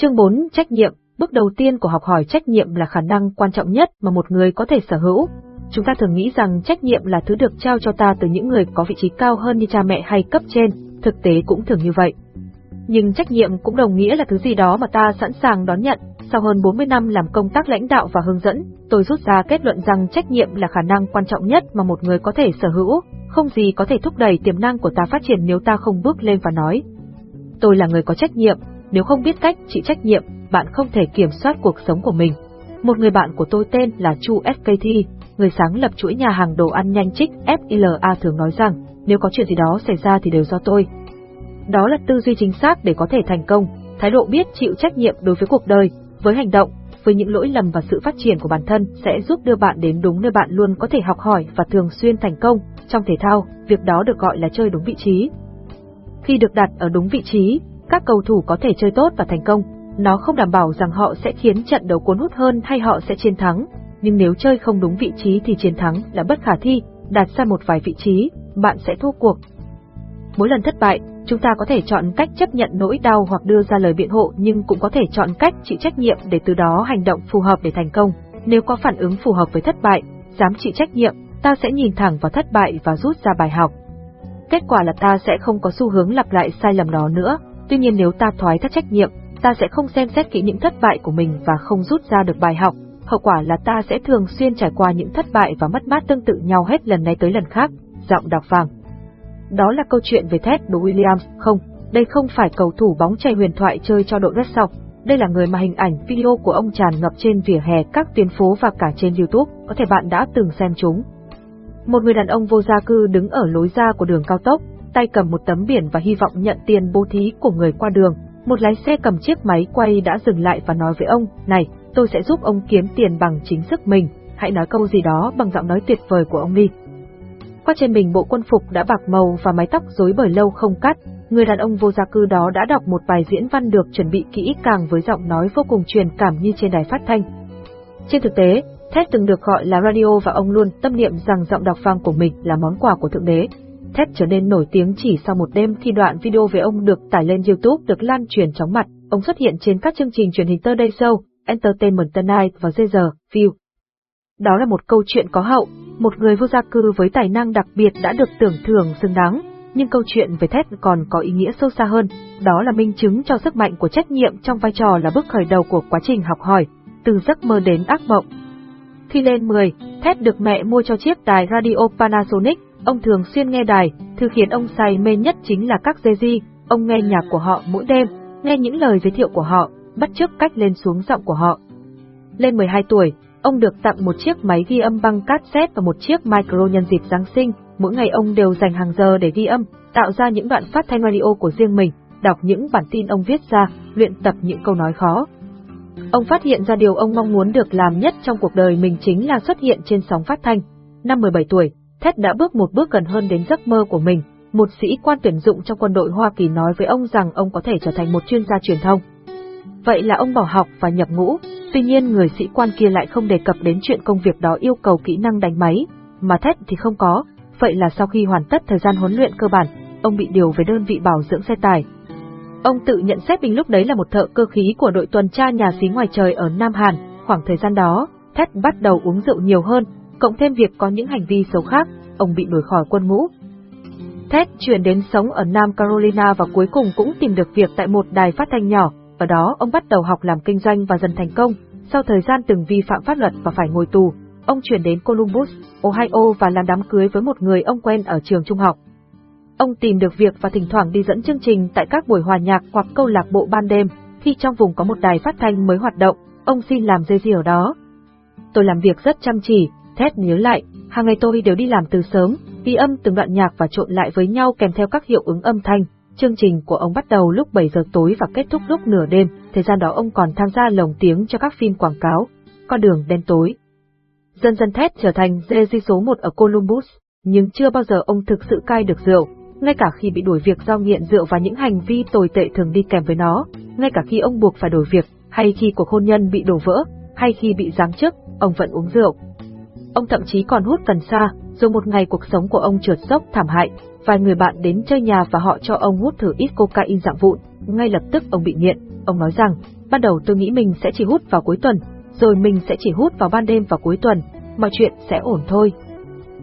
Chương 4 Trách nhiệm Bước đầu tiên của học hỏi trách nhiệm là khả năng quan trọng nhất mà một người có thể sở hữu. Chúng ta thường nghĩ rằng trách nhiệm là thứ được trao cho ta từ những người có vị trí cao hơn như cha mẹ hay cấp trên, thực tế cũng thường như vậy. Nhưng trách nhiệm cũng đồng nghĩa là thứ gì đó mà ta sẵn sàng đón nhận. Sau hơn 40 năm làm công tác lãnh đạo và hướng dẫn, tôi rút ra kết luận rằng trách nhiệm là khả năng quan trọng nhất mà một người có thể sở hữu, không gì có thể thúc đẩy tiềm năng của ta phát triển nếu ta không bước lên và nói. Tôi là người có trách nhiệm, nếu không biết cách chịu trách nhiệm, bạn không thể kiểm soát cuộc sống của mình. Một người bạn của tôi tên là Chu SKT, người sáng lập chuỗi nhà hàng đồ ăn nhanh trích FILA thường nói rằng, nếu có chuyện gì đó xảy ra thì đều do tôi. Đó là tư duy chính xác để có thể thành công, thái độ biết chịu trách nhiệm đối với cuộc đời, với hành động, với những lỗi lầm và sự phát triển của bản thân sẽ giúp đưa bạn đến đúng nơi bạn luôn có thể học hỏi và thường xuyên thành công. Trong thể thao, việc đó được gọi là chơi đúng vị trí. Khi được đặt ở đúng vị trí, các cầu thủ có thể chơi tốt và thành công. Nó không đảm bảo rằng họ sẽ khiến trận đấu cuốn hút hơn hay họ sẽ chiến thắng, nhưng nếu chơi không đúng vị trí thì chiến thắng là bất khả thi, Đạt sai một vài vị trí, bạn sẽ thua cuộc. Mỗi lần thất bại, chúng ta có thể chọn cách chấp nhận nỗi đau hoặc đưa ra lời biện hộ nhưng cũng có thể chọn cách chịu trách nhiệm để từ đó hành động phù hợp để thành công. Nếu có phản ứng phù hợp với thất bại, dám chịu trách nhiệm, ta sẽ nhìn thẳng vào thất bại và rút ra bài học. Kết quả là ta sẽ không có xu hướng lặp lại sai lầm đó nữa, tuy nhiên nếu ta thoái thác trách nhiệm, ta sẽ không xem xét kỹ những thất bại của mình và không rút ra được bài học, hậu quả là ta sẽ thường xuyên trải qua những thất bại và mất mát tương tự nhau hết lần này tới lần khác. Giọng đọc vàng. Đó là câu chuyện về Ted đối Williams, không, đây không phải cầu thủ bóng chày huyền thoại chơi cho đội Red Sox, đây là người mà hình ảnh video của ông tràn ngập trên vỉa hè các tuyến phố và cả trên YouTube, có thể bạn đã từng xem chúng. Một người đàn ông vô gia cư đứng ở lối ra của đường cao tốc, tay cầm một tấm biển và hy vọng nhận tiền bố thí của người qua đường. Một lái xe cầm chiếc máy quay đã dừng lại và nói với ông, này, tôi sẽ giúp ông kiếm tiền bằng chính sức mình, hãy nói câu gì đó bằng giọng nói tuyệt vời của ông đi. Qua trên mình bộ quân phục đã bạc màu và mái tóc rối bởi lâu không cắt, người đàn ông vô gia cư đó đã đọc một bài diễn văn được chuẩn bị kỹ càng với giọng nói vô cùng truyền cảm như trên đài phát thanh. Trên thực tế, Ted từng được gọi là radio và ông luôn tâm niệm rằng giọng đọc vang của mình là món quà của Thượng Đế. Thép trở nên nổi tiếng chỉ sau một đêm khi đoạn video về ông được tải lên YouTube được lan truyền chóng mặt. Ông xuất hiện trên các chương trình truyền hình Tơ Day Show, Entertainment Tonight và JR, View. Đó là một câu chuyện có hậu, một người vô gia cư với tài năng đặc biệt đã được tưởng thưởng xứng đáng, nhưng câu chuyện về thép còn có ý nghĩa sâu xa hơn, đó là minh chứng cho sức mạnh của trách nhiệm trong vai trò là bước khởi đầu của quá trình học hỏi, từ giấc mơ đến ác mộng. Khi lên 10, Thét được mẹ mua cho chiếc đài radio Panasonic, ông thường xuyên nghe đài, thứ khiến ông say mê nhất chính là các dây ông nghe nhạc của họ mỗi đêm, nghe những lời giới thiệu của họ, bắt chước cách lên xuống giọng của họ. Lên 12 tuổi, ông được tặng một chiếc máy ghi âm băng cassette và một chiếc micro nhân dịp Giáng sinh, mỗi ngày ông đều dành hàng giờ để ghi âm, tạo ra những đoạn phát thanh radio của riêng mình, đọc những bản tin ông viết ra, luyện tập những câu nói khó. Ông phát hiện ra điều ông mong muốn được làm nhất trong cuộc đời mình chính là xuất hiện trên sóng phát thanh. Năm 17 tuổi, Thét đã bước một bước gần hơn đến giấc mơ của mình. Một sĩ quan tuyển dụng trong quân đội Hoa Kỳ nói với ông rằng ông có thể trở thành một chuyên gia truyền thông. Vậy là ông bỏ học và nhập ngũ, tuy nhiên người sĩ quan kia lại không đề cập đến chuyện công việc đó yêu cầu kỹ năng đánh máy, mà Thét thì không có. Vậy là sau khi hoàn tất thời gian huấn luyện cơ bản, ông bị điều về đơn vị bảo dưỡng xe tải. Ông tự nhận xét mình lúc đấy là một thợ cơ khí của đội tuần tra nhà xí ngoài trời ở Nam Hàn, khoảng thời gian đó, Thét bắt đầu uống rượu nhiều hơn, cộng thêm việc có những hành vi xấu khác, ông bị đuổi khỏi quân ngũ. Ted chuyển đến sống ở Nam Carolina và cuối cùng cũng tìm được việc tại một đài phát thanh nhỏ, ở đó ông bắt đầu học làm kinh doanh và dần thành công. Sau thời gian từng vi phạm pháp luật và phải ngồi tù, ông chuyển đến Columbus, Ohio và làm đám cưới với một người ông quen ở trường trung học. Ông tìm được việc và thỉnh thoảng đi dẫn chương trình tại các buổi hòa nhạc hoặc câu lạc bộ ban đêm, khi trong vùng có một đài phát thanh mới hoạt động, ông xin làm dây gì ở đó. Tôi làm việc rất chăm chỉ, thét nhớ lại, hàng ngày tôi đều đi làm từ sớm, ghi âm từng đoạn nhạc và trộn lại với nhau kèm theo các hiệu ứng âm thanh. Chương trình của ông bắt đầu lúc 7 giờ tối và kết thúc lúc nửa đêm, thời gian đó ông còn tham gia lồng tiếng cho các phim quảng cáo, con đường đen tối. Dần dần thét trở thành Jay số 1 ở Columbus, nhưng chưa bao giờ ông thực sự cai được rượu, ngay cả khi bị đuổi việc do nghiện rượu và những hành vi tồi tệ thường đi kèm với nó, ngay cả khi ông buộc phải đổi việc, hay khi cuộc hôn nhân bị đổ vỡ, hay khi bị giáng chức, ông vẫn uống rượu. Ông thậm chí còn hút cần sa, dù một ngày cuộc sống của ông trượt dốc thảm hại, vài người bạn đến chơi nhà và họ cho ông hút thử ít cocaine dạng vụn, ngay lập tức ông bị nghiện. Ông nói rằng, Ban đầu tôi nghĩ mình sẽ chỉ hút vào cuối tuần, rồi mình sẽ chỉ hút vào ban đêm và cuối tuần, mọi chuyện sẽ ổn thôi.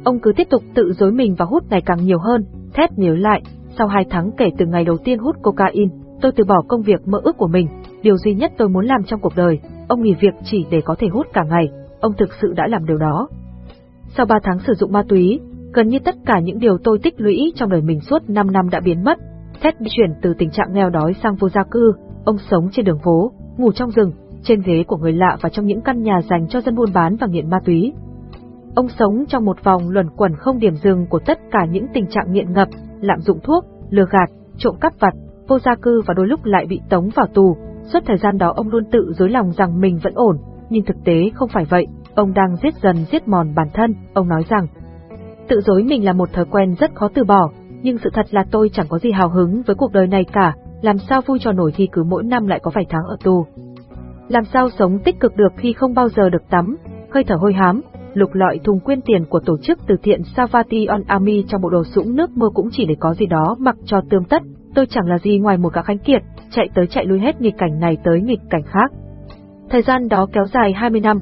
Ông cứ tiếp tục tự dối mình và hút ngày càng nhiều hơn, thét nhớ lại, sau hai tháng kể từ ngày đầu tiên hút cocaine, tôi từ bỏ công việc mơ ước của mình, điều duy nhất tôi muốn làm trong cuộc đời, ông nghỉ việc chỉ để có thể hút cả ngày, ông thực sự đã làm điều đó. Sau 3 tháng sử dụng ma túy, gần như tất cả những điều tôi tích lũy trong đời mình suốt 5 năm đã biến mất. Seth bị chuyển từ tình trạng nghèo đói sang vô gia cư, ông sống trên đường phố, ngủ trong rừng, trên ghế của người lạ và trong những căn nhà dành cho dân buôn bán và nghiện ma túy. Ông sống trong một vòng luẩn quẩn không điểm dừng của tất cả những tình trạng nghiện ngập, lạm dụng thuốc, lừa gạt, trộm cắp vặt, vô gia cư và đôi lúc lại bị tống vào tù. Suốt thời gian đó ông luôn tự dối lòng rằng mình vẫn ổn, nhưng thực tế không phải vậy, ông đang giết dần giết mòn bản thân, ông nói rằng tự dối mình là một thói quen rất khó từ bỏ, nhưng sự thật là tôi chẳng có gì hào hứng với cuộc đời này cả, làm sao vui cho nổi thì cứ mỗi năm lại có vài tháng ở tù. Làm sao sống tích cực được khi không bao giờ được tắm, hơi thở hôi hám, lục lọi thùng quyên tiền của tổ chức từ thiện Savati on Army trong bộ đồ sũng nước mưa cũng chỉ để có gì đó mặc cho tươm tất, tôi chẳng là gì ngoài một gã khánh kiệt, chạy tới chạy lui hết nghịch cảnh này tới nghịch cảnh khác. Thời gian đó kéo dài 20 năm.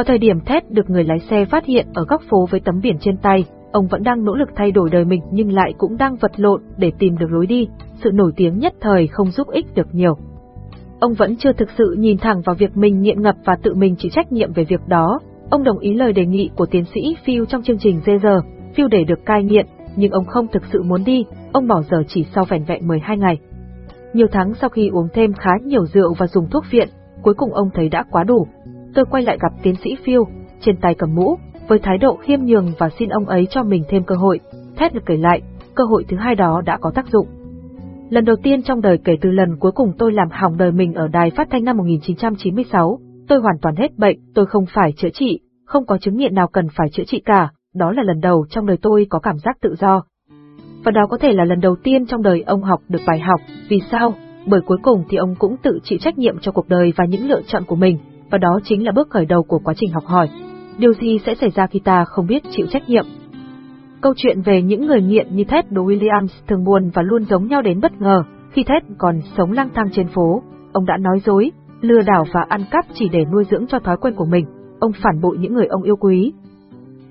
Vào thời điểm Thét được người lái xe phát hiện ở góc phố với tấm biển trên tay, ông vẫn đang nỗ lực thay đổi đời mình nhưng lại cũng đang vật lộn để tìm được lối đi, sự nổi tiếng nhất thời không giúp ích được nhiều. Ông vẫn chưa thực sự nhìn thẳng vào việc mình nghiện ngập và tự mình chịu trách nhiệm về việc đó. Ông đồng ý lời đề nghị của tiến sĩ Phil trong chương trình dê giờ, Phil để được cai nghiện, nhưng ông không thực sự muốn đi, ông bỏ giờ chỉ sau vẻn vẹn 12 ngày. Nhiều tháng sau khi uống thêm khá nhiều rượu và dùng thuốc viện, cuối cùng ông thấy đã quá đủ. Tôi quay lại gặp tiến sĩ Phil, trên tay cầm mũ, với thái độ khiêm nhường và xin ông ấy cho mình thêm cơ hội. Thét được kể lại, cơ hội thứ hai đó đã có tác dụng. Lần đầu tiên trong đời kể từ lần cuối cùng tôi làm hỏng đời mình ở đài phát thanh năm 1996, tôi hoàn toàn hết bệnh, tôi không phải chữa trị, không có chứng nghiện nào cần phải chữa trị cả, đó là lần đầu trong đời tôi có cảm giác tự do. Và đó có thể là lần đầu tiên trong đời ông học được bài học, vì sao? Bởi cuối cùng thì ông cũng tự chịu trách nhiệm cho cuộc đời và những lựa chọn của mình, và đó chính là bước khởi đầu của quá trình học hỏi. Điều gì sẽ xảy ra khi ta không biết chịu trách nhiệm? Câu chuyện về những người nghiện như Ted đối Williams thường buồn và luôn giống nhau đến bất ngờ, khi Ted còn sống lang thang trên phố, ông đã nói dối, lừa đảo và ăn cắp chỉ để nuôi dưỡng cho thói quen của mình, ông phản bội những người ông yêu quý.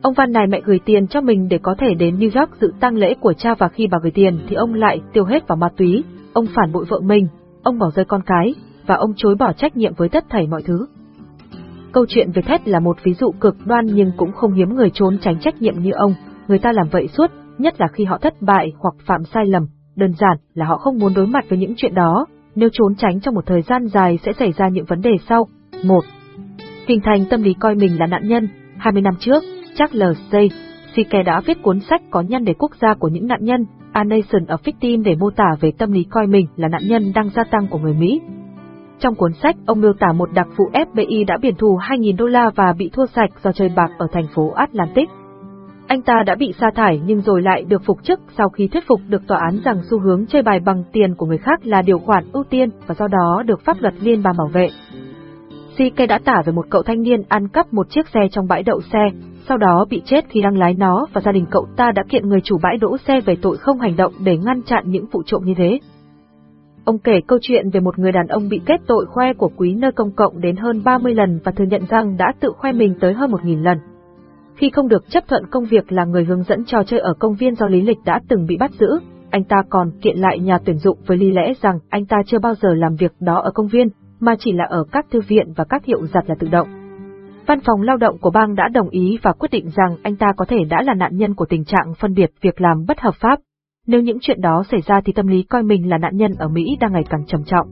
Ông Văn này mẹ gửi tiền cho mình để có thể đến New York dự tang lễ của cha và khi bà gửi tiền thì ông lại tiêu hết vào ma túy, ông phản bội vợ mình, ông bỏ rơi con cái, và ông chối bỏ trách nhiệm với tất thảy mọi thứ. Câu chuyện về thét là một ví dụ cực đoan nhưng cũng không hiếm người trốn tránh trách nhiệm như ông, người ta làm vậy suốt, nhất là khi họ thất bại hoặc phạm sai lầm, đơn giản là họ không muốn đối mặt với những chuyện đó, nếu trốn tránh trong một thời gian dài sẽ xảy ra những vấn đề sau. 1. Hình thành tâm lý coi mình là nạn nhân, 20 năm trước, Charles J. Sike đã viết cuốn sách có nhân đề quốc gia của những nạn nhân, A Nation of Victim để mô tả về tâm lý coi mình là nạn nhân đang gia tăng của người Mỹ. Trong cuốn sách, ông miêu tả một đặc vụ FBI đã biển thù 2.000 đô la và bị thua sạch do chơi bạc ở thành phố Atlantic. Anh ta đã bị sa thải nhưng rồi lại được phục chức sau khi thuyết phục được tòa án rằng xu hướng chơi bài bằng tiền của người khác là điều khoản ưu tiên và do đó được pháp luật liên bang bảo vệ. CK đã tả về một cậu thanh niên ăn cắp một chiếc xe trong bãi đậu xe, sau đó bị chết khi đang lái nó và gia đình cậu ta đã kiện người chủ bãi đỗ xe về tội không hành động để ngăn chặn những vụ trộm như thế. Ông kể câu chuyện về một người đàn ông bị kết tội khoe của quý nơi công cộng đến hơn 30 lần và thừa nhận rằng đã tự khoe mình tới hơn 1.000 lần. Khi không được chấp thuận công việc là người hướng dẫn trò chơi ở công viên do Lý Lịch đã từng bị bắt giữ, anh ta còn kiện lại nhà tuyển dụng với lý lẽ rằng anh ta chưa bao giờ làm việc đó ở công viên, mà chỉ là ở các thư viện và các hiệu giặt là tự động. Văn phòng lao động của bang đã đồng ý và quyết định rằng anh ta có thể đã là nạn nhân của tình trạng phân biệt việc làm bất hợp pháp. Nếu những chuyện đó xảy ra thì tâm lý coi mình là nạn nhân ở Mỹ đang ngày càng trầm trọng.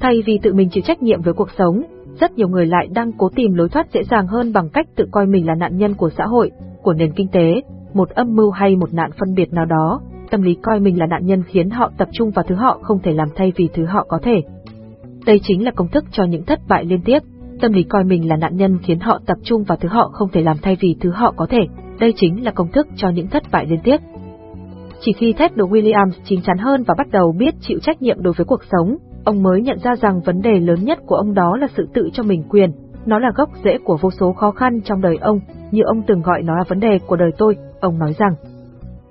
Thay vì tự mình chịu trách nhiệm với cuộc sống, rất nhiều người lại đang cố tìm lối thoát dễ dàng hơn bằng cách tự coi mình là nạn nhân của xã hội, của nền kinh tế, một âm mưu hay một nạn phân biệt nào đó. Tâm lý coi mình là nạn nhân khiến họ tập trung vào thứ họ không thể làm thay vì thứ họ có thể. Đây chính là công thức cho những thất bại liên tiếp. Tâm lý coi mình là nạn nhân khiến họ tập trung vào thứ họ không thể làm thay vì thứ họ có thể. Đây chính là công thức cho những thất bại liên tiếp. Chỉ khi thép đồ Williams chín chắn hơn và bắt đầu biết chịu trách nhiệm đối với cuộc sống, ông mới nhận ra rằng vấn đề lớn nhất của ông đó là sự tự cho mình quyền, nó là gốc rễ của vô số khó khăn trong đời ông, như ông từng gọi nó là vấn đề của đời tôi, ông nói rằng.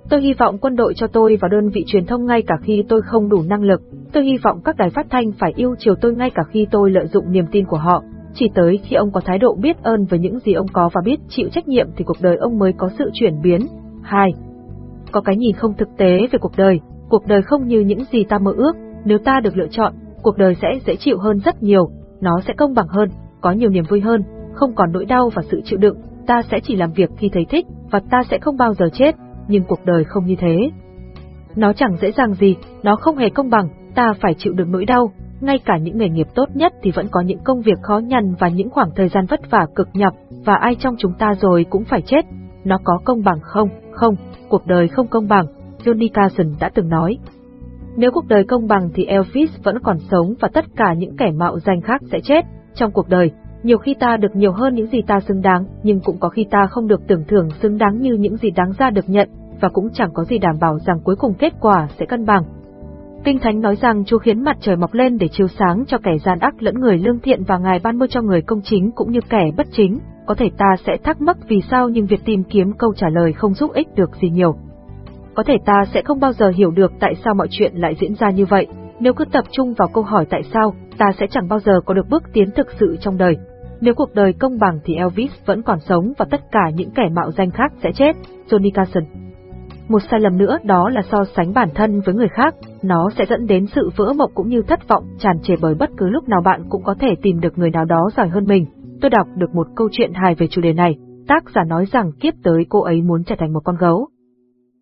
Tôi hy vọng quân đội cho tôi vào đơn vị truyền thông ngay cả khi tôi không đủ năng lực, Tôi hy vọng các đài phát thanh phải yêu chiều tôi ngay cả khi tôi lợi dụng niềm tin của họ. Chỉ tới khi ông có thái độ biết ơn với những gì ông có và biết chịu trách nhiệm thì cuộc đời ông mới có sự chuyển biến. 2. Có cái nhìn không thực tế về cuộc đời, cuộc đời không như những gì ta mơ ước, nếu ta được lựa chọn, cuộc đời sẽ dễ chịu hơn rất nhiều, nó sẽ công bằng hơn, có nhiều niềm vui hơn, không còn nỗi đau và sự chịu đựng, ta sẽ chỉ làm việc khi thấy thích, và ta sẽ không bao giờ chết, nhưng cuộc đời không như thế. Nó chẳng dễ dàng gì, nó không hề công bằng, ta phải chịu được nỗi đau, ngay cả những nghề nghiệp tốt nhất thì vẫn có những công việc khó nhằn và những khoảng thời gian vất vả cực nhọc, và ai trong chúng ta rồi cũng phải chết. Nó có công bằng không? Không, cuộc đời không công bằng, Johnny Carson đã từng nói. Nếu cuộc đời công bằng thì Elvis vẫn còn sống và tất cả những kẻ mạo danh khác sẽ chết. Trong cuộc đời, nhiều khi ta được nhiều hơn những gì ta xứng đáng, nhưng cũng có khi ta không được tưởng thưởng xứng đáng như những gì đáng ra được nhận, và cũng chẳng có gì đảm bảo rằng cuối cùng kết quả sẽ cân bằng. Kinh Thánh nói rằng Chúa khiến mặt trời mọc lên để chiếu sáng cho kẻ gian ác lẫn người lương thiện và Ngài ban mưa cho người công chính cũng như kẻ bất chính. Có thể ta sẽ thắc mắc vì sao nhưng việc tìm kiếm câu trả lời không giúp ích được gì nhiều. Có thể ta sẽ không bao giờ hiểu được tại sao mọi chuyện lại diễn ra như vậy. Nếu cứ tập trung vào câu hỏi tại sao, ta sẽ chẳng bao giờ có được bước tiến thực sự trong đời. Nếu cuộc đời công bằng thì Elvis vẫn còn sống và tất cả những kẻ mạo danh khác sẽ chết. Johnny Carson một sai lầm nữa đó là so sánh bản thân với người khác, nó sẽ dẫn đến sự vỡ mộng cũng như thất vọng tràn trề bởi bất cứ lúc nào bạn cũng có thể tìm được người nào đó giỏi hơn mình. Tôi đọc được một câu chuyện hài về chủ đề này, tác giả nói rằng kiếp tới cô ấy muốn trở thành một con gấu.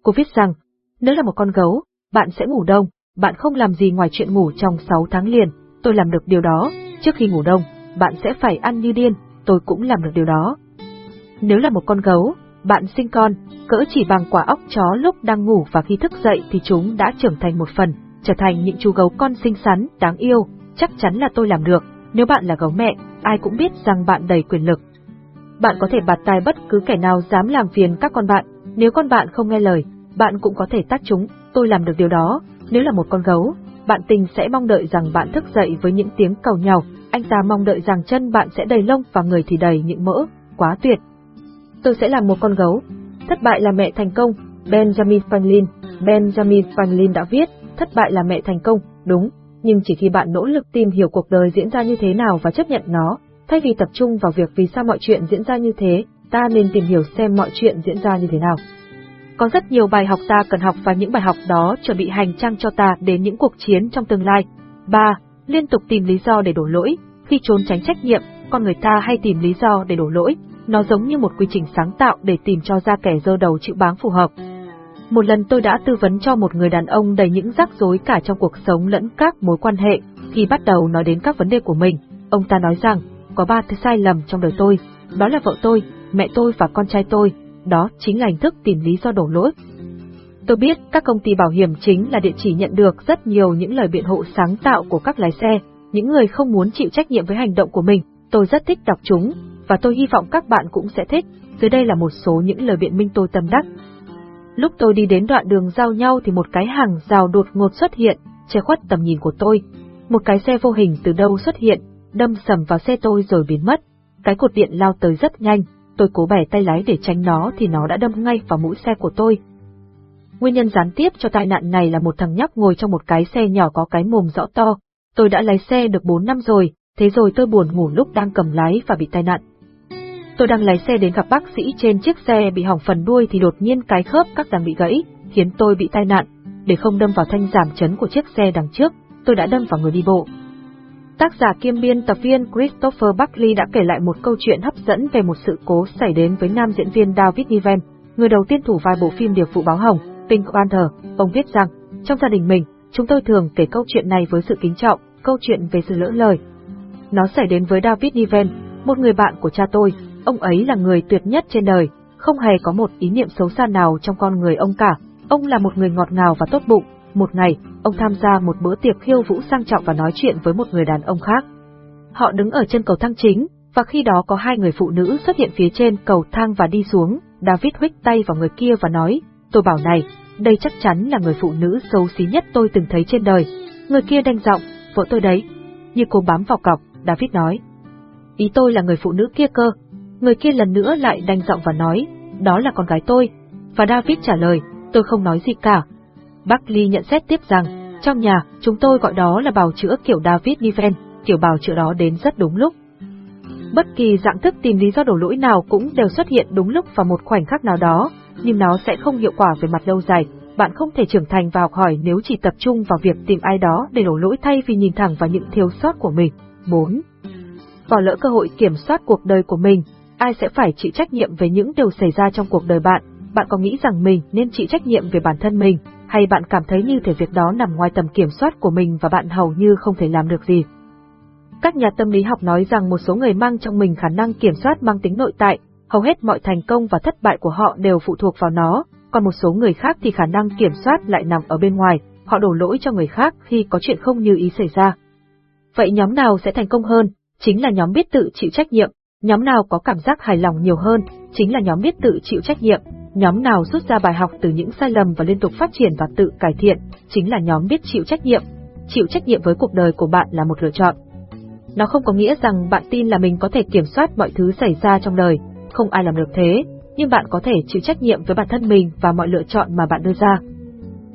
Cô viết rằng, nếu là một con gấu, bạn sẽ ngủ đông, bạn không làm gì ngoài chuyện ngủ trong 6 tháng liền, tôi làm được điều đó, trước khi ngủ đông, bạn sẽ phải ăn như điên, tôi cũng làm được điều đó. Nếu là một con gấu, bạn sinh con, cỡ chỉ bằng quả óc chó lúc đang ngủ và khi thức dậy thì chúng đã trưởng thành một phần, trở thành những chú gấu con xinh xắn, đáng yêu, chắc chắn là tôi làm được, nếu bạn là gấu mẹ, ai cũng biết rằng bạn đầy quyền lực. Bạn có thể bạt tai bất cứ kẻ nào dám làm phiền các con bạn, nếu con bạn không nghe lời, bạn cũng có thể tát chúng, tôi làm được điều đó, nếu là một con gấu, bạn tình sẽ mong đợi rằng bạn thức dậy với những tiếng cầu nhau, anh ta mong đợi rằng chân bạn sẽ đầy lông và người thì đầy những mỡ, quá tuyệt, tôi sẽ làm một con gấu. Thất bại là mẹ thành công, Benjamin Franklin. Benjamin Franklin đã viết, thất bại là mẹ thành công, đúng, nhưng chỉ khi bạn nỗ lực tìm hiểu cuộc đời diễn ra như thế nào và chấp nhận nó, thay vì tập trung vào việc vì sao mọi chuyện diễn ra như thế, ta nên tìm hiểu xem mọi chuyện diễn ra như thế nào. Có rất nhiều bài học ta cần học và những bài học đó chuẩn bị hành trang cho ta đến những cuộc chiến trong tương lai. 3. Liên tục tìm lý do để đổ lỗi. Khi trốn tránh trách nhiệm, con người ta hay tìm lý do để đổ lỗi, nó giống như một quy trình sáng tạo để tìm cho ra kẻ dơ đầu chịu báng phù hợp. Một lần tôi đã tư vấn cho một người đàn ông đầy những rắc rối cả trong cuộc sống lẫn các mối quan hệ, khi bắt đầu nói đến các vấn đề của mình, ông ta nói rằng, có ba thứ sai lầm trong đời tôi, đó là vợ tôi, mẹ tôi và con trai tôi, đó chính là hình thức tìm lý do đổ lỗi. Tôi biết các công ty bảo hiểm chính là địa chỉ nhận được rất nhiều những lời biện hộ sáng tạo của các lái xe, những người không muốn chịu trách nhiệm với hành động của mình, tôi rất thích đọc chúng, và tôi hy vọng các bạn cũng sẽ thích. Dưới đây là một số những lời biện minh tôi tâm đắc. Lúc tôi đi đến đoạn đường giao nhau thì một cái hàng rào đột ngột xuất hiện, che khuất tầm nhìn của tôi. Một cái xe vô hình từ đâu xuất hiện, đâm sầm vào xe tôi rồi biến mất. Cái cột điện lao tới rất nhanh, tôi cố bẻ tay lái để tránh nó thì nó đã đâm ngay vào mũi xe của tôi. Nguyên nhân gián tiếp cho tai nạn này là một thằng nhóc ngồi trong một cái xe nhỏ có cái mồm rõ to. Tôi đã lái xe được 4 năm rồi, thế rồi tôi buồn ngủ lúc đang cầm lái và bị tai nạn. Tôi đang lái xe đến gặp bác sĩ trên chiếc xe bị hỏng phần đuôi thì đột nhiên cái khớp các đang bị gãy, khiến tôi bị tai nạn. Để không đâm vào thanh giảm chấn của chiếc xe đằng trước, tôi đã đâm vào người đi bộ. Tác giả kiêm biên tập viên Christopher Buckley đã kể lại một câu chuyện hấp dẫn về một sự cố xảy đến với nam diễn viên David Niven, người đầu tiên thủ vai bộ phim Điệp vụ báo hồng, Pink Panther. Ông viết rằng, trong gia đình mình, chúng tôi thường kể câu chuyện này với sự kính trọng, câu chuyện về sự lỡ lời. Nó xảy đến với David Niven, một người bạn của cha tôi, ông ấy là người tuyệt nhất trên đời, không hề có một ý niệm xấu xa nào trong con người ông cả. Ông là một người ngọt ngào và tốt bụng. Một ngày, ông tham gia một bữa tiệc khiêu vũ sang trọng và nói chuyện với một người đàn ông khác. Họ đứng ở chân cầu thang chính, và khi đó có hai người phụ nữ xuất hiện phía trên cầu thang và đi xuống. David huých tay vào người kia và nói, tôi bảo này, đây chắc chắn là người phụ nữ xấu xí nhất tôi từng thấy trên đời. Người kia đanh giọng, vợ tôi đấy. Như cô bám vào cọc, David nói. Ý tôi là người phụ nữ kia cơ, Người kia lần nữa lại đanh giọng và nói, đó là con gái tôi. Và David trả lời, tôi không nói gì cả. Buckley nhận xét tiếp rằng, Trong nhà, chúng tôi gọi đó là bào chữa kiểu David Niven, kiểu bào chữa đó đến rất đúng lúc. Bất kỳ dạng thức tìm lý do đổ lỗi nào cũng đều xuất hiện đúng lúc vào một khoảnh khắc nào đó, nhưng nó sẽ không hiệu quả về mặt lâu dài. Bạn không thể trưởng thành và học hỏi nếu chỉ tập trung vào việc tìm ai đó để đổ lỗi thay vì nhìn thẳng vào những thiếu sót của mình. 4. Bỏ lỡ cơ hội kiểm soát cuộc đời của mình, ai sẽ phải chịu trách nhiệm về những điều xảy ra trong cuộc đời bạn? Bạn có nghĩ rằng mình nên chịu trách nhiệm về bản thân mình, hay bạn cảm thấy như thể việc đó nằm ngoài tầm kiểm soát của mình và bạn hầu như không thể làm được gì? Các nhà tâm lý học nói rằng một số người mang trong mình khả năng kiểm soát mang tính nội tại, hầu hết mọi thành công và thất bại của họ đều phụ thuộc vào nó, còn một số người khác thì khả năng kiểm soát lại nằm ở bên ngoài, họ đổ lỗi cho người khác khi có chuyện không như ý xảy ra. Vậy nhóm nào sẽ thành công hơn? Chính là nhóm biết tự chịu trách nhiệm, nhóm nào có cảm giác hài lòng nhiều hơn, chính là nhóm biết tự chịu trách nhiệm, nhóm nào rút ra bài học từ những sai lầm và liên tục phát triển và tự cải thiện, chính là nhóm biết chịu trách nhiệm. Chịu trách nhiệm với cuộc đời của bạn là một lựa chọn. Nó không có nghĩa rằng bạn tin là mình có thể kiểm soát mọi thứ xảy ra trong đời, không ai làm được thế, nhưng bạn có thể chịu trách nhiệm với bản thân mình và mọi lựa chọn mà bạn đưa ra.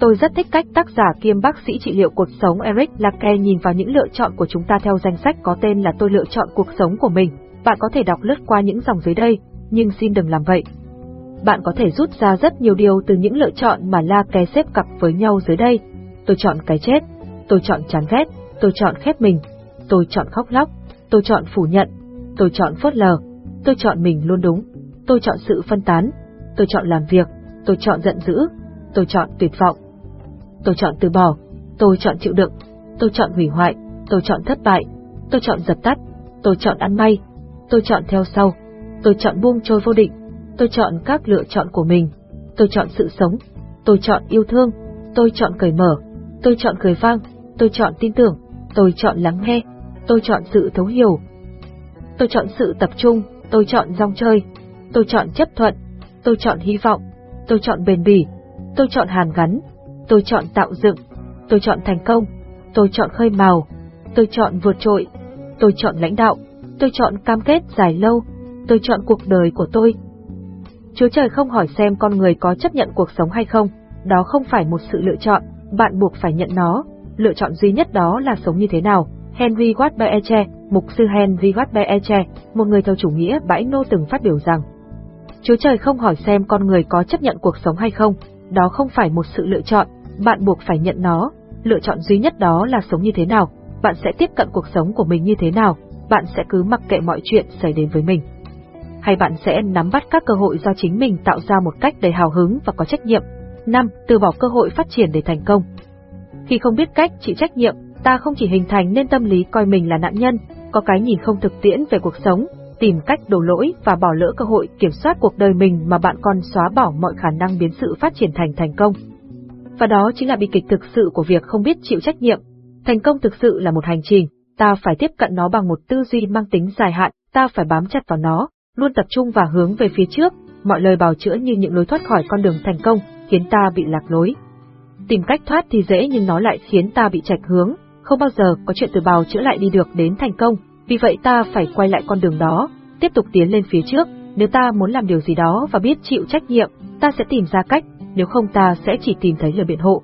Tôi rất thích cách tác giả kiêm bác sĩ trị liệu cuộc sống Eric Lake nhìn vào những lựa chọn của chúng ta theo danh sách có tên là tôi lựa chọn cuộc sống của mình. Bạn có thể đọc lướt qua những dòng dưới đây, nhưng xin đừng làm vậy. Bạn có thể rút ra rất nhiều điều từ những lựa chọn mà La Ké xếp cặp với nhau dưới đây. Tôi chọn cái chết, tôi chọn chán ghét, tôi chọn khép mình, tôi chọn khóc lóc, tôi chọn phủ nhận, tôi chọn phớt lờ, tôi chọn mình luôn đúng, tôi chọn sự phân tán, tôi chọn làm việc, tôi chọn giận dữ, tôi chọn tuyệt vọng, tôi chọn từ bỏ, tôi chọn chịu đựng, tôi chọn hủy hoại, tôi chọn thất bại, tôi chọn dập tắt, tôi chọn ăn may, tôi chọn theo sau, tôi chọn buông trôi vô định, tôi chọn các lựa chọn của mình, tôi chọn sự sống, tôi chọn yêu thương, tôi chọn cởi mở, tôi chọn cười vang, tôi chọn tin tưởng, tôi chọn lắng nghe, tôi chọn sự thấu hiểu. Tôi chọn sự tập trung, tôi chọn rong chơi, tôi chọn chấp thuận, tôi chọn hy vọng, tôi chọn bền bỉ, tôi chọn hàn gắn, tôi chọn tạo dựng, tôi chọn thành công, tôi chọn khơi mào, tôi chọn vượt trội, tôi chọn lãnh đạo, tôi chọn cam kết dài lâu, tôi chọn cuộc đời của tôi. Chúa trời không hỏi xem con người có chấp nhận cuộc sống hay không, đó không phải một sự lựa chọn, bạn buộc phải nhận nó, lựa chọn duy nhất đó là sống như thế nào. Henry Watt Beecher, mục sư Henry Watt Beecher, một người theo chủ nghĩa bãi nô từng phát biểu rằng Chúa trời không hỏi xem con người có chấp nhận cuộc sống hay không, đó không phải một sự lựa chọn, bạn buộc phải nhận nó, lựa chọn duy nhất đó là sống như thế nào, bạn sẽ tiếp cận cuộc sống của mình như thế nào, bạn sẽ cứ mặc kệ mọi chuyện xảy đến với mình. Hay bạn sẽ nắm bắt các cơ hội do chính mình tạo ra một cách đầy hào hứng và có trách nhiệm. 5. Từ bỏ cơ hội phát triển để thành công. Khi không biết cách chịu trách nhiệm, ta không chỉ hình thành nên tâm lý coi mình là nạn nhân, có cái nhìn không thực tiễn về cuộc sống, tìm cách đổ lỗi và bỏ lỡ cơ hội kiểm soát cuộc đời mình mà bạn còn xóa bỏ mọi khả năng biến sự phát triển thành thành công. Và đó chính là bi kịch thực sự của việc không biết chịu trách nhiệm. Thành công thực sự là một hành trình, ta phải tiếp cận nó bằng một tư duy mang tính dài hạn, ta phải bám chặt vào nó, luôn tập trung và hướng về phía trước, mọi lời bào chữa như những lối thoát khỏi con đường thành công, khiến ta bị lạc lối. Tìm cách thoát thì dễ nhưng nó lại khiến ta bị chạch hướng, không bao giờ có chuyện từ bào chữa lại đi được đến thành công, vì vậy ta phải quay lại con đường đó, tiếp tục tiến lên phía trước, nếu ta muốn làm điều gì đó và biết chịu trách nhiệm, ta sẽ tìm ra cách, nếu không ta sẽ chỉ tìm thấy lời biện hộ.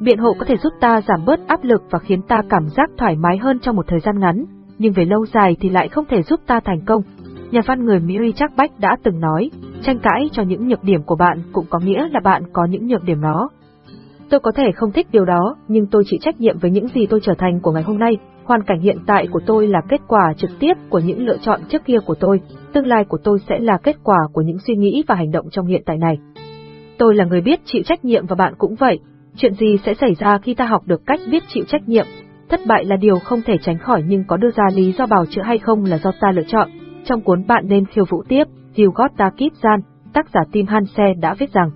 Biện hộ có thể giúp ta giảm bớt áp lực và khiến ta cảm giác thoải mái hơn trong một thời gian ngắn, nhưng về lâu dài thì lại không thể giúp ta thành công. Nhà văn người Mỹ Richard Bach đã từng nói, tranh cãi cho những nhược điểm của bạn cũng có nghĩa là bạn có những nhược điểm đó. Tôi có thể không thích điều đó, nhưng tôi chịu trách nhiệm với những gì tôi trở thành của ngày hôm nay. Hoàn cảnh hiện tại của tôi là kết quả trực tiếp của những lựa chọn trước kia của tôi. Tương lai của tôi sẽ là kết quả của những suy nghĩ và hành động trong hiện tại này. Tôi là người biết chịu trách nhiệm và bạn cũng vậy. Chuyện gì sẽ xảy ra khi ta học được cách biết chịu trách nhiệm? Thất bại là điều không thể tránh khỏi nhưng có đưa ra lý do bào chữa hay không là do ta lựa chọn. Trong cuốn Bạn nên khiêu vũ tiếp, You Kipzan, Ta Gian, tác giả Tim Hanse đã viết rằng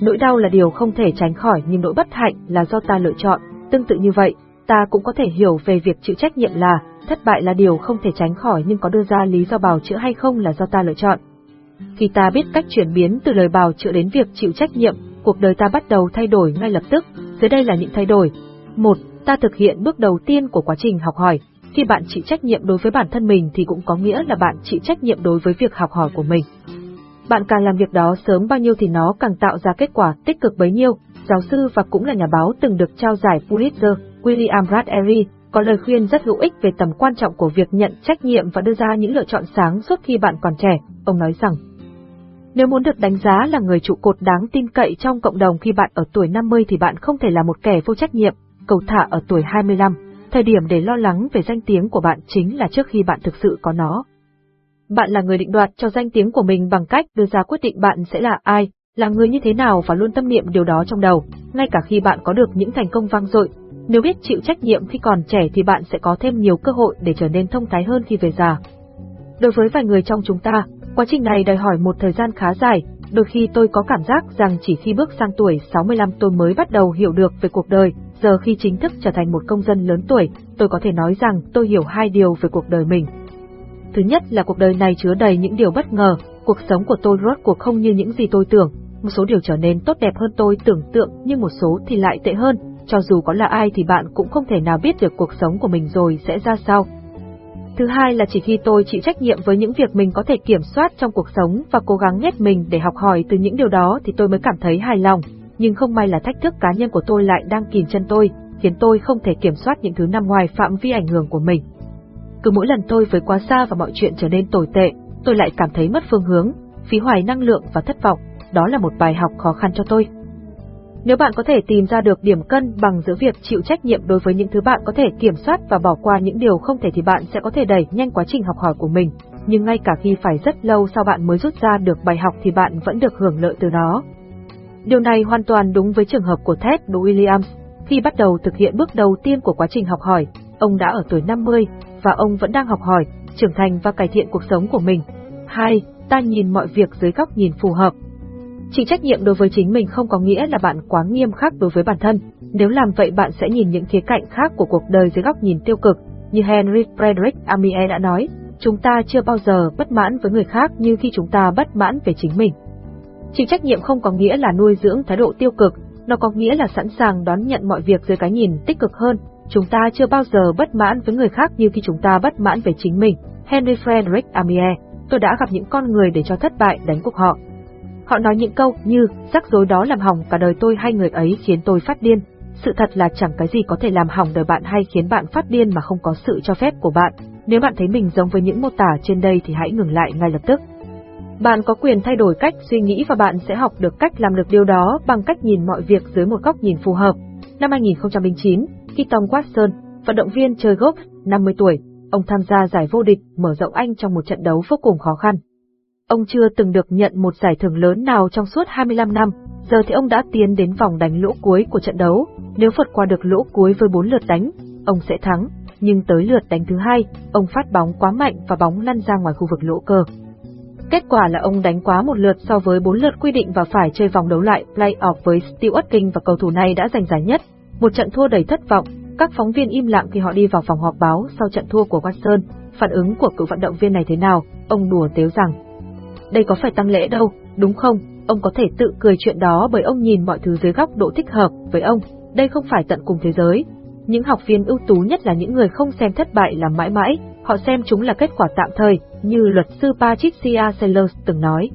Nỗi đau là điều không thể tránh khỏi nhưng nỗi bất hạnh là do ta lựa chọn. Tương tự như vậy, ta cũng có thể hiểu về việc chịu trách nhiệm là thất bại là điều không thể tránh khỏi nhưng có đưa ra lý do bào chữa hay không là do ta lựa chọn. Khi ta biết cách chuyển biến từ lời bào chữa đến việc chịu trách nhiệm, cuộc đời ta bắt đầu thay đổi ngay lập tức. Dưới đây là những thay đổi. Một, ta thực hiện bước đầu tiên của quá trình học hỏi. Khi bạn chịu trách nhiệm đối với bản thân mình thì cũng có nghĩa là bạn chịu trách nhiệm đối với việc học hỏi của mình. Bạn càng làm việc đó sớm bao nhiêu thì nó càng tạo ra kết quả tích cực bấy nhiêu. giáo sư và cũng là nhà báo từng được trao giải Pulitzer, William Bradbury, có lời khuyên rất hữu ích về tầm quan trọng của việc nhận trách nhiệm và đưa ra những lựa chọn sáng suốt khi bạn còn trẻ. Ông nói rằng, nếu muốn được đánh giá là người trụ cột đáng tin cậy trong cộng đồng khi bạn ở tuổi 50 thì bạn không thể là một kẻ vô trách nhiệm, cầu thả ở tuổi 25. Thời điểm để lo lắng về danh tiếng của bạn chính là trước khi bạn thực sự có nó. Bạn là người định đoạt cho danh tiếng của mình bằng cách đưa ra quyết định bạn sẽ là ai, là người như thế nào và luôn tâm niệm điều đó trong đầu, ngay cả khi bạn có được những thành công vang dội. Nếu biết chịu trách nhiệm khi còn trẻ thì bạn sẽ có thêm nhiều cơ hội để trở nên thông thái hơn khi về già. Đối với vài người trong chúng ta, quá trình này đòi hỏi một thời gian khá dài, đôi khi tôi có cảm giác rằng chỉ khi bước sang tuổi 65 tôi mới bắt đầu hiểu được về cuộc đời, giờ khi chính thức trở thành một công dân lớn tuổi, tôi có thể nói rằng tôi hiểu hai điều về cuộc đời mình. Thứ nhất là cuộc đời này chứa đầy những điều bất ngờ, cuộc sống của tôi rốt cuộc không như những gì tôi tưởng, một số điều trở nên tốt đẹp hơn tôi tưởng tượng nhưng một số thì lại tệ hơn, cho dù có là ai thì bạn cũng không thể nào biết được cuộc sống của mình rồi sẽ ra sao. Thứ hai là chỉ khi tôi chịu trách nhiệm với những việc mình có thể kiểm soát trong cuộc sống và cố gắng nhét mình để học hỏi từ những điều đó thì tôi mới cảm thấy hài lòng, nhưng không may là thách thức cá nhân của tôi lại đang kìm chân tôi, khiến tôi không thể kiểm soát những thứ nằm ngoài phạm vi ảnh hưởng của mình. Cứ mỗi lần tôi với quá xa và mọi chuyện trở nên tồi tệ, tôi lại cảm thấy mất phương hướng, phí hoài năng lượng và thất vọng, đó là một bài học khó khăn cho tôi. Nếu bạn có thể tìm ra được điểm cân bằng giữa việc chịu trách nhiệm đối với những thứ bạn có thể kiểm soát và bỏ qua những điều không thể thì bạn sẽ có thể đẩy nhanh quá trình học hỏi của mình, nhưng ngay cả khi phải rất lâu sau bạn mới rút ra được bài học thì bạn vẫn được hưởng lợi từ nó. Điều này hoàn toàn đúng với trường hợp của Ted Williams. Khi bắt đầu thực hiện bước đầu tiên của quá trình học hỏi, ông đã ở tuổi 50 và ông vẫn đang học hỏi, trưởng thành và cải thiện cuộc sống của mình. 2. Ta nhìn mọi việc dưới góc nhìn phù hợp. Chịu trách nhiệm đối với chính mình không có nghĩa là bạn quá nghiêm khắc đối với bản thân. Nếu làm vậy bạn sẽ nhìn những khía cạnh khác của cuộc đời dưới góc nhìn tiêu cực. Như Henry Frederick Amiel đã nói, chúng ta chưa bao giờ bất mãn với người khác như khi chúng ta bất mãn về chính mình. Chịu trách nhiệm không có nghĩa là nuôi dưỡng thái độ tiêu cực, nó có nghĩa là sẵn sàng đón nhận mọi việc dưới cái nhìn tích cực hơn. Chúng ta chưa bao giờ bất mãn với người khác như khi chúng ta bất mãn về chính mình. Henry Frederick Amiel, tôi đã gặp những con người để cho thất bại đánh cuộc họ. Họ nói những câu như, rắc rối đó làm hỏng cả đời tôi hay người ấy khiến tôi phát điên. Sự thật là chẳng cái gì có thể làm hỏng đời bạn hay khiến bạn phát điên mà không có sự cho phép của bạn. Nếu bạn thấy mình giống với những mô tả trên đây thì hãy ngừng lại ngay lập tức. Bạn có quyền thay đổi cách suy nghĩ và bạn sẽ học được cách làm được điều đó bằng cách nhìn mọi việc dưới một góc nhìn phù hợp. Năm 2009, khi Tom Watson, vận động viên chơi golf, 50 tuổi, ông tham gia giải vô địch mở rộng Anh trong một trận đấu vô cùng khó khăn. Ông chưa từng được nhận một giải thưởng lớn nào trong suốt 25 năm, giờ thì ông đã tiến đến vòng đánh lỗ cuối của trận đấu. Nếu vượt qua được lỗ cuối với 4 lượt đánh, ông sẽ thắng, nhưng tới lượt đánh thứ hai, ông phát bóng quá mạnh và bóng lăn ra ngoài khu vực lỗ cơ. Kết quả là ông đánh quá một lượt so với 4 lượt quy định và phải chơi vòng đấu lại play-off với Stewart King và cầu thủ này đã giành giải nhất. Một trận thua đầy thất vọng, các phóng viên im lặng khi họ đi vào phòng họp báo sau trận thua của Watson. Phản ứng của cựu vận động viên này thế nào? Ông đùa tếu rằng đây có phải tăng lễ đâu, đúng không? Ông có thể tự cười chuyện đó bởi ông nhìn mọi thứ dưới góc độ thích hợp với ông. Đây không phải tận cùng thế giới. Những học viên ưu tú nhất là những người không xem thất bại là mãi mãi, họ xem chúng là kết quả tạm thời, như luật sư Patricia Sellers từng nói.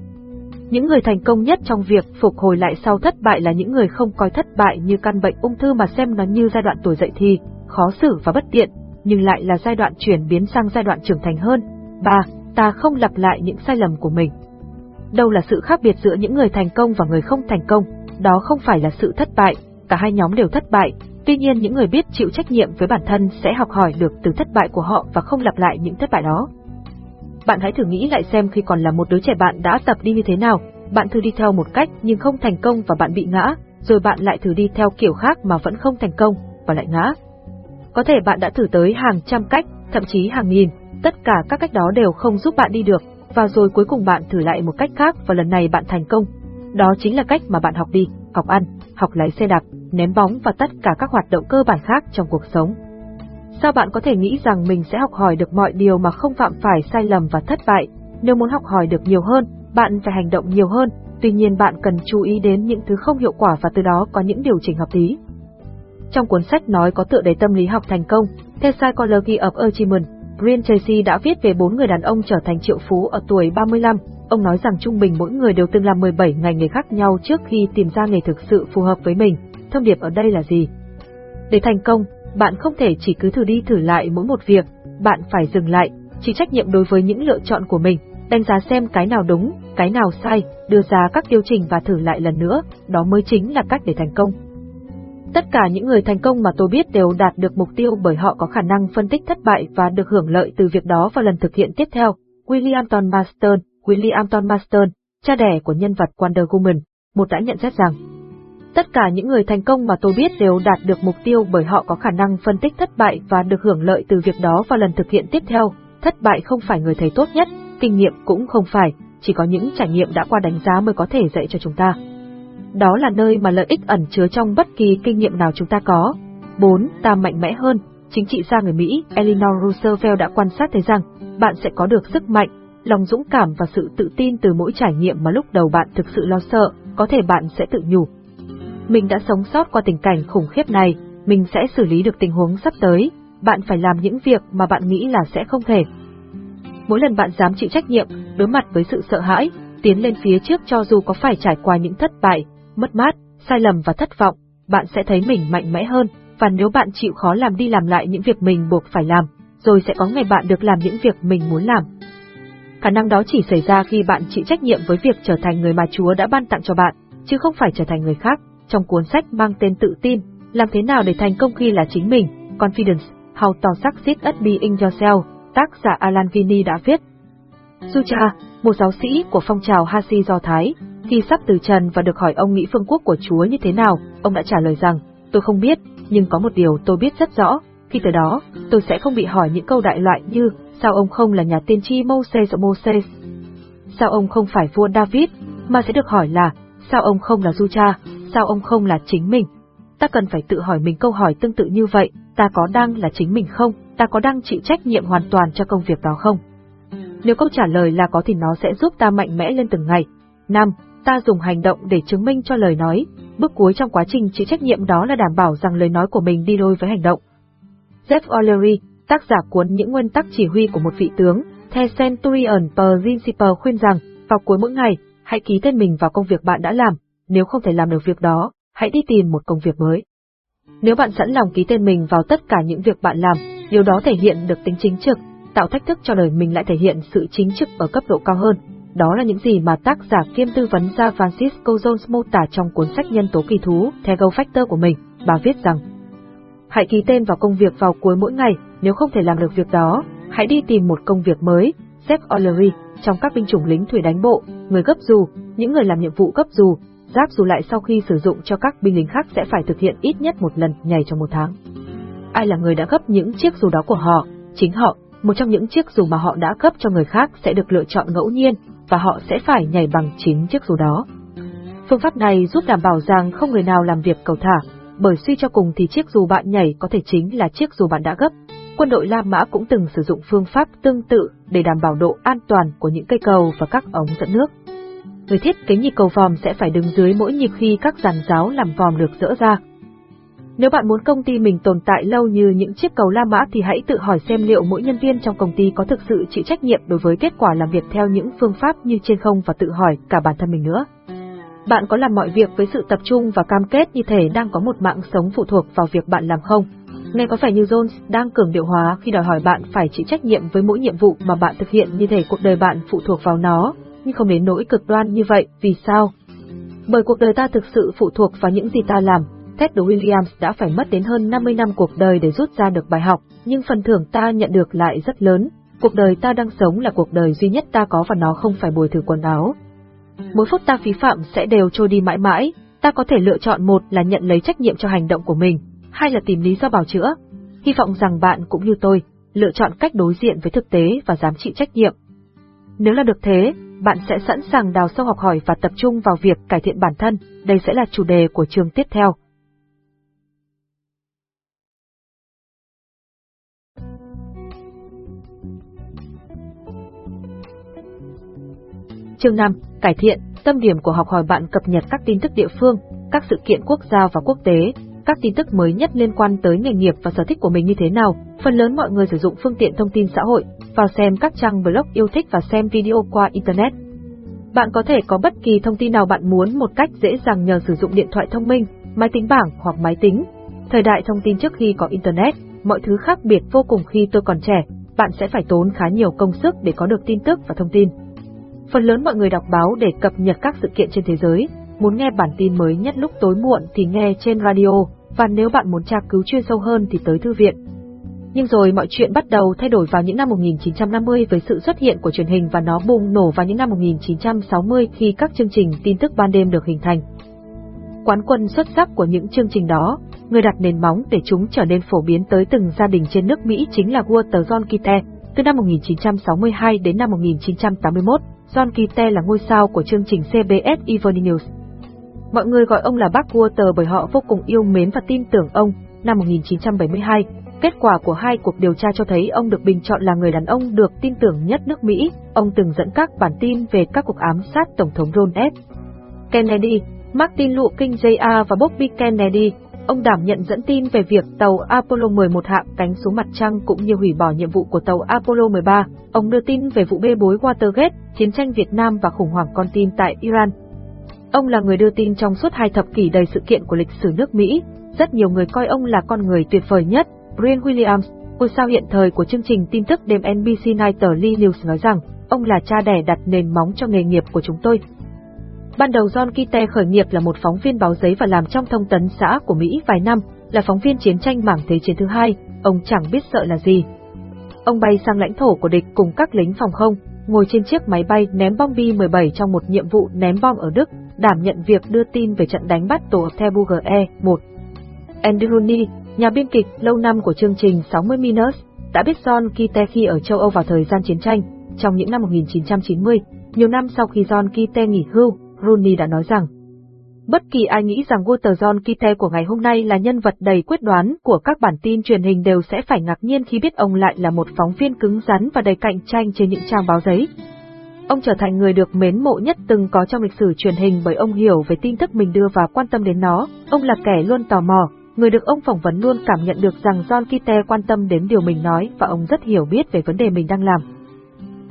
Những người thành công nhất trong việc phục hồi lại sau thất bại là những người không coi thất bại như căn bệnh ung thư mà xem nó như giai đoạn tuổi dậy thì, khó xử và bất tiện, nhưng lại là giai đoạn chuyển biến sang giai đoạn trưởng thành hơn. 3 ta không lặp lại những sai lầm của mình. Đâu là sự khác biệt giữa những người thành công và người không thành công, đó không phải là sự thất bại, cả hai nhóm đều thất bại, tuy nhiên những người biết chịu trách nhiệm với bản thân sẽ học hỏi được từ thất bại của họ và không lặp lại những thất bại đó. Bạn hãy thử nghĩ lại xem khi còn là một đứa trẻ bạn đã tập đi như thế nào, bạn thử đi theo một cách nhưng không thành công và bạn bị ngã, rồi bạn lại thử đi theo kiểu khác mà vẫn không thành công và lại ngã. Có thể bạn đã thử tới hàng trăm cách, thậm chí hàng nghìn, Tất cả các cách đó đều không giúp bạn đi được, và rồi cuối cùng bạn thử lại một cách khác và lần này bạn thành công. Đó chính là cách mà bạn học đi, học ăn, học lái xe đạp, ném bóng và tất cả các hoạt động cơ bản khác trong cuộc sống. Sao bạn có thể nghĩ rằng mình sẽ học hỏi được mọi điều mà không phạm phải sai lầm và thất bại? Nếu muốn học hỏi được nhiều hơn, bạn phải hành động nhiều hơn, tuy nhiên bạn cần chú ý đến những thứ không hiệu quả và từ đó có những điều chỉnh hợp lý. Trong cuốn sách nói có tựa đề tâm lý học thành công, The Psychology of Achievement, Brian Tracy đã viết về bốn người đàn ông trở thành triệu phú ở tuổi 35. Ông nói rằng trung bình mỗi người đều từng làm 17 ngành nghề khác nhau trước khi tìm ra nghề thực sự phù hợp với mình. Thông điệp ở đây là gì? Để thành công, bạn không thể chỉ cứ thử đi thử lại mỗi một việc, bạn phải dừng lại, chịu trách nhiệm đối với những lựa chọn của mình, đánh giá xem cái nào đúng, cái nào sai, đưa ra các điều chỉnh và thử lại lần nữa, đó mới chính là cách để thành công. Tất cả những người thành công mà tôi biết đều đạt được mục tiêu bởi họ có khả năng phân tích thất bại và được hưởng lợi từ việc đó vào lần thực hiện tiếp theo. William Ton Marston, William Ton Marston, cha đẻ của nhân vật Wonder Woman, một đã nhận xét rằng Tất cả những người thành công mà tôi biết đều đạt được mục tiêu bởi họ có khả năng phân tích thất bại và được hưởng lợi từ việc đó vào lần thực hiện tiếp theo. Thất bại không phải người thầy tốt nhất, kinh nghiệm cũng không phải, chỉ có những trải nghiệm đã qua đánh giá mới có thể dạy cho chúng ta. Đó là nơi mà lợi ích ẩn chứa trong bất kỳ kinh nghiệm nào chúng ta có. 4. Ta mạnh mẽ hơn. Chính trị gia người Mỹ Eleanor Roosevelt đã quan sát thấy rằng bạn sẽ có được sức mạnh, lòng dũng cảm và sự tự tin từ mỗi trải nghiệm mà lúc đầu bạn thực sự lo sợ, có thể bạn sẽ tự nhủ. Mình đã sống sót qua tình cảnh khủng khiếp này, mình sẽ xử lý được tình huống sắp tới, bạn phải làm những việc mà bạn nghĩ là sẽ không thể. Mỗi lần bạn dám chịu trách nhiệm, đối mặt với sự sợ hãi, tiến lên phía trước cho dù có phải trải qua những thất bại, mất mát, sai lầm và thất vọng, bạn sẽ thấy mình mạnh mẽ hơn, và nếu bạn chịu khó làm đi làm lại những việc mình buộc phải làm, rồi sẽ có ngày bạn được làm những việc mình muốn làm. Khả năng đó chỉ xảy ra khi bạn chịu trách nhiệm với việc trở thành người mà Chúa đã ban tặng cho bạn, chứ không phải trở thành người khác. Trong cuốn sách mang tên tự tin, làm thế nào để thành công khi là chính mình, Confidence, How to Succeed at Being Yourself, tác giả Alan Vini đã viết. Sucha, một giáo sĩ của phong trào Hasi Do Thái, khi sắp từ trần và được hỏi ông nghĩ phương quốc của Chúa như thế nào, ông đã trả lời rằng, tôi không biết, nhưng có một điều tôi biết rất rõ, khi từ đó, tôi sẽ không bị hỏi những câu đại loại như, sao ông không là nhà tiên tri Moses Moses? Sao ông không phải vua David, mà sẽ được hỏi là, sao ông không là du cha, sao ông không là chính mình? Ta cần phải tự hỏi mình câu hỏi tương tự như vậy, ta có đang là chính mình không, ta có đang chịu trách nhiệm hoàn toàn cho công việc đó không? Nếu câu trả lời là có thì nó sẽ giúp ta mạnh mẽ lên từng ngày. 5 ta dùng hành động để chứng minh cho lời nói, bước cuối trong quá trình chịu trách nhiệm đó là đảm bảo rằng lời nói của mình đi đôi với hành động. Jeff O'Leary, tác giả cuốn Những nguyên tắc chỉ huy của một vị tướng, The Centurion Principle khuyên rằng, vào cuối mỗi ngày, hãy ký tên mình vào công việc bạn đã làm, nếu không thể làm được việc đó, hãy đi tìm một công việc mới. Nếu bạn sẵn lòng ký tên mình vào tất cả những việc bạn làm, điều đó thể hiện được tính chính trực, tạo thách thức cho đời mình lại thể hiện sự chính trực ở cấp độ cao hơn. Đó là những gì mà tác giả kiêm tư vấn gia Francisco Jones mô tả trong cuốn sách Nhân tố kỳ thú, Tego Factor của mình. Bà viết rằng, Hãy ký tên vào công việc vào cuối mỗi ngày, nếu không thể làm được việc đó, hãy đi tìm một công việc mới. Jeff O'Leary, trong các binh chủng lính thủy đánh bộ, người gấp dù, những người làm nhiệm vụ gấp dù, giáp dù lại sau khi sử dụng cho các binh lính khác sẽ phải thực hiện ít nhất một lần nhảy trong một tháng. Ai là người đã gấp những chiếc dù đó của họ? Chính họ, một trong những chiếc dù mà họ đã cấp cho người khác sẽ được lựa chọn ngẫu nhiên, và họ sẽ phải nhảy bằng chính chiếc dù đó. Phương pháp này giúp đảm bảo rằng không người nào làm việc cầu thả, bởi suy cho cùng thì chiếc dù bạn nhảy có thể chính là chiếc dù bạn đã gấp. Quân đội La Mã cũng từng sử dụng phương pháp tương tự để đảm bảo độ an toàn của những cây cầu và các ống dẫn nước. Người thiết kế nhịp cầu vòm sẽ phải đứng dưới mỗi nhịp khi các giàn giáo làm vòm được dỡ ra, nếu bạn muốn công ty mình tồn tại lâu như những chiếc cầu La Mã thì hãy tự hỏi xem liệu mỗi nhân viên trong công ty có thực sự chịu trách nhiệm đối với kết quả làm việc theo những phương pháp như trên không và tự hỏi cả bản thân mình nữa. Bạn có làm mọi việc với sự tập trung và cam kết như thể đang có một mạng sống phụ thuộc vào việc bạn làm không? Nghe có phải như Jones đang cường điệu hóa khi đòi hỏi bạn phải chịu trách nhiệm với mỗi nhiệm vụ mà bạn thực hiện như thể cuộc đời bạn phụ thuộc vào nó, nhưng không đến nỗi cực đoan như vậy, vì sao? Bởi cuộc đời ta thực sự phụ thuộc vào những gì ta làm, Ted Williams đã phải mất đến hơn 50 năm cuộc đời để rút ra được bài học, nhưng phần thưởng ta nhận được lại rất lớn. Cuộc đời ta đang sống là cuộc đời duy nhất ta có và nó không phải bồi thường quần áo. Mỗi phút ta phí phạm sẽ đều trôi đi mãi mãi, ta có thể lựa chọn một là nhận lấy trách nhiệm cho hành động của mình, hai là tìm lý do bào chữa. Hy vọng rằng bạn cũng như tôi, lựa chọn cách đối diện với thực tế và dám chịu trách nhiệm. Nếu là được thế, bạn sẽ sẵn sàng đào sâu học hỏi và tập trung vào việc cải thiện bản thân, đây sẽ là chủ đề của chương tiếp theo. Chương 5. Cải thiện, tâm điểm của học hỏi bạn cập nhật các tin tức địa phương, các sự kiện quốc gia và quốc tế, các tin tức mới nhất liên quan tới nghề nghiệp và sở thích của mình như thế nào. Phần lớn mọi người sử dụng phương tiện thông tin xã hội, vào xem các trang blog yêu thích và xem video qua Internet. Bạn có thể có bất kỳ thông tin nào bạn muốn một cách dễ dàng nhờ sử dụng điện thoại thông minh, máy tính bảng hoặc máy tính. Thời đại thông tin trước khi có Internet, mọi thứ khác biệt vô cùng khi tôi còn trẻ, bạn sẽ phải tốn khá nhiều công sức để có được tin tức và thông tin. Phần lớn mọi người đọc báo để cập nhật các sự kiện trên thế giới, muốn nghe bản tin mới nhất lúc tối muộn thì nghe trên radio, và nếu bạn muốn tra cứu chuyên sâu hơn thì tới thư viện. Nhưng rồi mọi chuyện bắt đầu thay đổi vào những năm 1950 với sự xuất hiện của truyền hình và nó bùng nổ vào những năm 1960 khi các chương trình tin tức ban đêm được hình thành. Quán quân xuất sắc của những chương trình đó, người đặt nền móng để chúng trở nên phổ biến tới từng gia đình trên nước Mỹ chính là Walter John Kite. Từ năm 1962 đến năm 1981, John Kite là ngôi sao của chương trình CBS Evening News. Mọi người gọi ông là bác Walter bởi họ vô cùng yêu mến và tin tưởng ông. Năm 1972, kết quả của hai cuộc điều tra cho thấy ông được bình chọn là người đàn ông được tin tưởng nhất nước Mỹ. Ông từng dẫn các bản tin về các cuộc ám sát Tổng thống John F. Kennedy, Martin Luther King Jr. và Bobby Kennedy. Ông đảm nhận dẫn tin về việc tàu Apollo 11 hạ cánh xuống mặt trăng cũng như hủy bỏ nhiệm vụ của tàu Apollo 13. Ông đưa tin về vụ bê bối Watergate, chiến tranh Việt Nam và khủng hoảng con tin tại Iran. Ông là người đưa tin trong suốt hai thập kỷ đầy sự kiện của lịch sử nước Mỹ. Rất nhiều người coi ông là con người tuyệt vời nhất. Brian Williams, ngôi sao hiện thời của chương trình tin tức đêm NBC Nightly News nói rằng, ông là cha đẻ đặt nền móng cho nghề nghiệp của chúng tôi. Ban đầu John Kite khởi nghiệp là một phóng viên báo giấy và làm trong thông tấn xã của Mỹ vài năm, là phóng viên chiến tranh mảng Thế chiến thứ hai, ông chẳng biết sợ là gì. Ông bay sang lãnh thổ của địch cùng các lính phòng không, ngồi trên chiếc máy bay ném bom B-17 trong một nhiệm vụ ném bom ở Đức, đảm nhận việc đưa tin về trận đánh bắt tổ Tebuge 1. Andy Rooney, nhà biên kịch lâu năm của chương trình 60 Minutes, đã biết John Kite khi ở châu Âu vào thời gian chiến tranh, trong những năm 1990, nhiều năm sau khi John Kite nghỉ hưu, Rooney đã nói rằng, Bất kỳ ai nghĩ rằng Walter John Kite của ngày hôm nay là nhân vật đầy quyết đoán của các bản tin truyền hình đều sẽ phải ngạc nhiên khi biết ông lại là một phóng viên cứng rắn và đầy cạnh tranh trên những trang báo giấy. Ông trở thành người được mến mộ nhất từng có trong lịch sử truyền hình bởi ông hiểu về tin tức mình đưa và quan tâm đến nó. Ông là kẻ luôn tò mò, người được ông phỏng vấn luôn cảm nhận được rằng John Kite quan tâm đến điều mình nói và ông rất hiểu biết về vấn đề mình đang làm.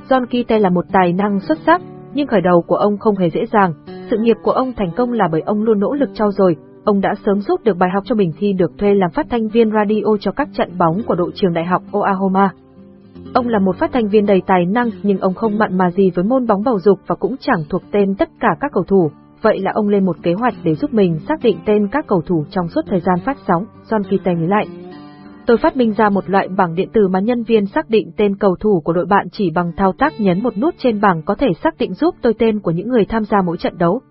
John Kite là một tài năng xuất sắc, nhưng khởi đầu của ông không hề dễ dàng. Sự nghiệp của ông thành công là bởi ông luôn nỗ lực trau dồi. Ông đã sớm rút được bài học cho mình khi được thuê làm phát thanh viên radio cho các trận bóng của đội trường đại học Oklahoma. Ông là một phát thanh viên đầy tài năng nhưng ông không mặn mà gì với môn bóng bầu dục và cũng chẳng thuộc tên tất cả các cầu thủ. Vậy là ông lên một kế hoạch để giúp mình xác định tên các cầu thủ trong suốt thời gian phát sóng, John Kite nhớ lại. Tôi phát minh ra một loại bảng điện tử mà nhân viên xác định tên cầu thủ của đội bạn chỉ bằng thao tác nhấn một nút trên bảng có thể xác định giúp tôi tên của những người tham gia mỗi trận đấu.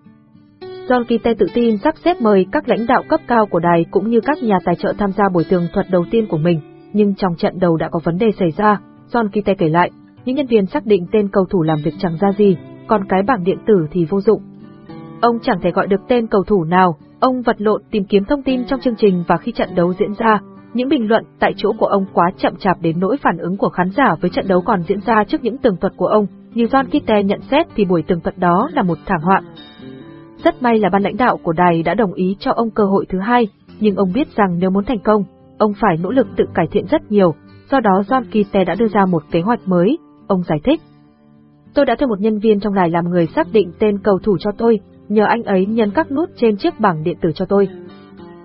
John Kite tự tin sắp xếp mời các lãnh đạo cấp cao của đài cũng như các nhà tài trợ tham gia buổi tường thuật đầu tiên của mình, nhưng trong trận đầu đã có vấn đề xảy ra, John Kite kể lại, những nhân viên xác định tên cầu thủ làm việc chẳng ra gì, còn cái bảng điện tử thì vô dụng. Ông chẳng thể gọi được tên cầu thủ nào, ông vật lộn tìm kiếm thông tin trong chương trình và khi trận đấu diễn ra, những bình luận tại chỗ của ông quá chậm chạp đến nỗi phản ứng của khán giả với trận đấu còn diễn ra trước những tường thuật của ông, như John Kite nhận xét thì buổi tường thuật đó là một thảm họa. Rất may là ban lãnh đạo của đài đã đồng ý cho ông cơ hội thứ hai, nhưng ông biết rằng nếu muốn thành công, ông phải nỗ lực tự cải thiện rất nhiều, do đó John Kite đã đưa ra một kế hoạch mới, ông giải thích. Tôi đã thuê một nhân viên trong đài làm người xác định tên cầu thủ cho tôi, nhờ anh ấy nhấn các nút trên chiếc bảng điện tử cho tôi.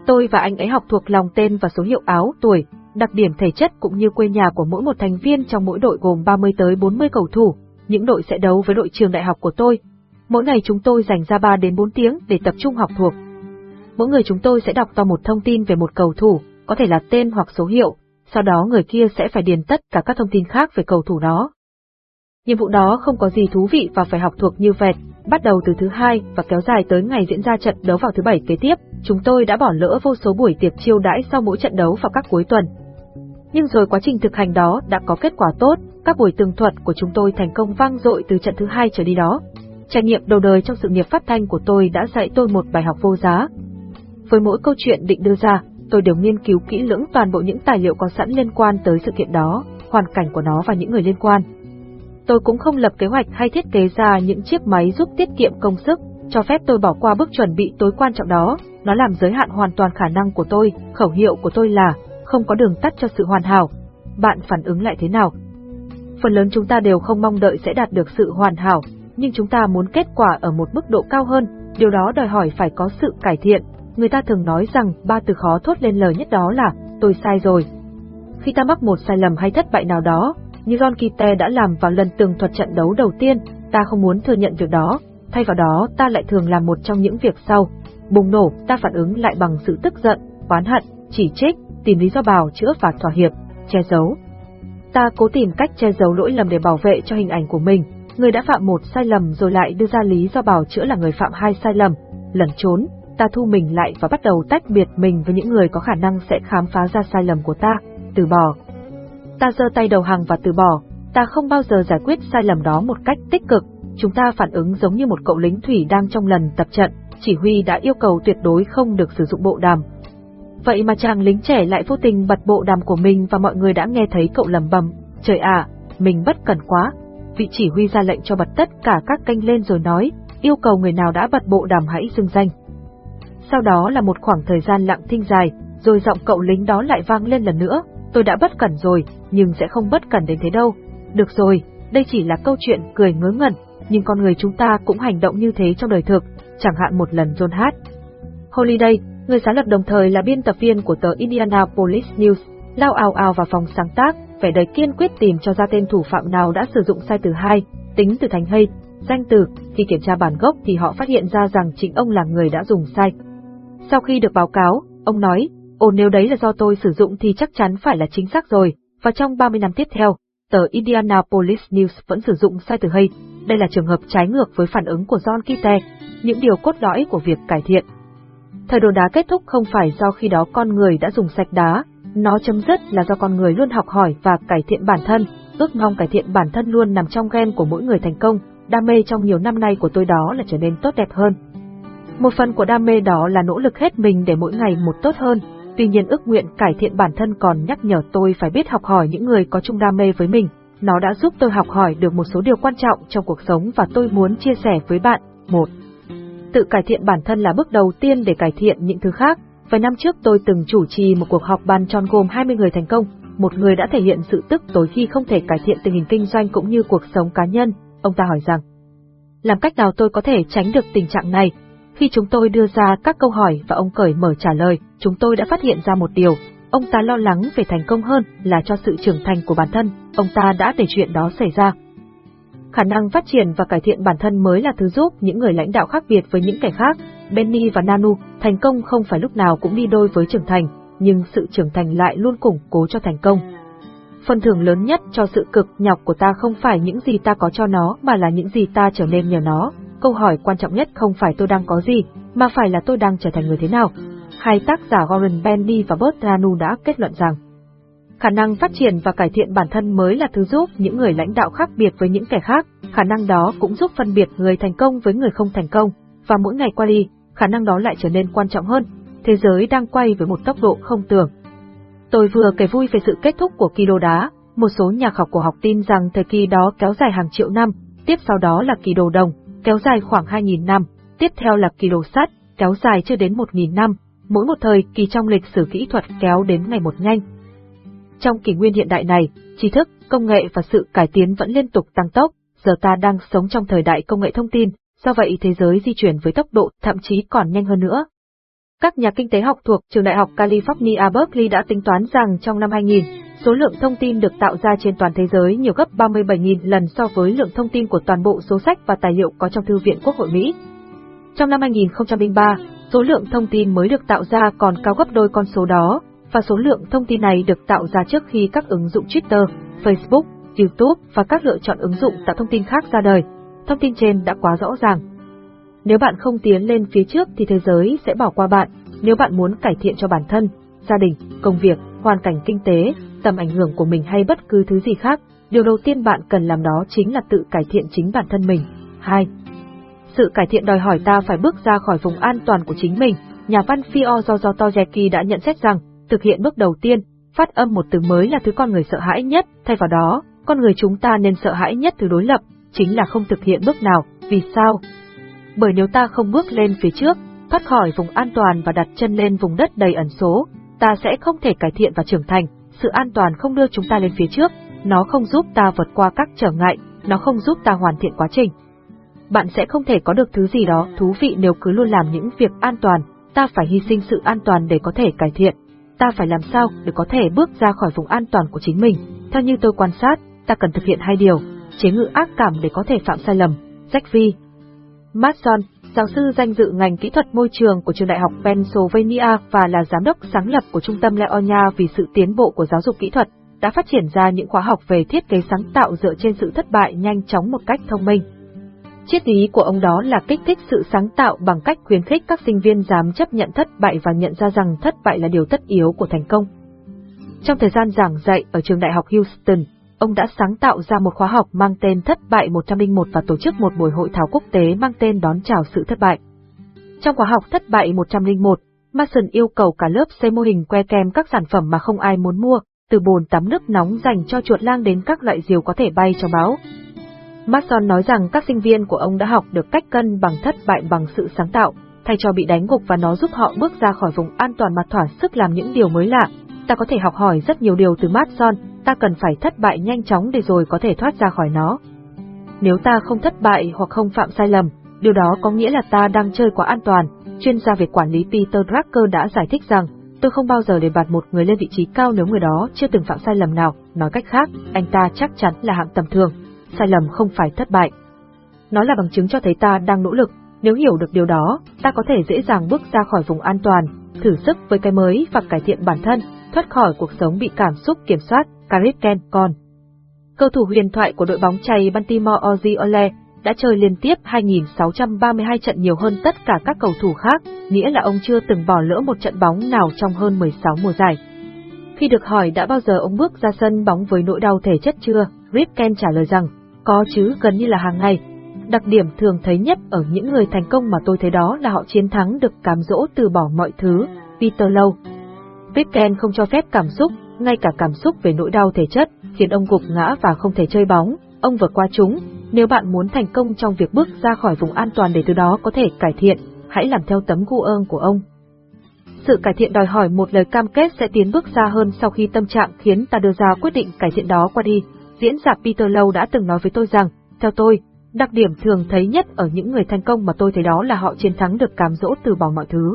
Tôi và anh ấy học thuộc lòng tên và số hiệu áo, tuổi, đặc điểm thể chất cũng như quê nhà của mỗi một thành viên trong mỗi đội gồm 30 tới 40 cầu thủ, những đội sẽ đấu với đội trường đại học của tôi. Mỗi ngày chúng tôi dành ra 3 đến 4 tiếng để tập trung học thuộc. Mỗi người chúng tôi sẽ đọc to một thông tin về một cầu thủ, có thể là tên hoặc số hiệu, sau đó người kia sẽ phải điền tất cả các thông tin khác về cầu thủ đó. Nhiệm vụ đó không có gì thú vị và phải học thuộc như vẹt, bắt đầu từ thứ hai và kéo dài tới ngày diễn ra trận đấu vào thứ bảy kế tiếp, chúng tôi đã bỏ lỡ vô số buổi tiệc chiêu đãi sau mỗi trận đấu vào các cuối tuần. Nhưng rồi quá trình thực hành đó đã có kết quả tốt, các buổi tường thuật của chúng tôi thành công vang dội từ trận thứ hai trở đi đó. Trải nghiệm đầu đời trong sự nghiệp phát thanh của tôi đã dạy tôi một bài học vô giá. Với mỗi câu chuyện định đưa ra, tôi đều nghiên cứu kỹ lưỡng toàn bộ những tài liệu có sẵn liên quan tới sự kiện đó, hoàn cảnh của nó và những người liên quan. Tôi cũng không lập kế hoạch hay thiết kế ra những chiếc máy giúp tiết kiệm công sức, cho phép tôi bỏ qua bước chuẩn bị tối quan trọng đó, nó làm giới hạn hoàn toàn khả năng của tôi, khẩu hiệu của tôi là không có đường tắt cho sự hoàn hảo. Bạn phản ứng lại thế nào? Phần lớn chúng ta đều không mong đợi sẽ đạt được sự hoàn hảo, nhưng chúng ta muốn kết quả ở một mức độ cao hơn, điều đó đòi hỏi phải có sự cải thiện. Người ta thường nói rằng ba từ khó thốt lên lời nhất đó là tôi sai rồi. Khi ta mắc một sai lầm hay thất bại nào đó, như John Kite đã làm vào lần tường thuật trận đấu đầu tiên, ta không muốn thừa nhận việc đó, thay vào đó ta lại thường làm một trong những việc sau. Bùng nổ, ta phản ứng lại bằng sự tức giận, oán hận, chỉ trích, tìm lý do bào chữa và thỏa hiệp, che giấu. Ta cố tìm cách che giấu lỗi lầm để bảo vệ cho hình ảnh của mình, người đã phạm một sai lầm rồi lại đưa ra lý do bào chữa là người phạm hai sai lầm, lẩn trốn, ta thu mình lại và bắt đầu tách biệt mình với những người có khả năng sẽ khám phá ra sai lầm của ta, từ bỏ. Ta giơ tay đầu hàng và từ bỏ, ta không bao giờ giải quyết sai lầm đó một cách tích cực, chúng ta phản ứng giống như một cậu lính thủy đang trong lần tập trận, chỉ huy đã yêu cầu tuyệt đối không được sử dụng bộ đàm. Vậy mà chàng lính trẻ lại vô tình bật bộ đàm của mình và mọi người đã nghe thấy cậu lầm bầm, trời ạ, mình bất cẩn quá. Vị chỉ huy ra lệnh cho bật tất cả các kênh lên rồi nói, yêu cầu người nào đã bật bộ đàm hãy dừng danh. Sau đó là một khoảng thời gian lặng thinh dài, rồi giọng cậu lính đó lại vang lên lần nữa, tôi đã bất cẩn rồi, nhưng sẽ không bất cẩn đến thế đâu. Được rồi, đây chỉ là câu chuyện cười ngớ ngẩn, nhưng con người chúng ta cũng hành động như thế trong đời thực, chẳng hạn một lần John hát. Holiday, người sáng lập đồng thời là biên tập viên của tờ Indianapolis News, lao ào ào vào phòng sáng tác, vẻ đầy kiên quyết tìm cho ra tên thủ phạm nào đã sử dụng sai từ hai, tính từ thành hay, danh từ, khi kiểm tra bản gốc thì họ phát hiện ra rằng chính ông là người đã dùng sai. Sau khi được báo cáo, ông nói, ồ nếu đấy là do tôi sử dụng thì chắc chắn phải là chính xác rồi, và trong 30 năm tiếp theo, tờ Indianapolis News vẫn sử dụng sai từ hay. Đây là trường hợp trái ngược với phản ứng của John Kite, những điều cốt lõi của việc cải thiện. Thời đồ đá kết thúc không phải do khi đó con người đã dùng sạch đá, nó chấm dứt là do con người luôn học hỏi và cải thiện bản thân, ước mong cải thiện bản thân luôn nằm trong gen của mỗi người thành công, đam mê trong nhiều năm nay của tôi đó là trở nên tốt đẹp hơn. Một phần của đam mê đó là nỗ lực hết mình để mỗi ngày một tốt hơn, tuy nhiên ước nguyện cải thiện bản thân còn nhắc nhở tôi phải biết học hỏi những người có chung đam mê với mình. Nó đã giúp tôi học hỏi được một số điều quan trọng trong cuộc sống và tôi muốn chia sẻ với bạn. Một, Tự cải thiện bản thân là bước đầu tiên để cải thiện những thứ khác. Vài năm trước tôi từng chủ trì một cuộc họp bàn tròn gồm 20 người thành công. Một người đã thể hiện sự tức tối khi không thể cải thiện tình hình kinh doanh cũng như cuộc sống cá nhân. Ông ta hỏi rằng, làm cách nào tôi có thể tránh được tình trạng này? Khi chúng tôi đưa ra các câu hỏi và ông cởi mở trả lời, chúng tôi đã phát hiện ra một điều, ông ta lo lắng về thành công hơn là cho sự trưởng thành của bản thân, ông ta đã để chuyện đó xảy ra. Khả năng phát triển và cải thiện bản thân mới là thứ giúp những người lãnh đạo khác biệt với những kẻ khác. Benny và Nanu, thành công không phải lúc nào cũng đi đôi với trưởng thành, nhưng sự trưởng thành lại luôn củng cố cho thành công. Phần thưởng lớn nhất cho sự cực nhọc của ta không phải những gì ta có cho nó mà là những gì ta trở nên nhờ nó. Câu hỏi quan trọng nhất không phải tôi đang có gì, mà phải là tôi đang trở thành người thế nào. Hai tác giả Warren Bendy và Bert Ranu đã kết luận rằng, khả năng phát triển và cải thiện bản thân mới là thứ giúp những người lãnh đạo khác biệt với những kẻ khác, khả năng đó cũng giúp phân biệt người thành công với người không thành công, và mỗi ngày qua đi, khả năng đó lại trở nên quan trọng hơn. Thế giới đang quay với một tốc độ không tưởng. Tôi vừa kể vui về sự kết thúc của kỳ đồ đá, một số nhà khảo cổ học tin rằng thời kỳ đó kéo dài hàng triệu năm, tiếp sau đó là kỳ đồ đồng, kéo dài khoảng 2.000 năm, tiếp theo là kỳ đồ sắt, kéo dài chưa đến 1.000 năm, mỗi một thời kỳ trong lịch sử kỹ thuật kéo đến ngày một nhanh. Trong kỷ nguyên hiện đại này, tri thức, công nghệ và sự cải tiến vẫn liên tục tăng tốc, giờ ta đang sống trong thời đại công nghệ thông tin, do vậy thế giới di chuyển với tốc độ thậm chí còn nhanh hơn nữa. Các nhà kinh tế học thuộc trường đại học California Berkeley đã tính toán rằng trong năm 2000, số lượng thông tin được tạo ra trên toàn thế giới nhiều gấp 37.000 lần so với lượng thông tin của toàn bộ số sách và tài liệu có trong Thư viện Quốc hội Mỹ. Trong năm 2003, số lượng thông tin mới được tạo ra còn cao gấp đôi con số đó, và số lượng thông tin này được tạo ra trước khi các ứng dụng Twitter, Facebook, YouTube và các lựa chọn ứng dụng tạo thông tin khác ra đời. Thông tin trên đã quá rõ ràng. Nếu bạn không tiến lên phía trước thì thế giới sẽ bỏ qua bạn. Nếu bạn muốn cải thiện cho bản thân, gia đình, công việc, hoàn cảnh kinh tế, tầm ảnh hưởng của mình hay bất cứ thứ gì khác, điều đầu tiên bạn cần làm đó chính là tự cải thiện chính bản thân mình. 2. Sự cải thiện đòi hỏi ta phải bước ra khỏi vùng an toàn của chính mình. Nhà văn Fyodor Dostoevsky đã nhận xét rằng, thực hiện bước đầu tiên, phát âm một từ mới là thứ con người sợ hãi nhất, thay vào đó, con người chúng ta nên sợ hãi nhất từ đối lập, chính là không thực hiện bước nào, vì sao? Bởi nếu ta không bước lên phía trước, thoát khỏi vùng an toàn và đặt chân lên vùng đất đầy ẩn số, ta sẽ không thể cải thiện và trưởng thành, sự an toàn không đưa chúng ta lên phía trước, nó không giúp ta vượt qua các trở ngại, nó không giúp ta hoàn thiện quá trình. Bạn sẽ không thể có được thứ gì đó thú vị nếu cứ luôn làm những việc an toàn, ta phải hy sinh sự an toàn để có thể cải thiện. Ta phải làm sao để có thể bước ra khỏi vùng an toàn của chính mình. Theo như tôi quan sát, ta cần thực hiện hai điều, chế ngự ác cảm để có thể phạm sai lầm. Jack V. Matson, giáo sư danh dự ngành kỹ thuật môi trường của trường đại học Pennsylvania và là giám đốc sáng lập của trung tâm Leonia vì sự tiến bộ của giáo dục kỹ thuật, đã phát triển ra những khóa học về thiết kế sáng tạo dựa trên sự thất bại nhanh chóng một cách thông minh. Triết lý của ông đó là kích thích sự sáng tạo bằng cách khuyến khích các sinh viên dám chấp nhận thất bại và nhận ra rằng thất bại là điều tất yếu của thành công. Trong thời gian giảng dạy ở trường đại học Houston, ông đã sáng tạo ra một khóa học mang tên Thất bại 101 và tổ chức một buổi hội thảo quốc tế mang tên Đón chào sự thất bại. Trong khóa học Thất bại 101, Mason yêu cầu cả lớp xây mô hình que kem các sản phẩm mà không ai muốn mua, từ bồn tắm nước nóng dành cho chuột lang đến các loại diều có thể bay cho báo. Mason nói rằng các sinh viên của ông đã học được cách cân bằng thất bại bằng sự sáng tạo, thay cho bị đánh gục và nó giúp họ bước ra khỏi vùng an toàn mà thỏa sức làm những điều mới lạ. Ta có thể học hỏi rất nhiều điều từ Mason, ta cần phải thất bại nhanh chóng để rồi có thể thoát ra khỏi nó. Nếu ta không thất bại hoặc không phạm sai lầm, điều đó có nghĩa là ta đang chơi quá an toàn. Chuyên gia về quản lý Peter Drucker đã giải thích rằng, tôi không bao giờ để bạt một người lên vị trí cao nếu người đó chưa từng phạm sai lầm nào, nói cách khác, anh ta chắc chắn là hạng tầm thường. Sai lầm không phải thất bại. Nó là bằng chứng cho thấy ta đang nỗ lực, nếu hiểu được điều đó, ta có thể dễ dàng bước ra khỏi vùng an toàn, thử sức với cái mới và cải thiện bản thân, thoát khỏi cuộc sống bị cảm xúc kiểm soát, Caribbean con. Cầu thủ huyền thoại của đội bóng chày Baltimore Ozzy Ole đã chơi liên tiếp 2.632 trận nhiều hơn tất cả các cầu thủ khác, nghĩa là ông chưa từng bỏ lỡ một trận bóng nào trong hơn 16 mùa giải. Khi được hỏi đã bao giờ ông bước ra sân bóng với nỗi đau thể chất chưa, Ripken trả lời rằng, có chứ gần như là hàng ngày. Đặc điểm thường thấy nhất ở những người thành công mà tôi thấy đó là họ chiến thắng được cám dỗ từ bỏ mọi thứ, Peter Lowe. Ripken không cho phép cảm xúc, ngay cả cảm xúc về nỗi đau thể chất, khiến ông gục ngã và không thể chơi bóng, ông vượt qua chúng. Nếu bạn muốn thành công trong việc bước ra khỏi vùng an toàn để từ đó có thể cải thiện, hãy làm theo tấm gu ơn của ông. Sự cải thiện đòi hỏi một lời cam kết sẽ tiến bước xa hơn sau khi tâm trạng khiến ta đưa ra quyết định cải thiện đó qua đi. Diễn giả Peter Lowe đã từng nói với tôi rằng, theo tôi, đặc điểm thường thấy nhất ở những người thành công mà tôi thấy đó là họ chiến thắng được cám dỗ từ bỏ mọi thứ.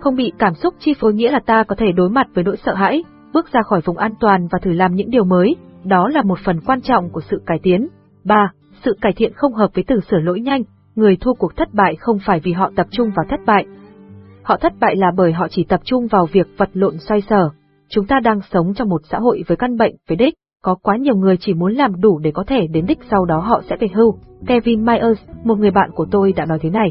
Không bị cảm xúc chi phối nghĩa là ta có thể đối mặt với nỗi sợ hãi, bước ra khỏi vùng an toàn và thử làm những điều mới, đó là một phần quan trọng của sự cải tiến. 3. Sự cải thiện không hợp với từ sửa lỗi nhanh, người thua cuộc thất bại không phải vì họ tập trung vào thất bại. Họ thất bại là bởi họ chỉ tập trung vào việc vật lộn xoay sở. Chúng ta đang sống trong một xã hội với căn bệnh, với đích, có quá nhiều người chỉ muốn làm đủ để có thể đến đích sau đó họ sẽ về hưu. Kevin Myers, một người bạn của tôi đã nói thế này.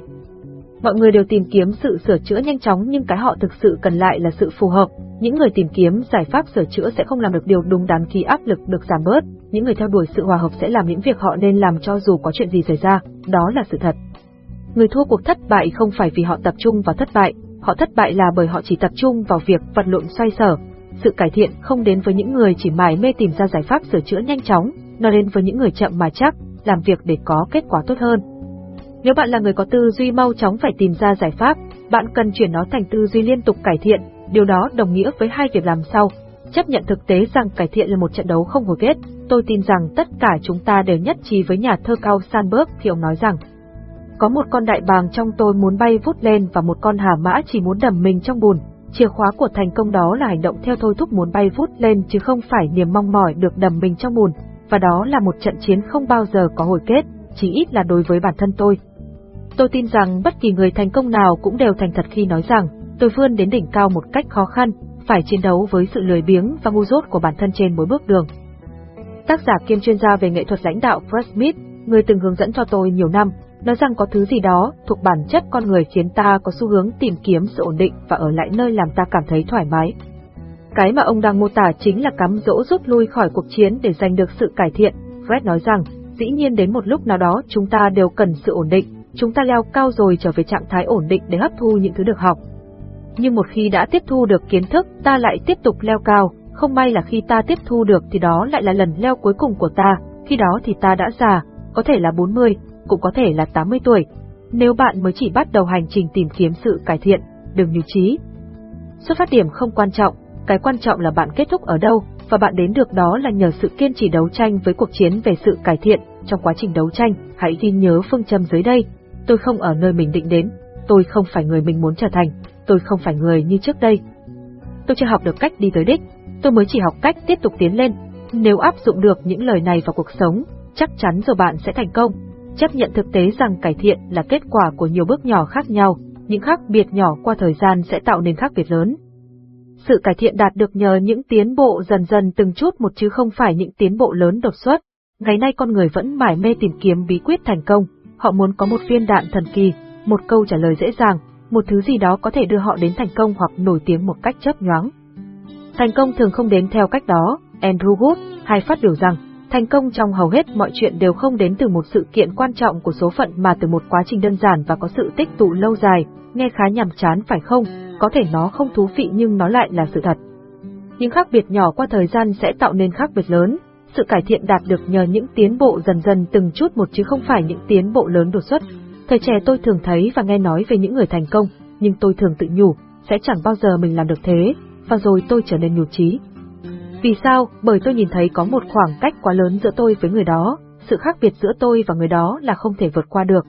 Mọi người đều tìm kiếm sự sửa chữa nhanh chóng nhưng cái họ thực sự cần lại là sự phù hợp. Những người tìm kiếm giải pháp sửa chữa sẽ không làm được điều đúng đắn khi áp lực được giảm bớt. Những người theo đuổi sự hòa hợp sẽ làm những việc họ nên làm cho dù có chuyện gì xảy ra, đó là sự thật. Người thua cuộc thất bại không phải vì họ tập trung vào thất bại, họ thất bại là bởi họ chỉ tập trung vào việc vật lộn xoay sở. Sự cải thiện không đến với những người chỉ mải mê tìm ra giải pháp sửa chữa nhanh chóng, nó đến với những người chậm mà chắc, làm việc để có kết quả tốt hơn. Nếu bạn là người có tư duy mau chóng phải tìm ra giải pháp, bạn cần chuyển nó thành tư duy liên tục cải thiện, điều đó đồng nghĩa với hai việc làm sau. Chấp nhận thực tế rằng cải thiện là một trận đấu không hồi kết, tôi tin rằng tất cả chúng ta đều nhất trí với nhà thơ cao Sandberg khi ông nói rằng Có một con đại bàng trong tôi muốn bay vút lên và một con hà mã chỉ muốn đầm mình trong bùn. Chìa khóa của thành công đó là hành động theo thôi thúc muốn bay vút lên chứ không phải niềm mong mỏi được đầm mình trong bùn, và đó là một trận chiến không bao giờ có hồi kết, chỉ ít là đối với bản thân tôi. Tôi tin rằng bất kỳ người thành công nào cũng đều thành thật khi nói rằng, tôi vươn đến đỉnh cao một cách khó khăn, phải chiến đấu với sự lười biếng và ngu dốt của bản thân trên mỗi bước đường. Tác giả kiêm chuyên gia về nghệ thuật lãnh đạo Fred Smith, người từng hướng dẫn cho tôi nhiều năm, nói rằng có thứ gì đó thuộc bản chất con người khiến ta có xu hướng tìm kiếm sự ổn định và ở lại nơi làm ta cảm thấy thoải mái. Cái mà ông đang mô tả chính là cắm dỗ rút lui khỏi cuộc chiến để giành được sự cải thiện. Fred nói rằng, dĩ nhiên đến một lúc nào đó chúng ta đều cần sự ổn định, chúng ta leo cao rồi trở về trạng thái ổn định để hấp thu những thứ được học. Nhưng một khi đã tiếp thu được kiến thức, ta lại tiếp tục leo cao, không may là khi ta tiếp thu được thì đó lại là lần leo cuối cùng của ta, khi đó thì ta đã già, có thể là 40, cũng có thể là 80 tuổi. Nếu bạn mới chỉ bắt đầu hành trình tìm kiếm sự cải thiện, đừng như trí. Xuất phát điểm không quan trọng, cái quan trọng là bạn kết thúc ở đâu, và bạn đến được đó là nhờ sự kiên trì đấu tranh với cuộc chiến về sự cải thiện. Trong quá trình đấu tranh, hãy ghi nhớ phương châm dưới đây. Tôi không ở nơi mình định đến, tôi không phải người mình muốn trở thành, tôi không phải người như trước đây. Tôi chưa học được cách đi tới đích, tôi mới chỉ học cách tiếp tục tiến lên. Nếu áp dụng được những lời này vào cuộc sống, chắc chắn rồi bạn sẽ thành công. Chấp nhận thực tế rằng cải thiện là kết quả của nhiều bước nhỏ khác nhau, những khác biệt nhỏ qua thời gian sẽ tạo nên khác biệt lớn. Sự cải thiện đạt được nhờ những tiến bộ dần dần từng chút một chứ không phải những tiến bộ lớn đột xuất. Ngày nay con người vẫn mải mê tìm kiếm bí quyết thành công, họ muốn có một viên đạn thần kỳ, một câu trả lời dễ dàng, một thứ gì đó có thể đưa họ đến thành công hoặc nổi tiếng một cách chớp nhoáng. Thành công thường không đến theo cách đó, Andrew Wood hay phát biểu rằng, thành công trong hầu hết mọi chuyện đều không đến từ một sự kiện quan trọng của số phận mà từ một quá trình đơn giản và có sự tích tụ lâu dài, nghe khá nhàm chán phải không, có thể nó không thú vị nhưng nó lại là sự thật. Những khác biệt nhỏ qua thời gian sẽ tạo nên khác biệt lớn, sự cải thiện đạt được nhờ những tiến bộ dần dần từng chút một chứ không phải những tiến bộ lớn đột xuất. Thời trẻ tôi thường thấy và nghe nói về những người thành công, nhưng tôi thường tự nhủ, sẽ chẳng bao giờ mình làm được thế, và rồi tôi trở nên nhụt chí. Vì sao? Bởi tôi nhìn thấy có một khoảng cách quá lớn giữa tôi với người đó, sự khác biệt giữa tôi và người đó là không thể vượt qua được.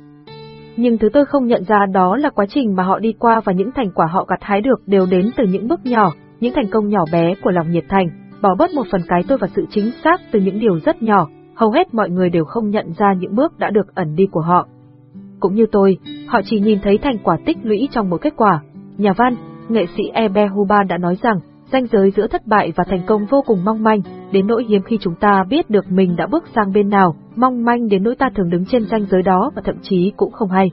Nhưng thứ tôi không nhận ra đó là quá trình mà họ đi qua và những thành quả họ gặt hái được đều đến từ những bước nhỏ, những thành công nhỏ bé của lòng nhiệt thành, bỏ bớt một phần cái tôi và sự chính xác từ những điều rất nhỏ, hầu hết mọi người đều không nhận ra những bước đã được ẩn đi của họ. Cũng như tôi, họ chỉ nhìn thấy thành quả tích lũy trong một kết quả. Nhà văn, nghệ sĩ Ebe Huban đã nói rằng, ranh giới giữa thất bại và thành công vô cùng mong manh, đến nỗi hiếm khi chúng ta biết được mình đã bước sang bên nào, mong manh đến nỗi ta thường đứng trên ranh giới đó và thậm chí cũng không hay.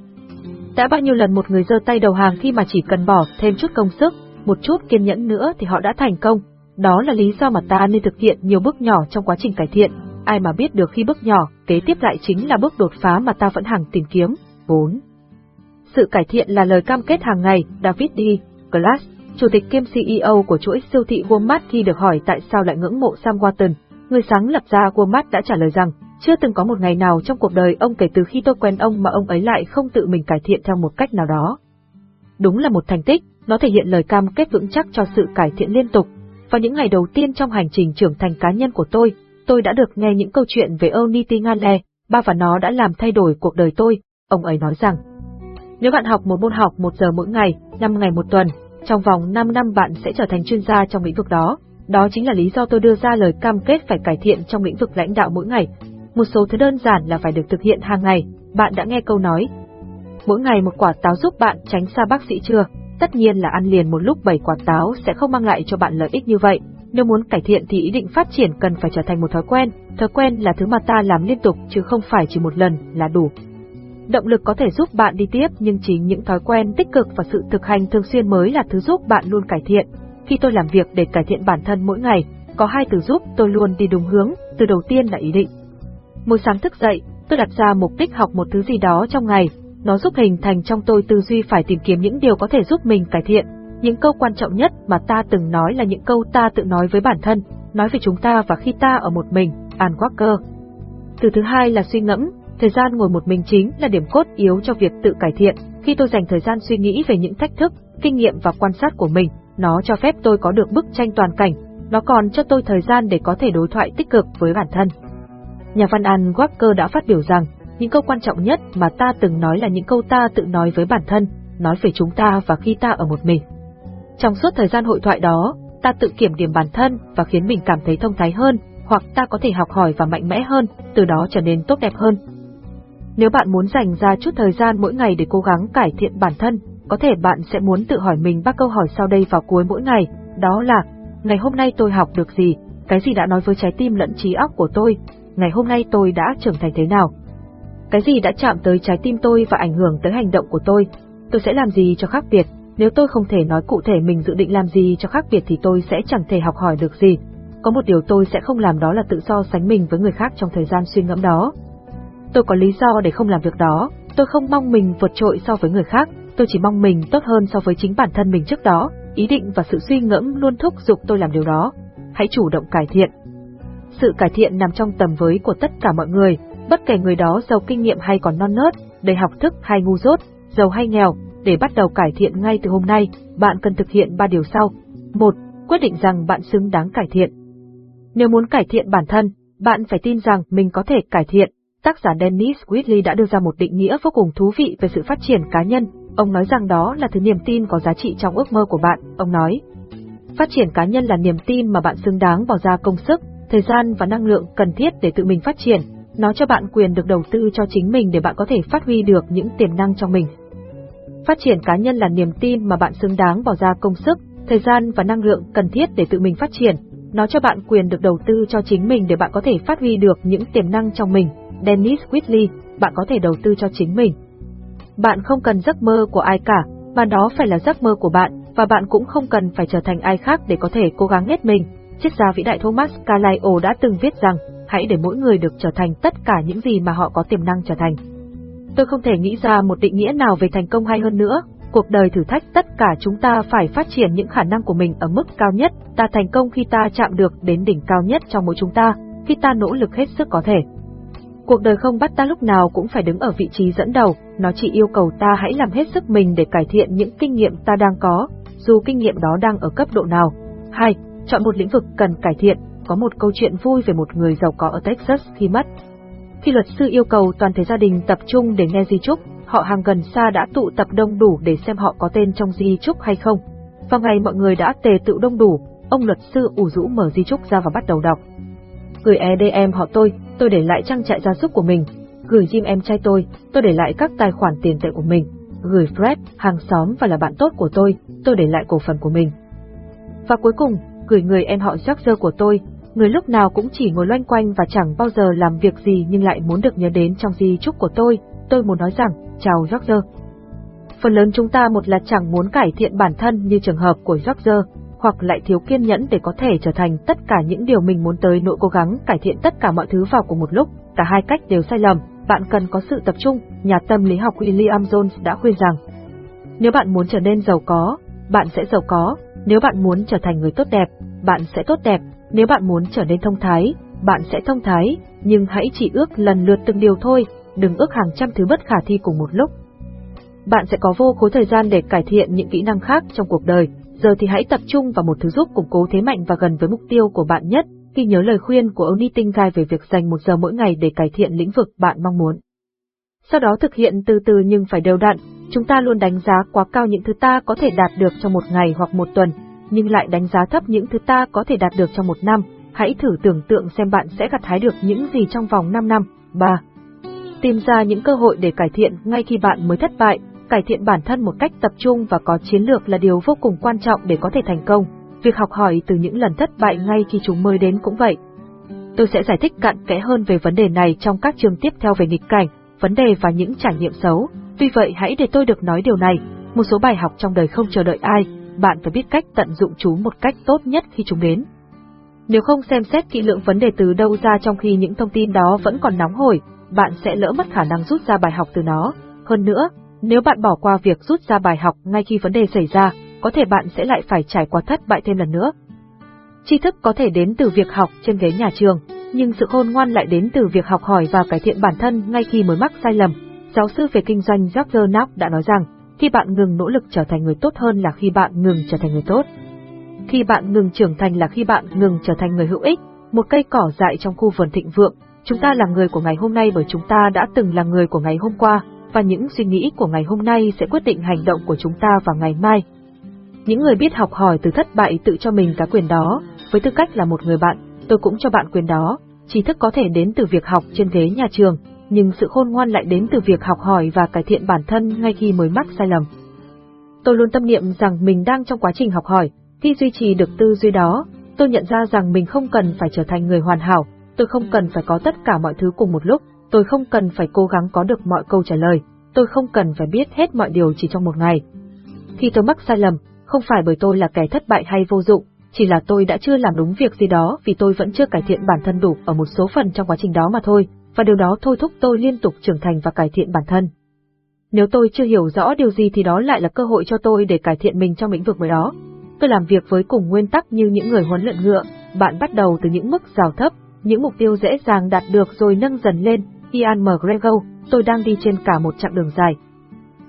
Đã bao nhiêu lần một người giơ tay đầu hàng khi mà chỉ cần bỏ thêm chút công sức, một chút kiên nhẫn nữa thì họ đã thành công. Đó là lý do mà ta nên thực hiện nhiều bước nhỏ trong quá trình cải thiện. Ai mà biết được khi bước nhỏ, kế tiếp lại chính là bước đột phá mà ta vẫn hàng tìm kiếm. 4. Sự cải thiện là lời cam kết hàng ngày, David D. Glass chủ tịch kiêm CEO của chuỗi siêu thị Walmart khi được hỏi tại sao lại ngưỡng mộ Sam Walton, người sáng lập ra Walmart đã trả lời rằng, chưa từng có một ngày nào trong cuộc đời ông kể từ khi tôi quen ông mà ông ấy lại không tự mình cải thiện theo một cách nào đó. Đúng là một thành tích, nó thể hiện lời cam kết vững chắc cho sự cải thiện liên tục. Vào những ngày đầu tiên trong hành trình trưởng thành cá nhân của tôi, tôi đã được nghe những câu chuyện về Onity Ngale, ba và nó đã làm thay đổi cuộc đời tôi. Ông ấy nói rằng, nếu bạn học một môn học một giờ mỗi ngày, 5 ngày một tuần, trong vòng 5 năm bạn sẽ trở thành chuyên gia trong lĩnh vực đó. Đó chính là lý do tôi đưa ra lời cam kết phải cải thiện trong lĩnh vực lãnh đạo mỗi ngày. Một số thứ đơn giản là phải được thực hiện hàng ngày, bạn đã nghe câu nói. Mỗi ngày một quả táo giúp bạn tránh xa bác sĩ chưa? Tất nhiên là ăn liền một lúc 7 quả táo sẽ không mang lại cho bạn lợi ích như vậy. Nếu muốn cải thiện thì ý định phát triển cần phải trở thành một thói quen. Thói quen là thứ mà ta làm liên tục chứ không phải chỉ một lần là đủ. Động lực có thể giúp bạn đi tiếp nhưng chính những thói quen tích cực và sự thực hành thường xuyên mới là thứ giúp bạn luôn cải thiện. Khi tôi làm việc để cải thiện bản thân mỗi ngày, có hai từ giúp tôi luôn đi đúng hướng, từ đầu tiên là ý định. Mỗi sáng thức dậy, tôi đặt ra mục đích học một thứ gì đó trong ngày, nó giúp hình thành trong tôi tư duy phải tìm kiếm những điều có thể giúp mình cải thiện. Những câu quan trọng nhất mà ta từng nói là những câu ta tự nói với bản thân, nói về chúng ta và khi ta ở một mình, An Walker. Từ thứ hai là suy ngẫm, Thời gian ngồi một mình chính là điểm cốt yếu cho việc tự cải thiện. Khi tôi dành thời gian suy nghĩ về những thách thức, kinh nghiệm và quan sát của mình, nó cho phép tôi có được bức tranh toàn cảnh, nó còn cho tôi thời gian để có thể đối thoại tích cực với bản thân. Nhà văn An Walker đã phát biểu rằng, những câu quan trọng nhất mà ta từng nói là những câu ta tự nói với bản thân, nói về chúng ta và khi ta ở một mình. Trong suốt thời gian hội thoại đó, ta tự kiểm điểm bản thân và khiến mình cảm thấy thông thái hơn, hoặc ta có thể học hỏi và mạnh mẽ hơn, từ đó trở nên tốt đẹp hơn. Nếu bạn muốn dành ra chút thời gian mỗi ngày để cố gắng cải thiện bản thân, có thể bạn sẽ muốn tự hỏi mình ba câu hỏi sau đây vào cuối mỗi ngày, đó là, ngày hôm nay tôi học được gì, cái gì đã nói với trái tim lẫn trí óc của tôi, ngày hôm nay tôi đã trưởng thành thế nào. Cái gì đã chạm tới trái tim tôi và ảnh hưởng tới hành động của tôi, tôi sẽ làm gì cho khác biệt, nếu tôi không thể nói cụ thể mình dự định làm gì cho khác biệt thì tôi sẽ chẳng thể học hỏi được gì. Có một điều tôi sẽ không làm đó là tự so sánh mình với người khác trong thời gian suy ngẫm đó. Tôi có lý do để không làm việc đó, tôi không mong mình vượt trội so với người khác, tôi chỉ mong mình tốt hơn so với chính bản thân mình trước đó, ý định và sự suy ngẫm luôn thúc giục tôi làm điều đó. Hãy chủ động cải thiện. Sự cải thiện nằm trong tầm với của tất cả mọi người, bất kể người đó giàu kinh nghiệm hay còn non nớt, đầy học thức hay ngu dốt, giàu hay nghèo, để bắt đầu cải thiện ngay từ hôm nay, bạn cần thực hiện ba điều sau. 1. Quyết định rằng bạn xứng đáng cải thiện. Nếu muốn cải thiện bản thân, bạn phải tin rằng mình có thể cải thiện. Tác giả Dennis Whitley đã đưa ra một định nghĩa vô cùng thú vị về sự phát triển cá nhân. Ông nói rằng đó là thứ niềm tin có giá trị trong ước mơ của bạn. Ông nói, phát triển cá nhân là niềm tin mà bạn xứng đáng bỏ ra công sức, thời gian và năng lượng cần thiết để tự mình phát triển. Nó cho bạn quyền được đầu tư cho chính mình để bạn có thể phát huy được những tiềm năng trong mình. Phát triển cá nhân là niềm tin mà bạn xứng đáng bỏ ra công sức, thời gian và năng lượng cần thiết để tự mình phát triển. Nó cho bạn quyền được đầu tư cho chính mình để bạn có thể phát huy được những tiềm năng trong mình. Dennis Whitley, bạn có thể đầu tư cho chính mình. Bạn không cần giấc mơ của ai cả, mà đó phải là giấc mơ của bạn, và bạn cũng không cần phải trở thành ai khác để có thể cố gắng hết mình. Triết gia vĩ đại Thomas Carlyle đã từng viết rằng, hãy để mỗi người được trở thành tất cả những gì mà họ có tiềm năng trở thành. Tôi không thể nghĩ ra một định nghĩa nào về thành công hay hơn nữa. Cuộc đời thử thách tất cả chúng ta phải phát triển những khả năng của mình ở mức cao nhất, ta thành công khi ta chạm được đến đỉnh cao nhất trong mỗi chúng ta, khi ta nỗ lực hết sức có thể. Cuộc đời không bắt ta lúc nào cũng phải đứng ở vị trí dẫn đầu, nó chỉ yêu cầu ta hãy làm hết sức mình để cải thiện những kinh nghiệm ta đang có, dù kinh nghiệm đó đang ở cấp độ nào. 2. Chọn một lĩnh vực cần cải thiện, có một câu chuyện vui về một người giàu có ở Texas khi mất. Khi luật sư yêu cầu toàn thể gia đình tập trung để nghe di chúc, họ hàng gần xa đã tụ tập đông đủ để xem họ có tên trong di chúc hay không. Vào ngày mọi người đã tề tựu đông đủ, ông luật sư ủ rũ mở di chúc ra và bắt đầu đọc. Gửi EDM họ tôi, tôi để lại trang trại gia súc của mình. Gửi Jim em trai tôi, tôi để lại các tài khoản tiền tệ của mình. Gửi Fred, hàng xóm và là bạn tốt của tôi, tôi để lại cổ phần của mình. Và cuối cùng, gửi người em họ George của tôi, người lúc nào cũng chỉ ngồi loanh quanh và chẳng bao giờ làm việc gì nhưng lại muốn được nhớ đến trong di chúc của tôi, tôi muốn nói rằng, chào George. Phần lớn chúng ta một là chẳng muốn cải thiện bản thân như trường hợp của George, hoặc lại thiếu kiên nhẫn để có thể trở thành tất cả những điều mình muốn tới nỗi cố gắng cải thiện tất cả mọi thứ vào cùng một lúc. Cả hai cách đều sai lầm, bạn cần có sự tập trung, nhà tâm lý học William Jones đã khuyên rằng. Nếu bạn muốn trở nên giàu có, bạn sẽ giàu có, nếu bạn muốn trở thành người tốt đẹp, bạn sẽ tốt đẹp, nếu bạn muốn trở nên thông thái, bạn sẽ thông thái, nhưng hãy chỉ ước lần lượt từng điều thôi, đừng ước hàng trăm thứ bất khả thi cùng một lúc. Bạn sẽ có vô khối thời gian để cải thiện những kỹ năng khác trong cuộc đời, giờ thì hãy tập trung vào một thứ giúp củng cố thế mạnh và gần với mục tiêu của bạn nhất, khi nhớ lời khuyên của Oni Tinh Gai về việc dành một giờ mỗi ngày để cải thiện lĩnh vực bạn mong muốn. Sau đó thực hiện từ từ nhưng phải đều đặn, chúng ta luôn đánh giá quá cao những thứ ta có thể đạt được trong một ngày hoặc một tuần, nhưng lại đánh giá thấp những thứ ta có thể đạt được trong một năm. Hãy thử tưởng tượng xem bạn sẽ gặt hái được những gì trong vòng 5 năm. 3. Tìm ra những cơ hội để cải thiện ngay khi bạn mới thất bại, cải thiện bản thân một cách tập trung và có chiến lược là điều vô cùng quan trọng để có thể thành công. Việc học hỏi từ những lần thất bại ngay khi chúng mới đến cũng vậy. Tôi sẽ giải thích cặn kẽ hơn về vấn đề này trong các chương tiếp theo về nghịch cảnh, vấn đề và những trải nghiệm xấu. Vì vậy hãy để tôi được nói điều này, một số bài học trong đời không chờ đợi ai, bạn phải biết cách tận dụng chúng một cách tốt nhất khi chúng đến. Nếu không xem xét kỹ lưỡng vấn đề từ đâu ra trong khi những thông tin đó vẫn còn nóng hổi, bạn sẽ lỡ mất khả năng rút ra bài học từ nó. Hơn nữa, nếu bạn bỏ qua việc rút ra bài học ngay khi vấn đề xảy ra, có thể bạn sẽ lại phải trải qua thất bại thêm lần nữa. Tri thức có thể đến từ việc học trên ghế nhà trường, nhưng sự khôn ngoan lại đến từ việc học hỏi và cải thiện bản thân ngay khi mới mắc sai lầm. Giáo sư về kinh doanh George Knapp đã nói rằng, khi bạn ngừng nỗ lực trở thành người tốt hơn là khi bạn ngừng trở thành người tốt. Khi bạn ngừng trưởng thành là khi bạn ngừng trở thành người hữu ích, một cây cỏ dại trong khu vườn thịnh vượng, chúng ta là người của ngày hôm nay bởi chúng ta đã từng là người của ngày hôm qua, và những suy nghĩ của ngày hôm nay sẽ quyết định hành động của chúng ta vào ngày mai. Những người biết học hỏi từ thất bại tự cho mình cái quyền đó, với tư cách là một người bạn, tôi cũng cho bạn quyền đó. Trí thức có thể đến từ việc học trên ghế nhà trường, nhưng sự khôn ngoan lại đến từ việc học hỏi và cải thiện bản thân ngay khi mới mắc sai lầm. Tôi luôn tâm niệm rằng mình đang trong quá trình học hỏi, khi duy trì được tư duy đó, tôi nhận ra rằng mình không cần phải trở thành người hoàn hảo, tôi không cần phải có tất cả mọi thứ cùng một lúc, tôi không cần phải cố gắng có được mọi câu trả lời, tôi không cần phải biết hết mọi điều chỉ trong một ngày. Khi tôi mắc sai lầm, không phải bởi tôi là kẻ thất bại hay vô dụng, chỉ là tôi đã chưa làm đúng việc gì đó vì tôi vẫn chưa cải thiện bản thân đủ ở một số phần trong quá trình đó mà thôi, và điều đó thôi thúc tôi liên tục trưởng thành và cải thiện bản thân. Nếu tôi chưa hiểu rõ điều gì thì đó lại là cơ hội cho tôi để cải thiện mình trong lĩnh vực mới đó. Tôi làm việc với cùng nguyên tắc như những người huấn luyện ngựa, bạn bắt đầu từ những mức rào thấp, những mục tiêu dễ dàng đạt được rồi nâng dần lên, Ian McGregor, tôi đang đi trên cả một chặng đường dài.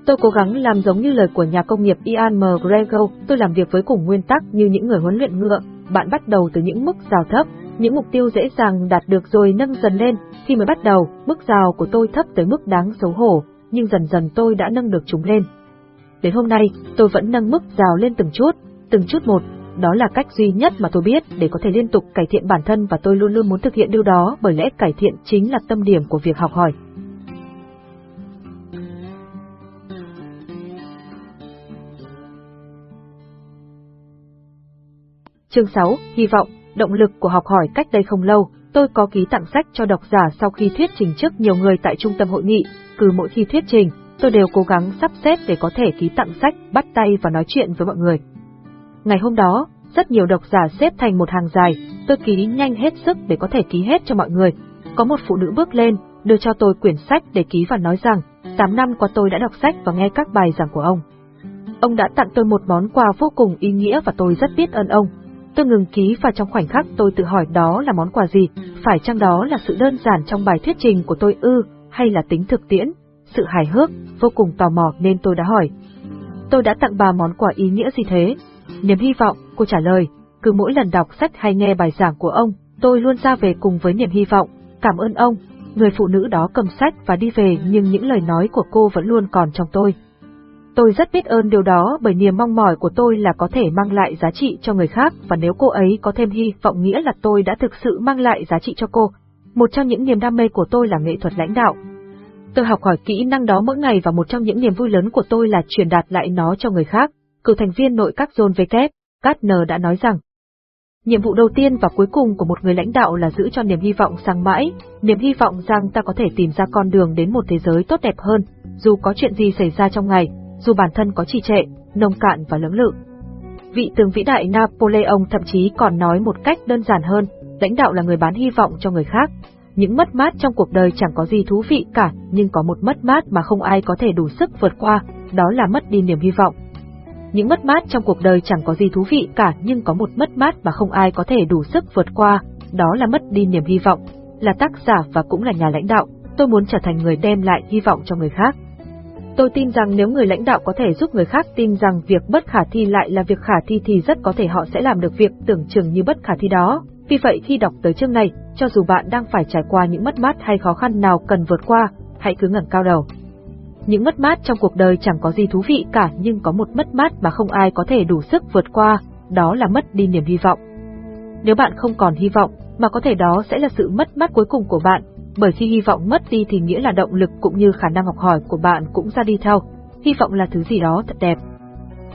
Tôi cố gắng làm giống như lời của nhà công nghiệp Ian McGregor, tôi làm việc với cùng nguyên tắc như những người huấn luyện ngựa, bạn bắt đầu từ những mức rào thấp, những mục tiêu dễ dàng đạt được rồi nâng dần lên, khi mới bắt đầu, mức rào của tôi thấp tới mức đáng xấu hổ, nhưng dần dần tôi đã nâng được chúng lên. Đến hôm nay, tôi vẫn nâng mức rào lên từng chút, từng chút một, đó là cách duy nhất mà tôi biết để có thể liên tục cải thiện bản thân và tôi luôn luôn muốn thực hiện điều đó bởi lẽ cải thiện chính là tâm điểm của việc học hỏi. Chương 6, hy vọng, động lực của học hỏi cách đây không lâu, tôi có ký tặng sách cho độc giả sau khi thuyết trình trước nhiều người tại trung tâm hội nghị, cứ mỗi khi thuyết trình, tôi đều cố gắng sắp xếp để có thể ký tặng sách, bắt tay và nói chuyện với mọi người. Ngày hôm đó, rất nhiều độc giả xếp thành một hàng dài, tôi ký nhanh hết sức để có thể ký hết cho mọi người. Có một phụ nữ bước lên, đưa cho tôi quyển sách để ký và nói rằng, 8 năm qua tôi đã đọc sách và nghe các bài giảng của ông. Ông đã tặng tôi một món quà vô cùng ý nghĩa và tôi rất biết ơn ông. Tôi ngừng ký và trong khoảnh khắc tôi tự hỏi đó là món quà gì, phải chăng đó là sự đơn giản trong bài thuyết trình của tôi ư, hay là tính thực tiễn, sự hài hước, vô cùng tò mò nên tôi đã hỏi. Tôi đã tặng bà món quà ý nghĩa gì thế? Niềm hy vọng, cô trả lời, cứ mỗi lần đọc sách hay nghe bài giảng của ông, tôi luôn ra về cùng với niềm hy vọng, cảm ơn ông. Người phụ nữ đó cầm sách và đi về nhưng những lời nói của cô vẫn luôn còn trong tôi. Tôi rất biết ơn điều đó bởi niềm mong mỏi của tôi là có thể mang lại giá trị cho người khác và nếu cô ấy có thêm hy vọng nghĩa là tôi đã thực sự mang lại giá trị cho cô. Một trong những niềm đam mê của tôi là nghệ thuật lãnh đạo. Tôi học hỏi kỹ năng đó mỗi ngày và một trong những niềm vui lớn của tôi là truyền đạt lại nó cho người khác. Cựu thành viên nội các john WK, Gardner đã nói rằng, Nhiệm vụ đầu tiên và cuối cùng của một người lãnh đạo là giữ cho niềm hy vọng sáng mãi, niềm hy vọng rằng ta có thể tìm ra con đường đến một thế giới tốt đẹp hơn, dù có chuyện gì xảy ra trong ngày, dù bản thân có trì trệ, nông cạn và lưỡng lự. Vị tướng vĩ đại Napoleon thậm chí còn nói một cách đơn giản hơn, lãnh đạo là người bán hy vọng cho người khác. Những mất mát trong cuộc đời chẳng có gì thú vị cả, nhưng có một mất mát mà không ai có thể đủ sức vượt qua, đó là mất đi niềm hy vọng. Những mất mát trong cuộc đời chẳng có gì thú vị cả nhưng có một mất mát mà không ai có thể đủ sức vượt qua, đó là mất đi niềm hy vọng. Là tác giả và cũng là nhà lãnh đạo, tôi muốn trở thành người đem lại hy vọng cho người khác. Tôi tin rằng nếu người lãnh đạo có thể giúp người khác tin rằng việc bất khả thi lại là việc khả thi thì rất có thể họ sẽ làm được việc tưởng chừng như bất khả thi đó. Vì vậy khi đọc tới chương này, cho dù bạn đang phải trải qua những mất mát hay khó khăn nào cần vượt qua, hãy cứ ngẩng cao đầu. Những mất mát trong cuộc đời chẳng có gì thú vị cả nhưng có một mất mát mà không ai có thể đủ sức vượt qua, đó là mất đi niềm hy vọng. Nếu bạn không còn hy vọng, mà có thể đó sẽ là sự mất mát cuối cùng của bạn, bởi khi hy vọng mất đi thì nghĩa là động lực cũng như khả năng học hỏi của bạn cũng ra đi theo. Hy vọng là thứ gì đó thật đẹp.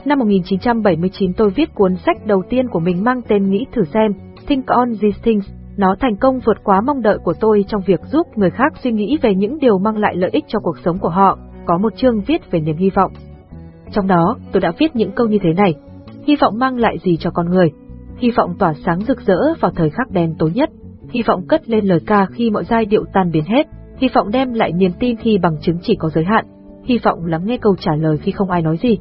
Năm 1979 tôi viết cuốn sách đầu tiên của mình mang tên Nghĩ thử xem, Think on these things. Nó thành công vượt quá mong đợi của tôi trong việc giúp người khác suy nghĩ về những điều mang lại lợi ích cho cuộc sống của họ, có một chương viết về niềm hy vọng. Trong đó, tôi đã viết những câu như thế này. Hy vọng mang lại gì cho con người? Hy vọng tỏa sáng rực rỡ vào thời khắc đen tối nhất hy vọng cất lên lời ca khi mọi giai điệu tan biến hết, hy vọng đem lại niềm tin khi bằng chứng chỉ có giới hạn, hy vọng lắng nghe câu trả lời khi không ai nói gì.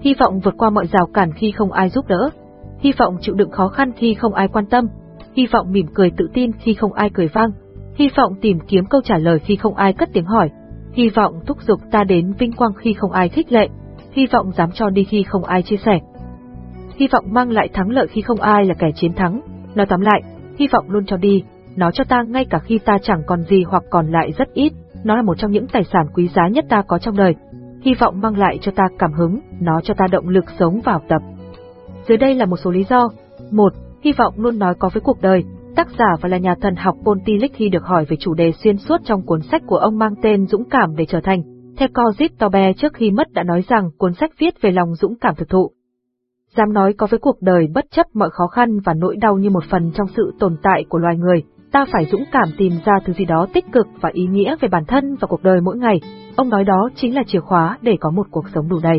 Hy vọng vượt qua mọi rào cản khi không ai giúp đỡ, hy vọng chịu đựng khó khăn khi không ai quan tâm, hy vọng mỉm cười tự tin khi không ai cười vang, hy vọng tìm kiếm câu trả lời khi không ai cất tiếng hỏi, hy vọng thúc giục ta đến vinh quang khi không ai khích lệ, hy vọng dám cho đi khi không ai chia sẻ. Hy vọng mang lại thắng lợi khi không ai là kẻ chiến thắng. Nói tóm lại, hy vọng luôn cho đi, nó cho ta ngay cả khi ta chẳng còn gì hoặc còn lại rất ít, nó là một trong những tài sản quý giá nhất ta có trong đời. Hy vọng mang lại cho ta cảm hứng, nó cho ta động lực sống và học tập. Dưới đây là một số lý do. một, Hy vọng luôn nói có với cuộc đời. Tác giả và là nhà thần học Paul Tillich khi được hỏi về chủ đề xuyên suốt trong cuốn sách của ông mang tên Dũng cảm để trở thành. Theo Cozit Tobe trước khi mất đã nói rằng cuốn sách viết về lòng dũng cảm thực thụ, dám nói có với cuộc đời bất chấp mọi khó khăn và nỗi đau như một phần trong sự tồn tại của loài người, ta phải dũng cảm tìm ra thứ gì đó tích cực và ý nghĩa về bản thân và cuộc đời mỗi ngày. Ông nói đó chính là chìa khóa để có một cuộc sống đủ đầy.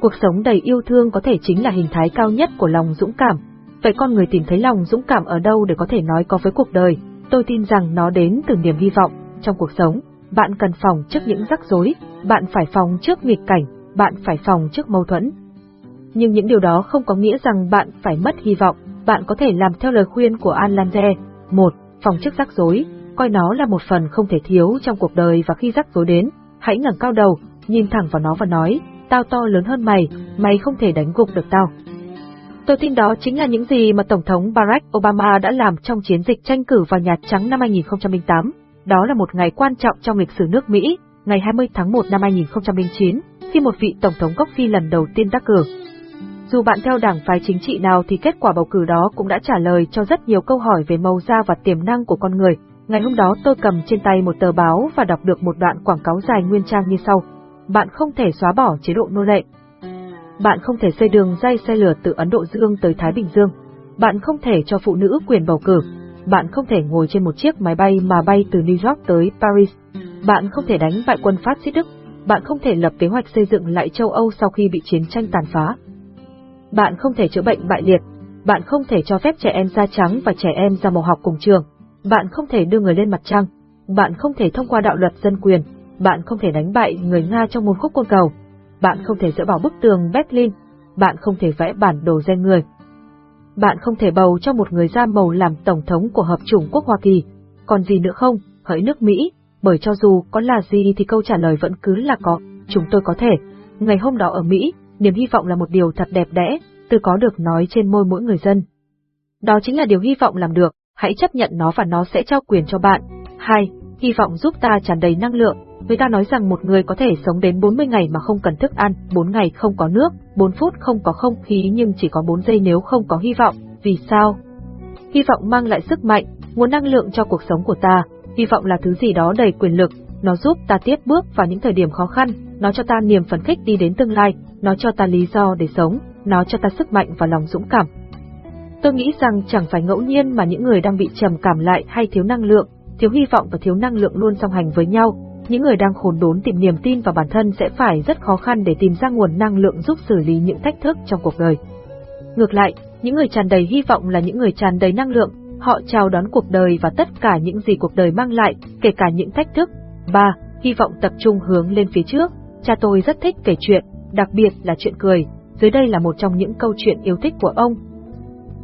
Cuộc sống đầy yêu thương có thể chính là hình thái cao nhất của lòng dũng cảm. Vậy con người tìm thấy lòng dũng cảm ở đâu để có thể nói có với cuộc đời? Tôi tin rằng nó đến từ niềm hy vọng. Trong cuộc sống, bạn cần phòng trước những rắc rối, bạn phải phòng trước nghịch cảnh, bạn phải phòng trước mâu thuẫn, nhưng những điều đó không có nghĩa rằng bạn phải mất hy vọng, bạn có thể làm theo lời khuyên của An Lanze. 1. Phòng trước rắc rối. coi nó là một phần không thể thiếu trong cuộc đời và khi rắc rối đến, hãy ngẩng cao đầu, nhìn thẳng vào nó và nói, tao to lớn hơn mày, mày không thể đánh gục được tao. Tôi tin đó chính là những gì mà Tổng thống Barack Obama đã làm trong chiến dịch tranh cử vào Nhà Trắng năm 2008. Đó là một ngày quan trọng trong lịch sử nước Mỹ, ngày 20 tháng 1 năm 2009, khi một vị Tổng thống gốc Phi lần đầu tiên đắc cử. Dù bạn theo đảng phái chính trị nào thì kết quả bầu cử đó cũng đã trả lời cho rất nhiều câu hỏi về màu da và tiềm năng của con người. Ngày hôm đó tôi cầm trên tay một tờ báo và đọc được một đoạn quảng cáo dài nguyên trang như sau. Bạn không thể xóa bỏ chế độ nô lệ. Bạn không thể xây đường dây xe lửa từ Ấn Độ Dương tới Thái Bình Dương. Bạn không thể cho phụ nữ quyền bầu cử. Bạn không thể ngồi trên một chiếc máy bay mà bay từ New York tới Paris. Bạn không thể đánh bại quân phát xít Đức. Bạn không thể lập kế hoạch xây dựng lại châu Âu sau khi bị chiến tranh tàn phá. Bạn không thể chữa bệnh bại liệt. Bạn không thể cho phép trẻ em da trắng và trẻ em da màu học cùng trường. Bạn không thể đưa người lên mặt trăng. Bạn không thể thông qua đạo luật dân quyền. Bạn không thể đánh bại người Nga trong một khúc côn cầu. Bạn không thể dỡ bỏ bức tường Berlin. Bạn không thể vẽ bản đồ gen người. Bạn không thể bầu cho một người da màu làm tổng thống của Hợp chủng quốc Hoa Kỳ. Còn gì nữa không, hỡi nước Mỹ, bởi cho dù có là gì thì câu trả lời vẫn cứ là có, chúng tôi có thể. Ngày hôm đó ở Mỹ, niềm hy vọng là một điều thật đẹp đẽ, từ có được nói trên môi mỗi người dân. Đó chính là điều hy vọng làm được, hãy chấp nhận nó và nó sẽ trao quyền cho bạn. 2. Hy vọng giúp ta tràn đầy năng lượng. Người ta nói rằng một người có thể sống đến 40 ngày mà không cần thức ăn, 4 ngày không có nước, 4 phút không có không khí nhưng chỉ có 4 giây nếu không có hy vọng. Vì sao? Hy vọng mang lại sức mạnh, nguồn năng lượng cho cuộc sống của ta, hy vọng là thứ gì đó đầy quyền lực, nó giúp ta tiếp bước vào những thời điểm khó khăn, nó cho ta niềm phấn khích đi đến tương lai, nó cho ta lý do để sống, nó cho ta sức mạnh và lòng dũng cảm. Tôi nghĩ rằng chẳng phải ngẫu nhiên mà những người đang bị trầm cảm lại hay thiếu năng lượng, thiếu hy vọng và thiếu năng lượng luôn song hành với nhau. Những người đang khốn đốn tìm niềm tin vào bản thân sẽ phải rất khó khăn để tìm ra nguồn năng lượng giúp xử lý những thách thức trong cuộc đời. Ngược lại, những người tràn đầy hy vọng là những người tràn đầy năng lượng, họ chào đón cuộc đời và tất cả những gì cuộc đời mang lại, kể cả những thách thức. 3. Hy vọng tập trung hướng lên phía trước. Cha tôi rất thích kể chuyện, đặc biệt là chuyện cười. Dưới đây là một trong những câu chuyện yêu thích của ông.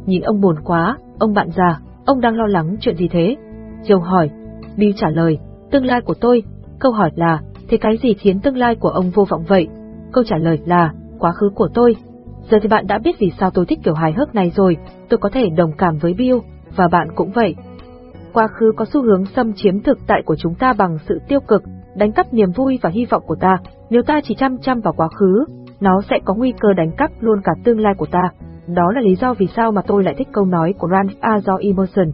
Nhìn ông buồn quá, ông bạn già, ông đang lo lắng chuyện gì thế? Diều hỏi. Bill trả lời, tương lai của tôi. Câu hỏi là, thế cái gì khiến tương lai của ông vô vọng vậy? Câu trả lời là, quá khứ của tôi. Giờ thì bạn đã biết vì sao tôi thích kiểu hài hước này rồi, tôi có thể đồng cảm với Bill, và bạn cũng vậy. Quá khứ có xu hướng xâm chiếm thực tại của chúng ta bằng sự tiêu cực, đánh cắp niềm vui và hy vọng của ta. Nếu ta chỉ chăm chăm vào quá khứ, nó sẽ có nguy cơ đánh cắp luôn cả tương lai của ta. Đó là lý do vì sao mà tôi lại thích câu nói của Ralph A. Emerson.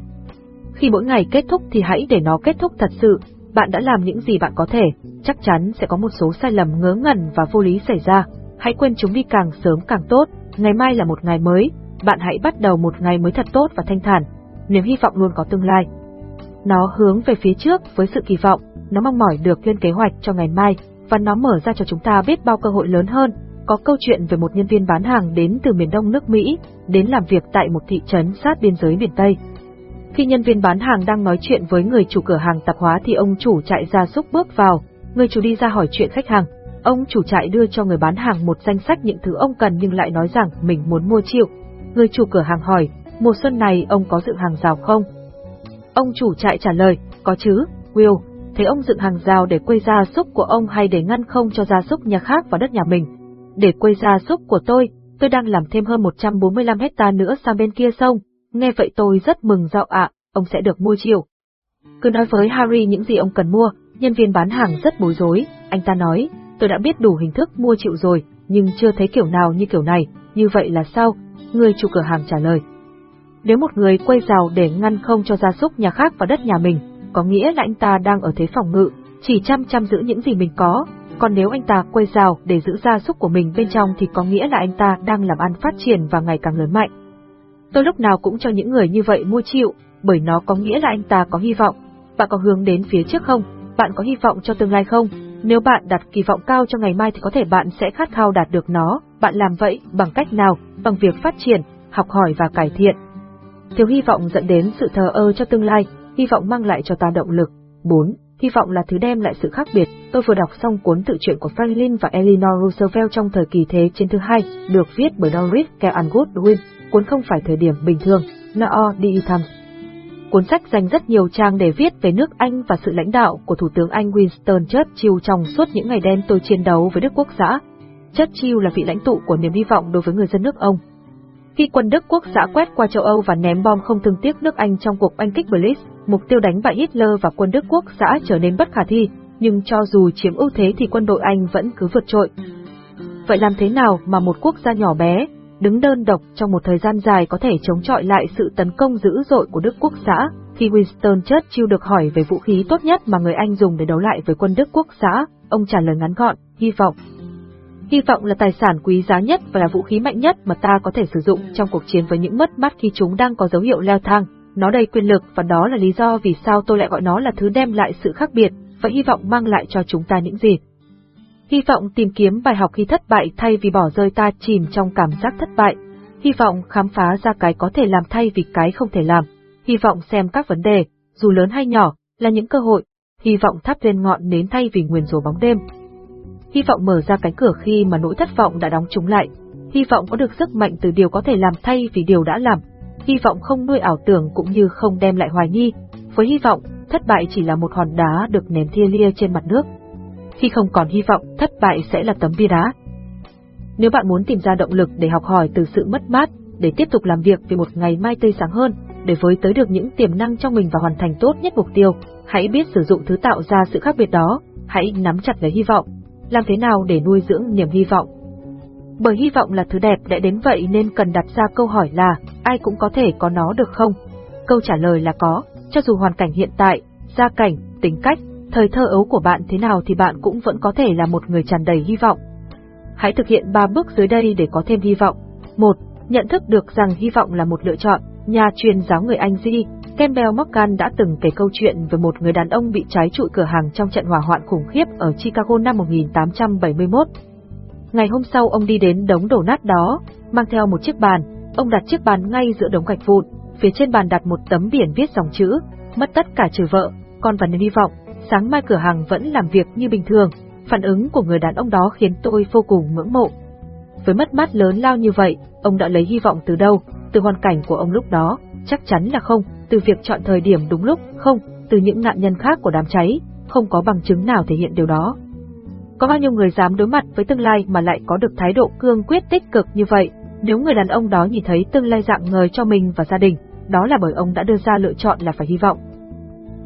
Khi mỗi ngày kết thúc thì hãy để nó kết thúc thật sự, bạn đã làm những gì bạn có thể, chắc chắn sẽ có một số sai lầm ngớ ngẩn và vô lý xảy ra. Hãy quên chúng đi càng sớm càng tốt, ngày mai là một ngày mới, bạn hãy bắt đầu một ngày mới thật tốt và thanh thản, niềm hy vọng luôn có tương lai. Nó hướng về phía trước với sự kỳ vọng, nó mong mỏi được lên kế hoạch cho ngày mai, và nó mở ra cho chúng ta biết bao cơ hội lớn hơn. Có câu chuyện về một nhân viên bán hàng đến từ miền đông nước Mỹ, đến làm việc tại một thị trấn sát biên giới miền Tây. Khi nhân viên bán hàng đang nói chuyện với người chủ cửa hàng tạp hóa thì ông chủ chạy ra giúp bước vào, người chủ đi ra hỏi chuyện khách hàng. Ông chủ chạy đưa cho người bán hàng một danh sách những thứ ông cần nhưng lại nói rằng mình muốn mua chịu. Người chủ cửa hàng hỏi, mùa xuân này ông có dự hàng rào không? Ông chủ trại trả lời, có chứ, Will, thế ông dựng hàng rào để quây gia súc của ông hay để ngăn không cho gia súc nhà khác vào đất nhà mình? Để quây gia súc của tôi, tôi đang làm thêm hơn 145 hecta nữa sang bên kia sông. Nghe vậy tôi rất mừng dạo ạ, ông sẽ được mua chiều. Cứ nói với Harry những gì ông cần mua, nhân viên bán hàng rất bối rối, anh ta nói, tôi đã biết đủ hình thức mua chịu rồi, nhưng chưa thấy kiểu nào như kiểu này, như vậy là sao? Người chủ cửa hàng trả lời. Nếu một người quay rào để ngăn không cho gia súc nhà khác vào đất nhà mình, có nghĩa là anh ta đang ở thế phòng ngự, chỉ chăm chăm giữ những gì mình có, còn nếu anh ta quay rào để giữ gia súc của mình bên trong thì có nghĩa là anh ta đang làm ăn phát triển và ngày càng lớn mạnh. Tôi lúc nào cũng cho những người như vậy mua chịu, bởi nó có nghĩa là anh ta có hy vọng. Bạn có hướng đến phía trước không? Bạn có hy vọng cho tương lai không? Nếu bạn đặt kỳ vọng cao cho ngày mai thì có thể bạn sẽ khát khao đạt được nó. Bạn làm vậy bằng cách nào? Bằng việc phát triển, học hỏi và cải thiện. Thiếu hy vọng dẫn đến sự thờ ơ cho tương lai, hy vọng mang lại cho ta động lực. 4. Hy vọng là thứ đem lại sự khác biệt. Tôi vừa đọc xong cuốn tự truyện của Franklin và Eleanor Roosevelt trong thời kỳ thế chiến thứ hai, được viết bởi Doris Kearns Goodwin. Cuốn không phải thời điểm bình thường. Nao đi Times. cuốn sách dành rất nhiều trang để viết về nước Anh và sự lãnh đạo của Thủ tướng Anh Winston Churchill trong suốt những ngày đen tôi chiến đấu với Đức Quốc xã. Churchill là vị lãnh tụ của niềm hy vọng đối với người dân nước ông. Khi quân Đức Quốc xã quét qua châu Âu và ném bom không thương tiếc nước Anh trong cuộc oanh kích Blitz, mục tiêu đánh bại Hitler và quân Đức Quốc xã trở nên bất khả thi, nhưng cho dù chiếm ưu thế thì quân đội Anh vẫn cứ vượt trội. Vậy làm thế nào mà một quốc gia nhỏ bé, đứng đơn độc trong một thời gian dài có thể chống chọi lại sự tấn công dữ dội của Đức Quốc xã? Khi Winston Churchill được hỏi về vũ khí tốt nhất mà người Anh dùng để đấu lại với quân Đức Quốc xã, ông trả lời ngắn gọn, hy vọng. Hy vọng là tài sản quý giá nhất và là vũ khí mạnh nhất mà ta có thể sử dụng trong cuộc chiến với những mất mát khi chúng đang có dấu hiệu leo thang. Nó đầy quyền lực và đó là lý do vì sao tôi lại gọi nó là thứ đem lại sự khác biệt, và hy vọng mang lại cho chúng ta những gì. Hy vọng tìm kiếm bài học khi thất bại thay vì bỏ rơi ta chìm trong cảm giác thất bại. Hy vọng khám phá ra cái có thể làm thay vì cái không thể làm. Hy vọng xem các vấn đề, dù lớn hay nhỏ, là những cơ hội. Hy vọng thắp lên ngọn nến thay vì nguyền rủa bóng đêm. Hy vọng mở ra cánh cửa khi mà nỗi thất vọng đã đóng chúng lại. Hy vọng có được sức mạnh từ điều có thể làm thay vì điều đã làm. Hy vọng không nuôi ảo tưởng cũng như không đem lại hoài nghi. Với hy vọng, thất bại chỉ là một hòn đá được ném thia lia trên mặt nước. Khi không còn hy vọng, thất bại sẽ là tấm bia đá. Nếu bạn muốn tìm ra động lực để học hỏi từ sự mất mát, để tiếp tục làm việc vì một ngày mai tươi sáng hơn, để với tới được những tiềm năng trong mình và hoàn thành tốt nhất mục tiêu, hãy biết sử dụng thứ tạo ra sự khác biệt đó, hãy nắm chặt lấy hy vọng. Làm thế nào để nuôi dưỡng niềm hy vọng? Bởi hy vọng là thứ đẹp đã đến vậy nên cần đặt ra câu hỏi là, ai cũng có thể có nó được không? Câu trả lời là có, cho dù hoàn cảnh hiện tại, gia cảnh, tính cách, thời thơ ấu của bạn thế nào thì bạn cũng vẫn có thể là một người tràn đầy hy vọng. Hãy thực hiện 3 bước dưới đây để có thêm hy vọng. 1. Nhận thức được rằng hy vọng là một lựa chọn. Nhà truyền giáo người Anh Di Campbell Morgan đã từng kể câu chuyện về một người đàn ông bị cháy trụi cửa hàng trong trận hỏa hoạn khủng khiếp ở Chicago năm 1871. Ngày hôm sau ông đi đến đống đổ nát đó, mang theo một chiếc bàn, ông đặt chiếc bàn ngay giữa đống gạch vụn, phía trên bàn đặt một tấm biển viết dòng chữ, mất tất cả trừ vợ, con và niềm hy vọng, sáng mai cửa hàng vẫn làm việc như bình thường. Phản ứng của người đàn ông đó khiến tôi vô cùng ngưỡng mộ. Với mất mát lớn lao như vậy, ông đã lấy hy vọng từ đâu? Từ hoàn cảnh của ông lúc đó, chắc chắn là không, từ việc chọn thời điểm đúng lúc, không, từ những nạn nhân khác của đám cháy, không có bằng chứng nào thể hiện điều đó. Có bao nhiêu người dám đối mặt với tương lai mà lại có được thái độ cương quyết tích cực như vậy, nếu người đàn ông đó nhìn thấy tương lai dạng ngời cho mình và gia đình, đó là bởi ông đã đưa ra lựa chọn là phải hy vọng.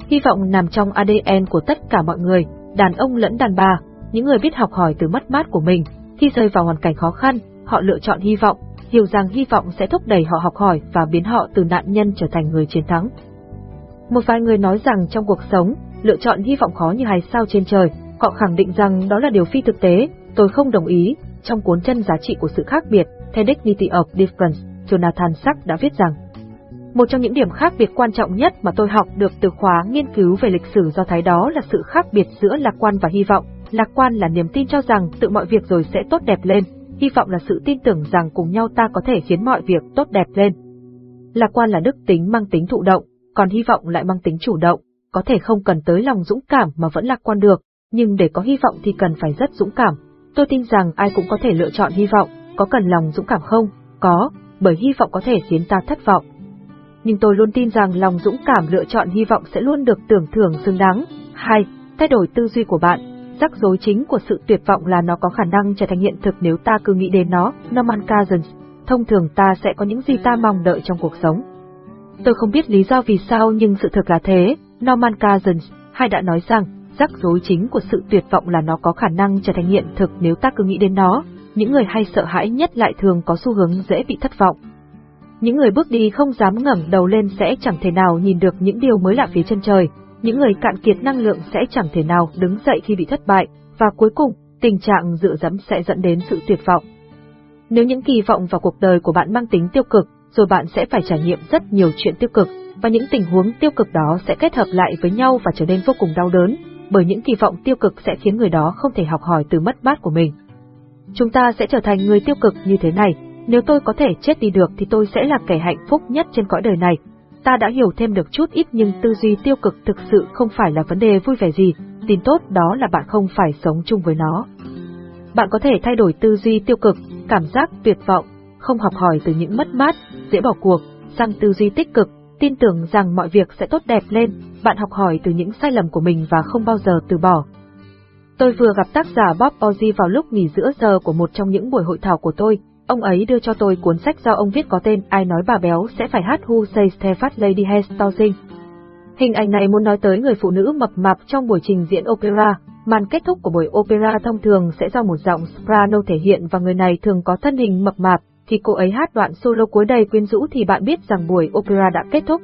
Hy vọng nằm trong ADN của tất cả mọi người, đàn ông lẫn đàn bà, những người biết học hỏi từ mất mát của mình, khi rơi vào hoàn cảnh khó khăn, họ lựa chọn hy vọng, hiểu rằng hy vọng sẽ thúc đẩy họ học hỏi và biến họ từ nạn nhân trở thành người chiến thắng. Một vài người nói rằng trong cuộc sống, lựa chọn hy vọng khó như hài sao trên trời, họ khẳng định rằng đó là điều phi thực tế, tôi không đồng ý. Trong cuốn chân giá trị của sự khác biệt, The Dignity of Difference, Jonathan Sachs đã viết rằng, một trong những điểm khác biệt quan trọng nhất mà tôi học được từ khóa nghiên cứu về lịch sử do Thái đó là sự khác biệt giữa lạc quan và hy vọng. Lạc quan là niềm tin cho rằng tự mọi việc rồi sẽ tốt đẹp lên, hy vọng là sự tin tưởng rằng cùng nhau ta có thể khiến mọi việc tốt đẹp lên. Lạc quan là đức tính mang tính thụ động, còn hy vọng lại mang tính chủ động, có thể không cần tới lòng dũng cảm mà vẫn lạc quan được, nhưng để có hy vọng thì cần phải rất dũng cảm. Tôi tin rằng ai cũng có thể lựa chọn hy vọng, có cần lòng dũng cảm không? Có, bởi hy vọng có thể khiến ta thất vọng nhưng tôi luôn tin rằng lòng dũng cảm lựa chọn hy vọng sẽ luôn được tưởng thưởng xứng đáng. 2. Thay đổi tư duy của bạn. Rắc rối chính của sự tuyệt vọng là nó có khả năng trở thành hiện thực nếu ta cứ nghĩ đến nó. Norman Cousins. Thông thường ta sẽ có những gì ta mong đợi trong cuộc sống. Tôi không biết lý do vì sao nhưng sự thực là thế. Norman Cousins, hay đã nói rằng, rắc rối chính của sự tuyệt vọng là nó có khả năng trở thành hiện thực nếu ta cứ nghĩ đến nó. Những người hay sợ hãi nhất lại thường có xu hướng dễ bị thất vọng. Những người bước đi không dám ngẩng đầu lên sẽ chẳng thể nào nhìn được những điều mới lạ phía chân trời, những người cạn kiệt năng lượng sẽ chẳng thể nào đứng dậy khi bị thất bại, và cuối cùng, tình trạng dựa dẫm sẽ dẫn đến sự tuyệt vọng. Nếu những kỳ vọng vào cuộc đời của bạn mang tính tiêu cực, rồi bạn sẽ phải trải nghiệm rất nhiều chuyện tiêu cực, và những tình huống tiêu cực đó sẽ kết hợp lại với nhau và trở nên vô cùng đau đớn, bởi những kỳ vọng tiêu cực sẽ khiến người đó không thể học hỏi từ mất mát của mình. Chúng ta sẽ trở thành người tiêu cực như thế này, nếu tôi có thể chết đi được thì tôi sẽ là kẻ hạnh phúc nhất trên cõi đời này. Ta đã hiểu thêm được chút ít nhưng tư duy tiêu cực thực sự không phải là vấn đề vui vẻ gì, tin tốt đó là bạn không phải sống chung với nó. Bạn có thể thay đổi tư duy tiêu cực, cảm giác tuyệt vọng, không học hỏi từ những mất mát, dễ bỏ cuộc, sang tư duy tích cực, tin tưởng rằng mọi việc sẽ tốt đẹp lên, bạn học hỏi từ những sai lầm của mình và không bao giờ từ bỏ. Tôi vừa gặp tác giả Bob Ozzy vào lúc nghỉ giữa giờ của một trong những buổi hội thảo của tôi. Ông ấy đưa cho tôi cuốn sách do ông viết có tên Ai nói bà béo sẽ phải hát Who Says The Fat Lady Has Stousing. Hình ảnh này muốn nói tới người phụ nữ mập mạp trong buổi trình diễn opera. Màn kết thúc của buổi opera thông thường sẽ do một giọng soprano thể hiện và người này thường có thân hình mập mạp. thì cô ấy hát đoạn solo cuối đầy quyến rũ thì bạn biết rằng buổi opera đã kết thúc.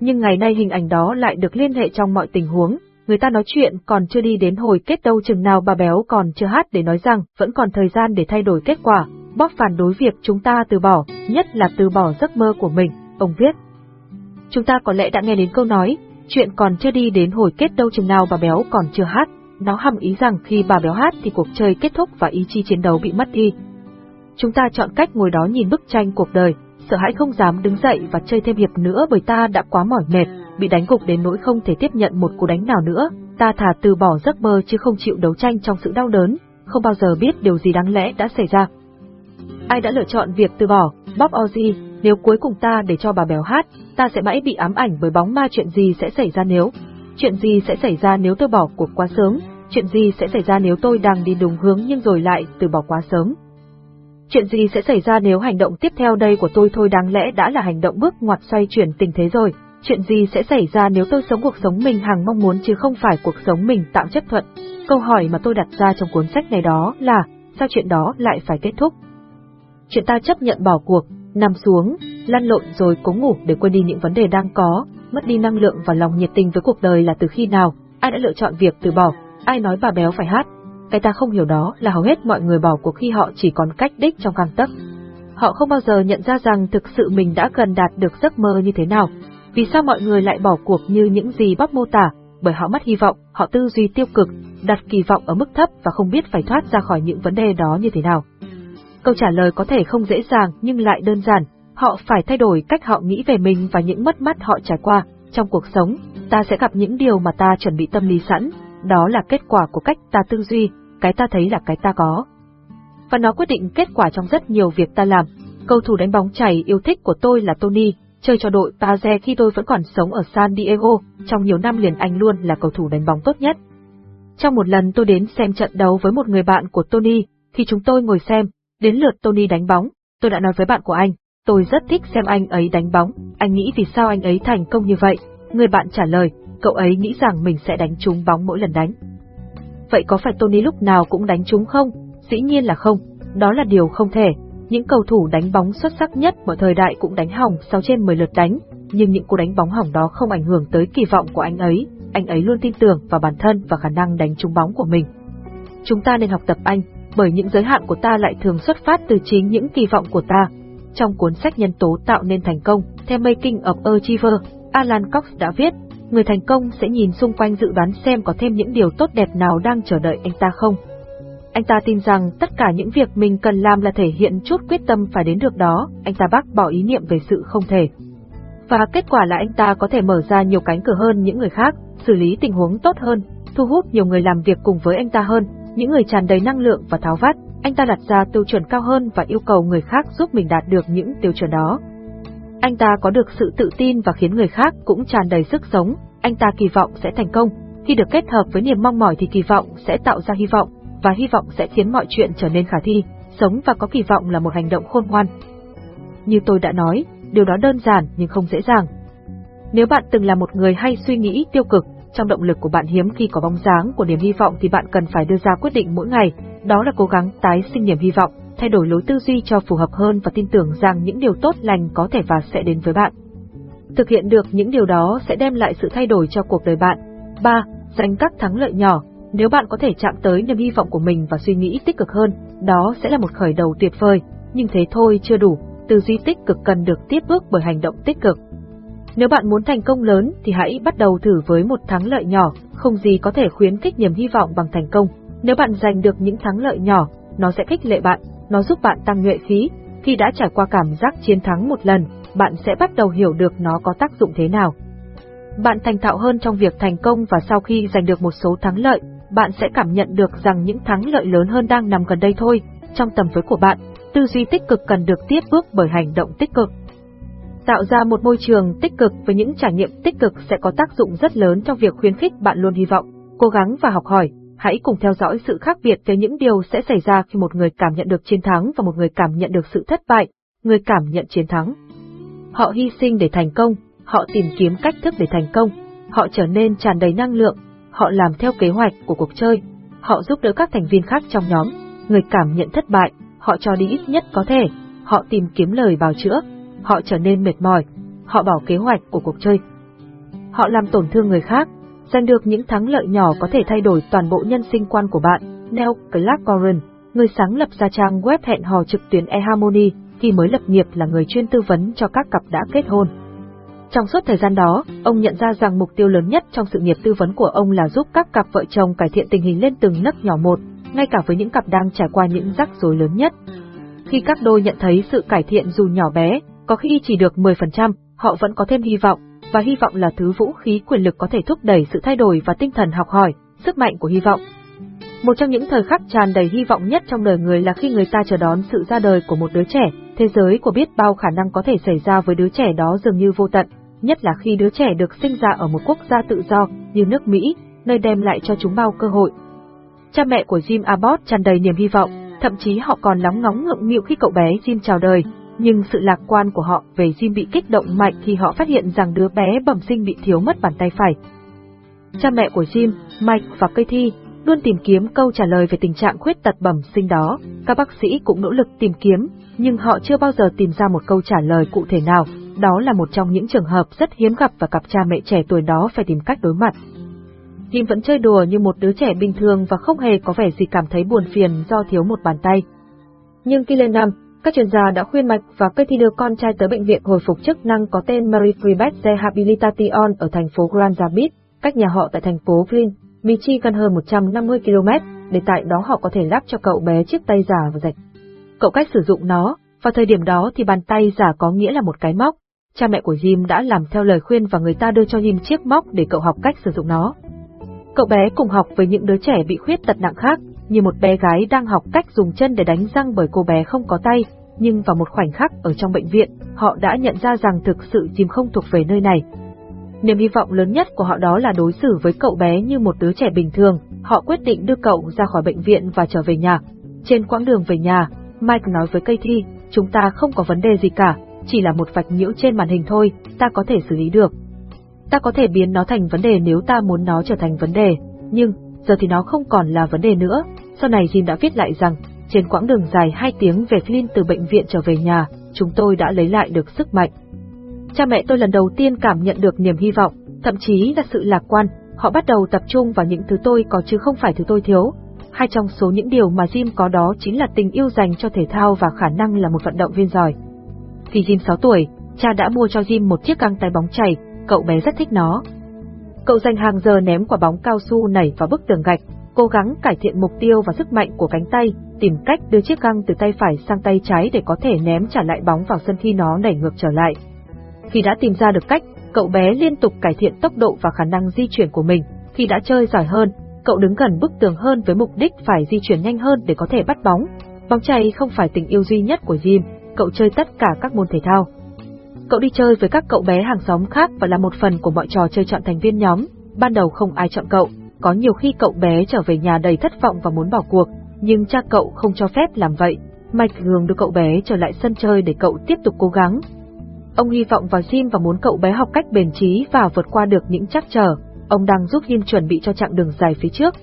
Nhưng ngày nay hình ảnh đó lại được liên hệ trong mọi tình huống, người ta nói chuyện còn chưa đi đến hồi kết đâu chừng nào bà béo còn chưa hát để nói rằng vẫn còn thời gian để thay đổi kết quả, bóp phản đối việc chúng ta từ bỏ, nhất là từ bỏ giấc mơ của mình, ông viết. Chúng ta có lẽ đã nghe đến câu nói, chuyện còn chưa đi đến hồi kết đâu chừng nào bà béo còn chưa hát, nó hàm ý rằng khi bà béo hát thì cuộc chơi kết thúc và ý chí chiến đấu bị mất đi. Chúng ta chọn cách ngồi đó nhìn bức tranh cuộc đời, sợ hãi không dám đứng dậy và chơi thêm hiệp nữa bởi ta đã quá mỏi mệt, bị đánh gục đến nỗi không thể tiếp nhận một cú đánh nào nữa, ta thà từ bỏ giấc mơ chứ không chịu đấu tranh trong sự đau đớn, không bao giờ biết điều gì đáng lẽ đã xảy ra. Ai đã lựa chọn việc từ bỏ, Bob Ozzy, nếu cuối cùng ta để cho bà béo hát, ta sẽ mãi bị ám ảnh bởi bóng ma chuyện gì sẽ xảy ra nếu. Chuyện gì sẽ xảy ra nếu tôi bỏ cuộc quá sớm, chuyện gì sẽ xảy ra nếu tôi đang đi đúng hướng nhưng rồi lại từ bỏ quá sớm. Chuyện gì sẽ xảy ra nếu hành động tiếp theo đây của tôi thôi đáng lẽ đã là hành động bước ngoặt xoay chuyển tình thế rồi. Chuyện gì sẽ xảy ra nếu tôi sống cuộc sống mình hàng mong muốn chứ không phải cuộc sống mình tạm chấp thuận. Câu hỏi mà tôi đặt ra trong cuốn sách này đó là, sao chuyện đó lại phải kết thúc? Chuyện ta chấp nhận bỏ cuộc, nằm xuống, lăn lộn rồi cố ngủ để quên đi những vấn đề đang có, mất đi năng lượng và lòng nhiệt tình với cuộc đời là từ khi nào, ai đã lựa chọn việc từ bỏ, ai nói bà béo phải hát. Cái ta không hiểu đó là hầu hết mọi người bỏ cuộc khi họ chỉ còn cách đích trong gang tấc. Họ không bao giờ nhận ra rằng thực sự mình đã gần đạt được giấc mơ như thế nào. Vì sao mọi người lại bỏ cuộc như những gì bác mô tả? Bởi họ mất hy vọng, họ tư duy tiêu cực, đặt kỳ vọng ở mức thấp và không biết phải thoát ra khỏi những vấn đề đó như thế nào. Câu trả lời có thể không dễ dàng nhưng lại đơn giản, họ phải thay đổi cách họ nghĩ về mình và những mất mát họ trải qua. Trong cuộc sống, ta sẽ gặp những điều mà ta chuẩn bị tâm lý sẵn, đó là kết quả của cách ta tư duy, cái ta thấy là cái ta có. Và nó quyết định kết quả trong rất nhiều việc ta làm. Cầu thủ đánh bóng chảy yêu thích của tôi là Tony, chơi cho đội Paze khi tôi vẫn còn sống ở San Diego, trong nhiều năm liền anh luôn là cầu thủ đánh bóng tốt nhất. Trong một lần tôi đến xem trận đấu với một người bạn của Tony, khi chúng tôi ngồi xem, đến lượt Tony đánh bóng, tôi đã nói với bạn của anh, tôi rất thích xem anh ấy đánh bóng, anh nghĩ vì sao anh ấy thành công như vậy. Người bạn trả lời, cậu ấy nghĩ rằng mình sẽ đánh trúng bóng mỗi lần đánh. Vậy có phải Tony lúc nào cũng đánh trúng không? Dĩ nhiên là không, đó là điều không thể. Những cầu thủ đánh bóng xuất sắc nhất mọi thời đại cũng đánh hỏng 6 trên 10 lượt đánh, nhưng những cú đánh bóng hỏng đó không ảnh hưởng tới kỳ vọng của anh ấy, anh ấy luôn tin tưởng vào bản thân và khả năng đánh trúng bóng của mình. Chúng ta nên học tập anh, bởi những giới hạn của ta lại thường xuất phát từ chính những kỳ vọng của ta. Trong cuốn sách Nhân tố tạo nên thành công, The Making of Achiever, Alan Cox đã viết, người thành công sẽ nhìn xung quanh dự đoán xem có thêm những điều tốt đẹp nào đang chờ đợi anh ta không. Anh ta tin rằng tất cả những việc mình cần làm là thể hiện chút quyết tâm phải đến được đó, anh ta bác bỏ ý niệm về sự không thể. Và kết quả là anh ta có thể mở ra nhiều cánh cửa hơn những người khác, xử lý tình huống tốt hơn, thu hút nhiều người làm việc cùng với anh ta hơn, những người tràn đầy năng lượng và tháo vát, anh ta đặt ra tiêu chuẩn cao hơn và yêu cầu người khác giúp mình đạt được những tiêu chuẩn đó. Anh ta có được sự tự tin và khiến người khác cũng tràn đầy sức sống, anh ta kỳ vọng sẽ thành công, khi được kết hợp với niềm mong mỏi thì kỳ vọng sẽ tạo ra hy vọng, và hy vọng sẽ khiến mọi chuyện trở nên khả thi, sống và có kỳ vọng là một hành động khôn ngoan. Như tôi đã nói, điều đó đơn giản nhưng không dễ dàng. Nếu bạn từng là một người hay suy nghĩ tiêu cực, trong động lực của bạn hiếm khi có bóng dáng của niềm hy vọng thì bạn cần phải đưa ra quyết định mỗi ngày, đó là cố gắng tái sinh niềm hy vọng, thay đổi lối tư duy cho phù hợp hơn và tin tưởng rằng những điều tốt lành có thể và sẽ đến với bạn. Thực hiện được những điều đó sẽ đem lại sự thay đổi cho cuộc đời bạn. 3. Giành các thắng lợi nhỏ. Nếu bạn có thể chạm tới niềm hy vọng của mình và suy nghĩ tích cực hơn, đó sẽ là một khởi đầu tuyệt vời, nhưng thế thôi chưa đủ, tư duy tích cực cần được tiếp bước bởi hành động tích cực. Nếu bạn muốn thành công lớn thì hãy bắt đầu thử với một thắng lợi nhỏ, không gì có thể khuyến khích niềm hy vọng bằng thành công. Nếu bạn giành được những thắng lợi nhỏ, nó sẽ khích lệ bạn, nó giúp bạn tăng nhuệ khí. Khi đã trải qua cảm giác chiến thắng một lần, bạn sẽ bắt đầu hiểu được nó có tác dụng thế nào. Bạn thành thạo hơn trong việc thành công và sau khi giành được một số thắng lợi, bạn sẽ cảm nhận được rằng những thắng lợi lớn hơn đang nằm gần đây thôi, trong tầm với của bạn. Tư duy tích cực cần được tiếp bước bởi hành động tích cực. Tạo ra một môi trường tích cực với những trải nghiệm tích cực sẽ có tác dụng rất lớn trong việc khuyến khích bạn luôn hy vọng, cố gắng và học hỏi. Hãy cùng theo dõi sự khác biệt về những điều sẽ xảy ra khi một người cảm nhận được chiến thắng và một người cảm nhận được sự thất bại, người cảm nhận chiến thắng. Họ hy sinh để thành công, họ tìm kiếm cách thức để thành công, họ trở nên tràn đầy năng lượng, họ làm theo kế hoạch của cuộc chơi, họ giúp đỡ các thành viên khác trong nhóm, người cảm nhận thất bại, họ cho đi ít nhất có thể, họ tìm kiếm lời bào chữa, họ trở nên mệt mỏi, họ bỏ kế hoạch của cuộc chơi. Họ làm tổn thương người khác, giành được những thắng lợi nhỏ có thể thay đổi toàn bộ nhân sinh quan của bạn. Neil Clark người sáng lập ra trang web hẹn hò trực tuyến eHarmony, khi mới lập nghiệp là người chuyên tư vấn cho các cặp đã kết hôn. Trong suốt thời gian đó, ông nhận ra rằng mục tiêu lớn nhất trong sự nghiệp tư vấn của ông là giúp các cặp vợ chồng cải thiện tình hình lên từng nấc nhỏ một, ngay cả với những cặp đang trải qua những rắc rối lớn nhất. Khi các đôi nhận thấy sự cải thiện dù nhỏ bé, có khi chỉ được 10%, họ vẫn có thêm hy vọng, và hy vọng là thứ vũ khí quyền lực có thể thúc đẩy sự thay đổi và tinh thần học hỏi, sức mạnh của hy vọng. Một trong những thời khắc tràn đầy hy vọng nhất trong đời người là khi người ta chờ đón sự ra đời của một đứa trẻ, thế giới của biết bao khả năng có thể xảy ra với đứa trẻ đó dường như vô tận, nhất là khi đứa trẻ được sinh ra ở một quốc gia tự do như nước Mỹ, nơi đem lại cho chúng bao cơ hội. Cha mẹ của Jim Abbott tràn đầy niềm hy vọng, thậm chí họ còn lóng ngóng ngượng nghịu khi cậu bé Jim chào đời, nhưng sự lạc quan của họ về Jim bị kích động mạnh khi họ phát hiện rằng đứa bé bẩm sinh bị thiếu mất bàn tay phải. Cha mẹ của Jim, Mike và Katie luôn tìm kiếm câu trả lời về tình trạng khuyết tật bẩm sinh đó. Các bác sĩ cũng nỗ lực tìm kiếm, nhưng họ chưa bao giờ tìm ra một câu trả lời cụ thể nào. Đó là một trong những trường hợp rất hiếm gặp và cặp cha mẹ trẻ tuổi đó phải tìm cách đối mặt. Jim vẫn chơi đùa như một đứa trẻ bình thường và không hề có vẻ gì cảm thấy buồn phiền do thiếu một bàn tay. Nhưng khi lên năm, các chuyên gia đã khuyên mạch và Petty đưa con trai tới bệnh viện hồi phục chức năng có tên Mary Freebeth Rehabilitation ở thành phố Grand Rapids, cách nhà họ tại thành phố Flint, Michigan hơn 150 km, để tại đó họ có thể lắp cho cậu bé chiếc tay giả và rạch. Cậu cách sử dụng nó, vào thời điểm đó thì bàn tay giả có nghĩa là một cái móc. Cha mẹ của Jim đã làm theo lời khuyên và người ta đưa cho Jim chiếc móc để cậu học cách sử dụng nó. Cậu bé cùng học với những đứa trẻ bị khuyết tật nặng khác, như một bé gái đang học cách dùng chân để đánh răng bởi cô bé không có tay, nhưng vào một khoảnh khắc ở trong bệnh viện, họ đã nhận ra rằng thực sự Jim không thuộc về nơi này. Niềm hy vọng lớn nhất của họ đó là đối xử với cậu bé như một đứa trẻ bình thường, họ quyết định đưa cậu ra khỏi bệnh viện và trở về nhà. Trên quãng đường về nhà, Mike nói với Katie, chúng ta không có vấn đề gì cả, chỉ là một vạch nhiễu trên màn hình thôi, ta có thể xử lý được. Ta có thể biến nó thành vấn đề nếu ta muốn nó trở thành vấn đề, nhưng, giờ thì nó không còn là vấn đề nữa. Sau này Jim đã viết lại rằng, trên quãng đường dài 2 tiếng về Flynn từ bệnh viện trở về nhà, chúng tôi đã lấy lại được sức mạnh. Cha mẹ tôi lần đầu tiên cảm nhận được niềm hy vọng, thậm chí là sự lạc quan, họ bắt đầu tập trung vào những thứ tôi có chứ không phải thứ tôi thiếu. Hai trong số những điều mà Jim có đó chính là tình yêu dành cho thể thao và khả năng là một vận động viên giỏi. Khi Jim 6 tuổi, cha đã mua cho Jim một chiếc găng tay bóng chảy, cậu bé rất thích nó. Cậu dành hàng giờ ném quả bóng cao su nảy vào bức tường gạch, cố gắng cải thiện mục tiêu và sức mạnh của cánh tay, tìm cách đưa chiếc găng từ tay phải sang tay trái để có thể ném trả lại bóng vào sân khi nó đẩy ngược trở lại. Khi đã tìm ra được cách, cậu bé liên tục cải thiện tốc độ và khả năng di chuyển của mình. Khi đã chơi giỏi hơn, cậu đứng gần bức tường hơn với mục đích phải di chuyển nhanh hơn để có thể bắt bóng. Bóng chày không phải tình yêu duy nhất của Jim, cậu chơi tất cả các môn thể thao. Cậu đi chơi với các cậu bé hàng xóm khác và là một phần của mọi trò chơi chọn thành viên nhóm. Ban đầu không ai chọn cậu, có nhiều khi cậu bé trở về nhà đầy thất vọng và muốn bỏ cuộc, nhưng cha cậu không cho phép làm vậy. Mạch Hường đưa cậu bé trở lại sân chơi để cậu tiếp tục cố gắng. Ông hy vọng vào Jim và muốn cậu bé học cách bền trí và vượt qua được những trắc trở. Ông đang giúp Jim chuẩn bị cho chặng đường dài phía trước.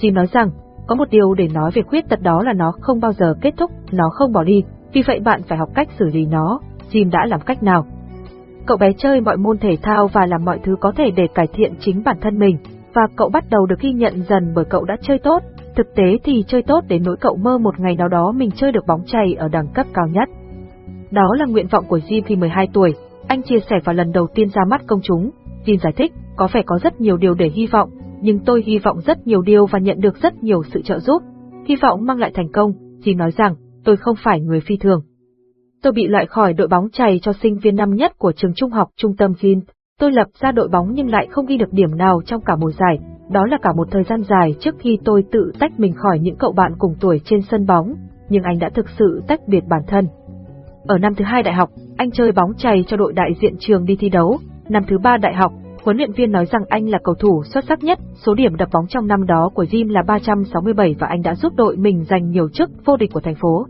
Jim nói rằng, có một điều để nói về khuyết tật đó là nó không bao giờ kết thúc, nó không bỏ đi, vì vậy bạn phải học cách xử lý nó. Jim đã làm cách nào? Cậu bé chơi mọi môn thể thao và làm mọi thứ có thể để cải thiện chính bản thân mình, và cậu bắt đầu được ghi nhận dần bởi cậu đã chơi tốt, thực tế thì chơi tốt đến nỗi cậu mơ một ngày nào đó mình chơi được bóng chày ở đẳng cấp cao nhất. Đó là nguyện vọng của Jim khi 12 tuổi, anh chia sẻ vào lần đầu tiên ra mắt công chúng. Jim giải thích, có vẻ có rất nhiều điều để hy vọng, nhưng tôi hy vọng rất nhiều điều và nhận được rất nhiều sự trợ giúp. Hy vọng mang lại thành công, Jim nói rằng, tôi không phải người phi thường. Tôi bị loại khỏi đội bóng chày cho sinh viên năm nhất của trường trung học trung tâm Jim. Tôi lập ra đội bóng nhưng lại không ghi được điểm nào trong cả mùa giải, đó là cả một thời gian dài trước khi tôi tự tách mình khỏi những cậu bạn cùng tuổi trên sân bóng, nhưng anh đã thực sự tách biệt bản thân. Ở năm thứ hai đại học, anh chơi bóng chày cho đội đại diện trường đi thi đấu. Năm thứ ba đại học, huấn luyện viên nói rằng anh là cầu thủ xuất sắc nhất, số điểm đập bóng trong năm đó của Jim là 367 và anh đã giúp đội mình giành nhiều chức vô địch của thành phố.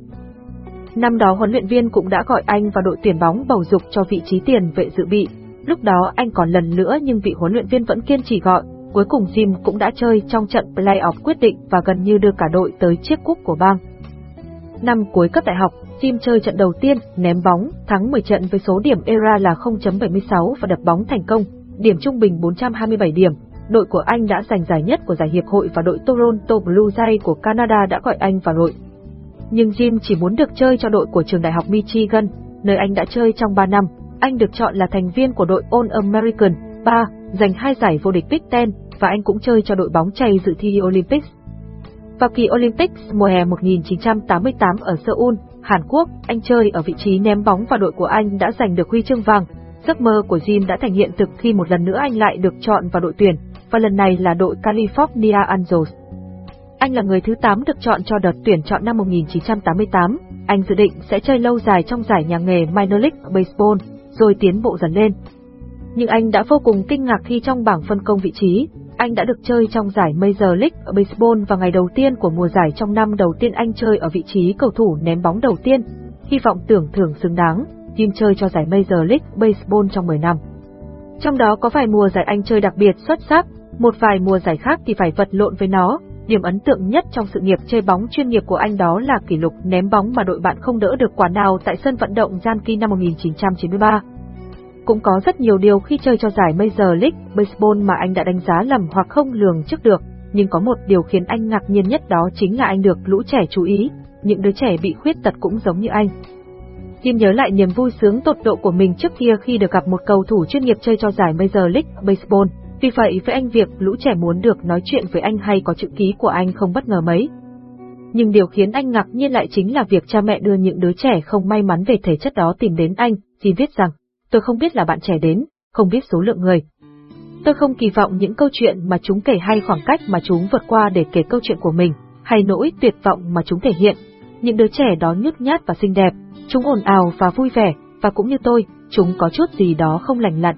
Năm đó huấn luyện viên cũng đã gọi anh vào đội tuyển bóng bầu dục cho vị trí tiền vệ dự bị. Lúc đó anh còn lần nữa nhưng vị huấn luyện viên vẫn kiên trì gọi, cuối cùng Jim cũng đã chơi trong trận playoff quyết định và gần như đưa cả đội tới chiếc cúp của bang. Năm cuối cấp đại học, Jim chơi trận đầu tiên, ném bóng, thắng 10 trận với số điểm ERA là 0.76 và đập bóng thành công, điểm trung bình 427 điểm. Đội của anh đã giành giải nhất của giải hiệp hội và đội Toronto Blue Jays của Canada đã gọi anh vào đội. Nhưng Jim chỉ muốn được chơi cho đội của trường đại học Michigan, nơi anh đã chơi trong 3 năm. Anh được chọn là thành viên của đội All American 3, giành hai giải vô địch Big Ten, và anh cũng chơi cho đội bóng chày dự thi Olympics. Vào kỳ Olympics mùa hè 1988 ở Seoul, Hàn Quốc, anh chơi ở vị trí ném bóng và đội của anh đã giành được huy chương vàng. Giấc mơ của Jim đã thành hiện thực khi một lần nữa anh lại được chọn vào đội tuyển, và lần này là đội California Angels. Anh là người thứ 8 được chọn cho đợt tuyển chọn năm 1988. Anh dự định sẽ chơi lâu dài trong giải nhà nghề Minor League Baseball, rồi tiến bộ dần lên. Nhưng anh đã vô cùng kinh ngạc khi trong bảng phân công vị trí, anh đã được chơi trong giải Major League Baseball vào ngày đầu tiên của mùa giải trong năm đầu tiên anh chơi ở vị trí cầu thủ ném bóng đầu tiên. Hy vọng tưởng thưởng xứng đáng, Jim chơi cho giải Major League Baseball trong 10 năm. Trong đó có vài mùa giải anh chơi đặc biệt xuất sắc, một vài mùa giải khác thì phải vật lộn với nó. Điểm ấn tượng nhất trong sự nghiệp chơi bóng chuyên nghiệp của anh đó là kỷ lục ném bóng mà đội bạn không đỡ được quả nào tại sân vận động Yankee năm 1993. Cũng có rất nhiều điều khi chơi cho giải Major League Baseball mà anh đã đánh giá lầm hoặc không lường trước được, nhưng có một điều khiến anh ngạc nhiên nhất đó chính là anh được lũ trẻ chú ý, những đứa trẻ bị khuyết tật cũng giống như anh. Kim nhớ lại niềm vui sướng tột độ của mình trước kia khi được gặp một cầu thủ chuyên nghiệp chơi cho giải Major League Baseball, vì vậy với anh việc lũ trẻ muốn được nói chuyện với anh hay có chữ ký của anh không bất ngờ mấy. Nhưng điều khiến anh ngạc nhiên lại chính là việc cha mẹ đưa những đứa trẻ không may mắn về thể chất đó tìm đến anh, Kim viết rằng, tôi không biết là bạn trẻ đến, không biết số lượng người. Tôi không kỳ vọng những câu chuyện mà chúng kể hay khoảng cách mà chúng vượt qua để kể câu chuyện của mình, hay nỗi tuyệt vọng mà chúng thể hiện. Những đứa trẻ đó nhút nhát và xinh đẹp, chúng ồn ào và vui vẻ, và cũng như tôi, chúng có chút gì đó không lành lặn.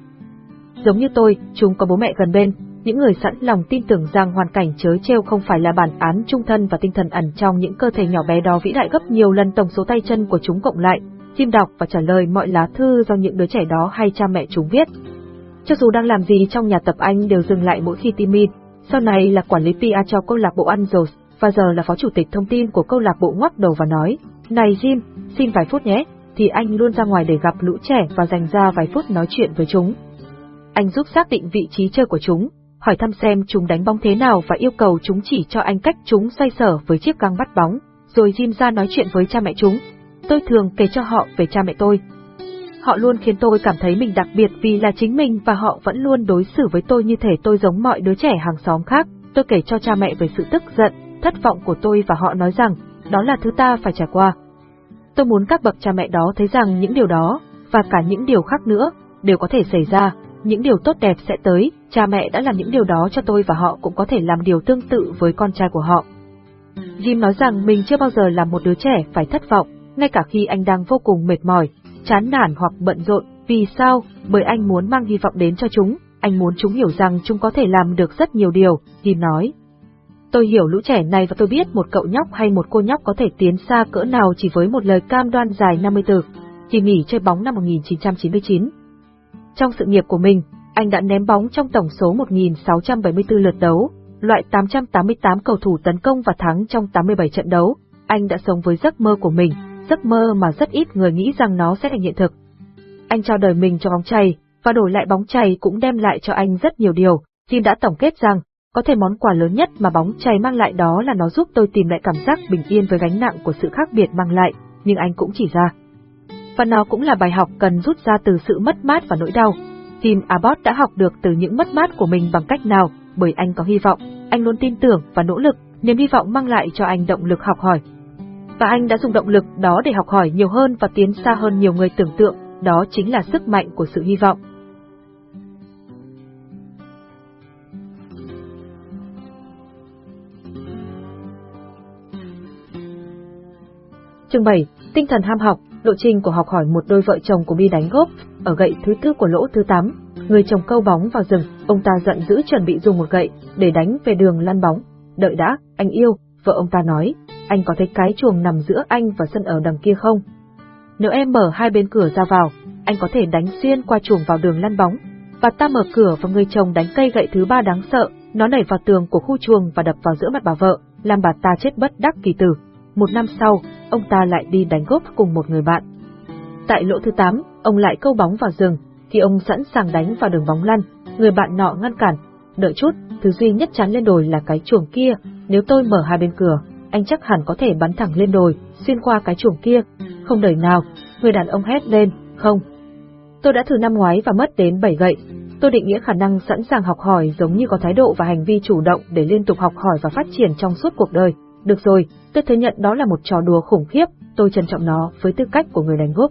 Giống như tôi, chúng có bố mẹ gần bên, những người sẵn lòng tin tưởng rằng hoàn cảnh chớ trêu không phải là bản án trung thân và tinh thần ẩn trong những cơ thể nhỏ bé đó vĩ đại gấp nhiều lần tổng số tay chân của chúng cộng lại, chim đọc và trả lời mọi lá thư do những đứa trẻ đó hay cha mẹ chúng viết. Cho dù đang làm gì trong nhà tập anh đều dừng lại mỗi khi Timmy, sau này là quản lý PR cho câu lạc bộ Angels, và giờ là phó chủ tịch thông tin của câu lạc bộ ngoắc đầu và nói, Này Jim, xin vài phút nhé, thì anh luôn ra ngoài để gặp lũ trẻ và dành ra vài phút nói chuyện với chúng. Anh giúp xác định vị trí chơi của chúng, hỏi thăm xem chúng đánh bóng thế nào và yêu cầu chúng chỉ cho anh cách chúng xoay sở với chiếc găng bắt bóng, rồi Jim ra nói chuyện với cha mẹ chúng, tôi thường kể cho họ về cha mẹ tôi. Họ luôn khiến tôi cảm thấy mình đặc biệt vì là chính mình và họ vẫn luôn đối xử với tôi như thể tôi giống mọi đứa trẻ hàng xóm khác. Tôi kể cho cha mẹ về sự tức giận, thất vọng của tôi và họ nói rằng, đó là thứ ta phải trải qua. Tôi muốn các bậc cha mẹ đó thấy rằng những điều đó, và cả những điều khác nữa, đều có thể xảy ra, những điều tốt đẹp sẽ tới, cha mẹ đã làm những điều đó cho tôi và họ cũng có thể làm điều tương tự với con trai của họ. Jim nói rằng mình chưa bao giờ làm một đứa trẻ phải thất vọng, ngay cả khi anh đang vô cùng mệt mỏi, chán nản hoặc bận rộn. Vì sao? Bởi anh muốn mang hy vọng đến cho chúng, anh muốn chúng hiểu rằng chúng có thể làm được rất nhiều điều, Jim nói. Tôi hiểu lũ trẻ này và tôi biết một cậu nhóc hay một cô nhóc có thể tiến xa cỡ nào chỉ với một lời cam đoan dài 50 từ. Kỳ nghỉ chơi bóng năm 1999. Trong sự nghiệp của mình, anh đã ném bóng trong tổng số 1.674 lượt đấu, loại 888 cầu thủ tấn công và thắng trong 87 trận đấu, anh đã sống với giấc mơ của mình, giấc mơ mà rất ít người nghĩ rằng nó sẽ thành hiện thực. Anh trao đời mình cho bóng chày, và đổi lại bóng chày cũng đem lại cho anh rất nhiều điều. Jim đã tổng kết rằng, có thể món quà lớn nhất mà bóng chày mang lại đó là nó giúp tôi tìm lại cảm giác bình yên với gánh nặng của sự khác biệt mang lại, nhưng anh cũng chỉ ra. Và nó cũng là bài học cần rút ra từ sự mất mát và nỗi đau. Tim Abbott đã học được từ những mất mát của mình bằng cách nào, bởi anh có hy vọng, anh luôn tin tưởng và nỗ lực, niềm hy vọng mang lại cho anh động lực học hỏi, và anh đã dùng động lực đó để học hỏi nhiều hơn và tiến xa hơn nhiều người tưởng tượng, đó chính là sức mạnh của sự hy vọng. Chương 7. Tinh thần ham học, Lộ trình của học hỏi một đôi vợ chồng của bi đánh gốc, ở gậy thứ tư của lỗ thứ 8, người chồng câu bóng vào rừng, ông ta giận dữ chuẩn bị dùng một gậy để đánh về đường lăn bóng. Đợi đã, anh yêu, vợ ông ta nói, anh có thấy cái chuồng nằm giữa anh và sân ở đằng kia không? Nếu em mở hai bên cửa ra vào, anh có thể đánh xuyên qua chuồng vào đường lăn bóng. Và ta mở cửa và người chồng đánh cây gậy thứ ba đáng sợ, nó nảy vào tường của khu chuồng và đập vào giữa mặt bà vợ, làm bà ta chết bất đắc kỳ tử. Một năm sau, ông ta lại đi đánh gốc cùng một người bạn. Tại lỗ thứ 8, ông lại câu bóng vào rừng, khi ông sẵn sàng đánh vào đường bóng lăn, người bạn nọ ngăn cản. Đợi chút, thứ duy nhất chắn lên đồi là cái chuồng kia, nếu tôi mở hai bên cửa, anh chắc hẳn có thể bắn thẳng lên đồi, xuyên qua cái chuồng kia. Không đời nào, người đàn ông hét lên, không. Tôi đã thử năm ngoái và mất đến 7 gậy. Tôi định nghĩa khả năng sẵn sàng học hỏi giống như có thái độ và hành vi chủ động để liên tục học hỏi và phát triển trong suốt cuộc đời. Được rồi, tôi thừa nhận đó là một trò đùa khủng khiếp, tôi trân trọng nó với tư cách của người đánh golf.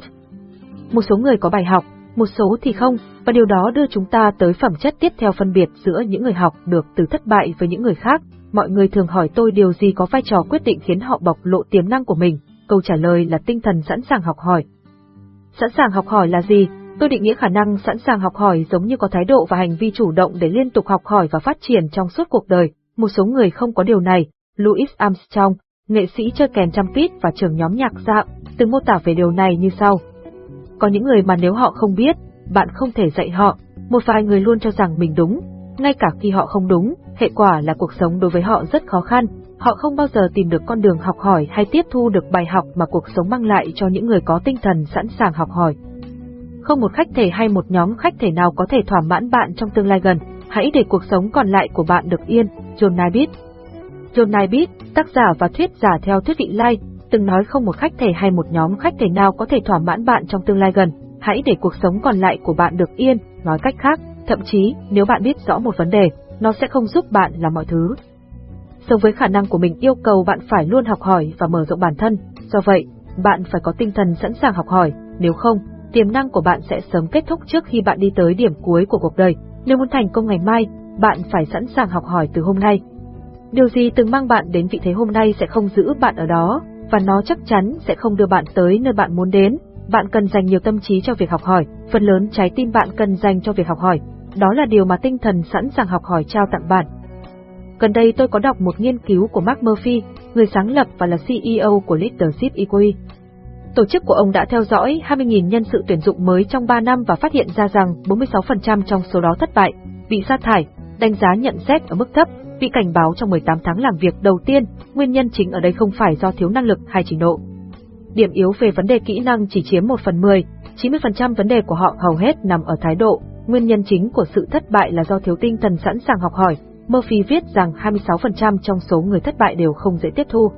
Một số người có bài học, một số thì không, và điều đó đưa chúng ta tới phẩm chất tiếp theo phân biệt giữa những người học được từ thất bại với những người khác. Mọi người thường hỏi tôi điều gì có vai trò quyết định khiến họ bộc lộ tiềm năng của mình, câu trả lời là tinh thần sẵn sàng học hỏi. Sẵn sàng học hỏi là gì? Tôi định nghĩa khả năng sẵn sàng học hỏi giống như có thái độ và hành vi chủ động để liên tục học hỏi và phát triển trong suốt cuộc đời. Một số người không có điều này, Louis Armstrong, nghệ sĩ chơi kèn trumpet và trưởng nhóm nhạc dạo, từng mô tả về điều này như sau. Có những người mà nếu họ không biết, bạn không thể dạy họ, một vài người luôn cho rằng mình đúng, ngay cả khi họ không đúng, hệ quả là cuộc sống đối với họ rất khó khăn, họ không bao giờ tìm được con đường học hỏi hay tiếp thu được bài học mà cuộc sống mang lại cho những người có tinh thần sẵn sàng học hỏi. Không một khách thể hay một nhóm khách thể nào có thể thỏa mãn bạn trong tương lai gần, hãy để cuộc sống còn lại của bạn được yên, John biết. John biết, tác giả và thuyết giả theo thuyết vị lai, từng nói không một khách thể hay một nhóm khách thể nào có thể thỏa mãn bạn trong tương lai gần, hãy để cuộc sống còn lại của bạn được yên, nói cách khác, thậm chí nếu bạn biết rõ một vấn đề, nó sẽ không giúp bạn làm mọi thứ. Sống với khả năng của mình yêu cầu bạn phải luôn học hỏi và mở rộng bản thân, do vậy, bạn phải có tinh thần sẵn sàng học hỏi, nếu không, tiềm năng của bạn sẽ sớm kết thúc trước khi bạn đi tới điểm cuối của cuộc đời. Nếu muốn thành công ngày mai, bạn phải sẵn sàng học hỏi từ hôm nay. Điều gì từng mang bạn đến vị thế hôm nay sẽ không giữ bạn ở đó, và nó chắc chắn sẽ không đưa bạn tới nơi bạn muốn đến. Bạn cần dành nhiều tâm trí cho việc học hỏi, phần lớn trái tim bạn cần dành cho việc học hỏi. Đó là điều mà tinh thần sẵn sàng học hỏi trao tặng bạn. Gần đây tôi có đọc một nghiên cứu của Mark Murphy, người sáng lập và là CEO của Leadership Equity. Tổ chức của ông đã theo dõi 20.000 nhân sự tuyển dụng mới trong 3 năm và phát hiện ra rằng 46% trong số đó thất bại, bị sa thải, đánh giá nhận xét ở mức thấp, bị cảnh báo trong 18 tháng làm việc đầu tiên, nguyên nhân chính ở đây không phải do thiếu năng lực hay trình độ. Điểm yếu về vấn đề kỹ năng chỉ chiếm 1 phần 10, 90% vấn đề của họ hầu hết nằm ở thái độ, nguyên nhân chính của sự thất bại là do thiếu tinh thần sẵn sàng học hỏi. Murphy viết rằng 26% trong số người thất bại đều không dễ tiếp thu.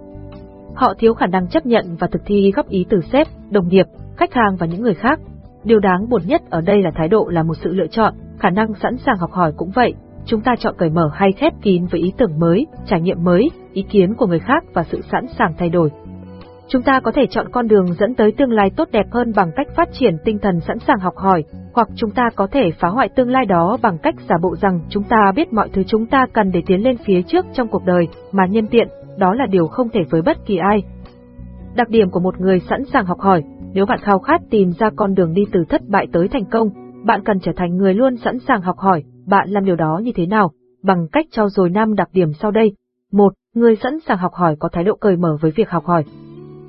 Họ thiếu khả năng chấp nhận và thực thi góp ý từ sếp, đồng nghiệp, khách hàng và những người khác. Điều đáng buồn nhất ở đây là thái độ là một sự lựa chọn, khả năng sẵn sàng học hỏi cũng vậy. Chúng ta chọn cởi mở hay khép kín với ý tưởng mới, trải nghiệm mới, ý kiến của người khác và sự sẵn sàng thay đổi. Chúng ta có thể chọn con đường dẫn tới tương lai tốt đẹp hơn bằng cách phát triển tinh thần sẵn sàng học hỏi, hoặc chúng ta có thể phá hoại tương lai đó bằng cách giả bộ rằng chúng ta biết mọi thứ chúng ta cần để tiến lên phía trước trong cuộc đời, mà nhân tiện, đó là điều không thể với bất kỳ ai. Đặc điểm của một người sẵn sàng học hỏi, nếu bạn khao khát tìm ra con đường đi từ thất bại tới thành công, bạn cần trở thành người luôn sẵn sàng học hỏi, bạn làm điều đó như thế nào? Bằng cách trao dồi năm đặc điểm sau đây. Một, Người sẵn sàng học hỏi có thái độ cởi mở với việc học hỏi.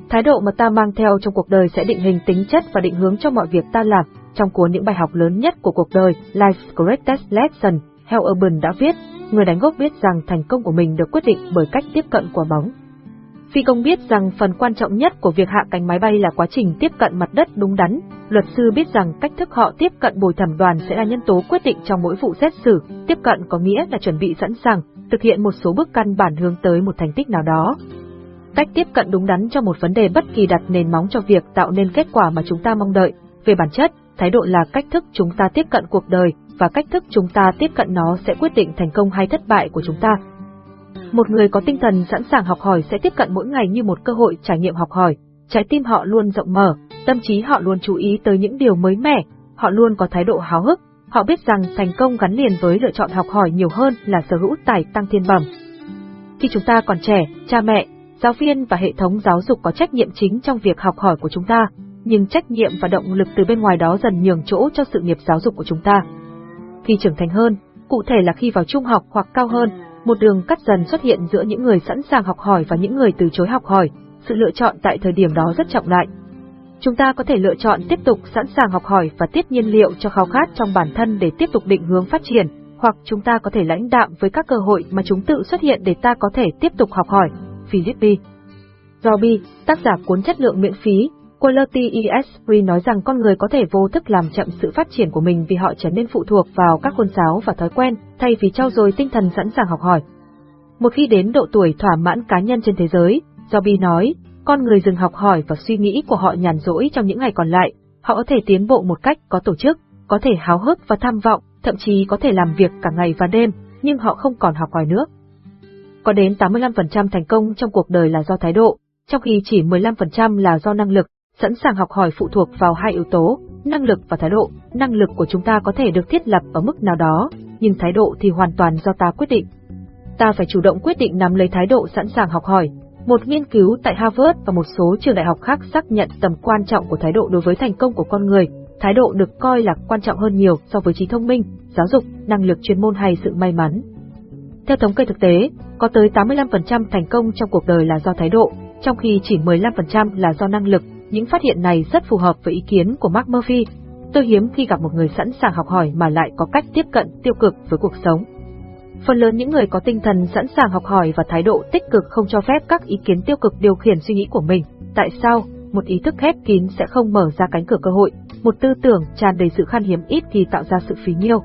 Thái độ mà ta mang theo trong cuộc đời sẽ định hình tính chất và định hướng cho mọi việc ta làm. Trong cuốn những bài học lớn nhất của cuộc đời, Life's Greatest Lesson, Hal Urban đã viết, người đánh gốc biết rằng thành công của mình được quyết định bởi cách tiếp cận quả bóng. Phi công biết rằng phần quan trọng nhất của việc hạ cánh máy bay là quá trình tiếp cận mặt đất đúng đắn. Luật sư biết rằng cách thức họ tiếp cận bồi thẩm đoàn sẽ là nhân tố quyết định trong mỗi vụ xét xử. Tiếp cận có nghĩa là chuẩn bị sẵn sàng, thực hiện một số bước căn bản hướng tới một thành tích nào đó. Cách tiếp cận đúng đắn cho một vấn đề bất kỳ đặt nền móng cho việc tạo nên kết quả mà chúng ta mong đợi. Về bản chất, thái độ là cách thức chúng ta tiếp cận cuộc đời, và cách thức chúng ta tiếp cận nó sẽ quyết định thành công hay thất bại của chúng ta. Một người có tinh thần sẵn sàng học hỏi sẽ tiếp cận mỗi ngày như một cơ hội trải nghiệm học hỏi, trái tim họ luôn rộng mở, tâm trí họ luôn chú ý tới những điều mới mẻ, họ luôn có thái độ háo hức, họ biết rằng thành công gắn liền với lựa chọn học hỏi nhiều hơn là sở hữu tài tăng thiên bẩm. Khi chúng ta còn trẻ, cha mẹ, giáo viên và hệ thống giáo dục có trách nhiệm chính trong việc học hỏi của chúng ta. nhưng trách nhiệm và động lực từ bên ngoài đó dần nhường chỗ cho sự nghiệp giáo dục của chúng ta. Khi trưởng thành hơn, cụ thể là khi vào trung học hoặc cao hơn, một đường cắt dần xuất hiện giữa những người sẵn sàng học hỏi và những người từ chối học hỏi, sự lựa chọn tại thời điểm đó rất trọng đại. Chúng ta có thể lựa chọn tiếp tục sẵn sàng học hỏi và tiếp nhiên liệu cho khao khát trong bản thân để tiếp tục định hướng phát triển, hoặc chúng ta có thể lãnh đạm với các cơ hội mà chúng tự xuất hiện để ta có thể tiếp tục học hỏi. Philippi B. Robbie, tác giả cuốn chất lượng miễn phí, Quality ESV nói rằng con người có thể vô thức làm chậm sự phát triển của mình vì họ trở nên phụ thuộc vào các khuôn giáo và thói quen, thay vì trau dồi tinh thần sẵn sàng học hỏi. Một khi đến độ tuổi thỏa mãn cá nhân trên thế giới, Joby nói, con người dừng học hỏi và suy nghĩ của họ nhàn rỗi trong những ngày còn lại, họ có thể tiến bộ một cách có tổ chức, có thể háo hức và tham vọng, thậm chí có thể làm việc cả ngày và đêm, nhưng họ không còn học hỏi nữa. Có đến 85% thành công trong cuộc đời là do thái độ, trong khi chỉ 15% là do năng lực, sẵn sàng học hỏi phụ thuộc vào hai yếu tố, năng lực và thái độ. Năng lực của chúng ta có thể được thiết lập ở mức nào đó, nhưng thái độ thì hoàn toàn do ta quyết định. Ta phải chủ động quyết định nắm lấy thái độ sẵn sàng học hỏi. Một nghiên cứu tại Harvard và một số trường đại học khác xác nhận tầm quan trọng của thái độ đối với thành công của con người. Thái độ được coi là quan trọng hơn nhiều so với trí thông minh, giáo dục, năng lực chuyên môn hay sự may mắn. Theo thống kê thực tế, có tới 85% thành công trong cuộc đời là do thái độ, trong khi chỉ 15% là do năng lực. Những phát hiện này rất phù hợp với ý kiến của Mark Murphy. Tôi hiếm khi gặp một người sẵn sàng học hỏi mà lại có cách tiếp cận tiêu cực với cuộc sống. Phần lớn những người có tinh thần sẵn sàng học hỏi và thái độ tích cực không cho phép các ý kiến tiêu cực điều khiển suy nghĩ của mình. Tại sao? Một ý thức khép kín sẽ không mở ra cánh cửa cơ hội, một tư tưởng tràn đầy sự khan hiếm ít khi tạo ra sự phí nhiêu.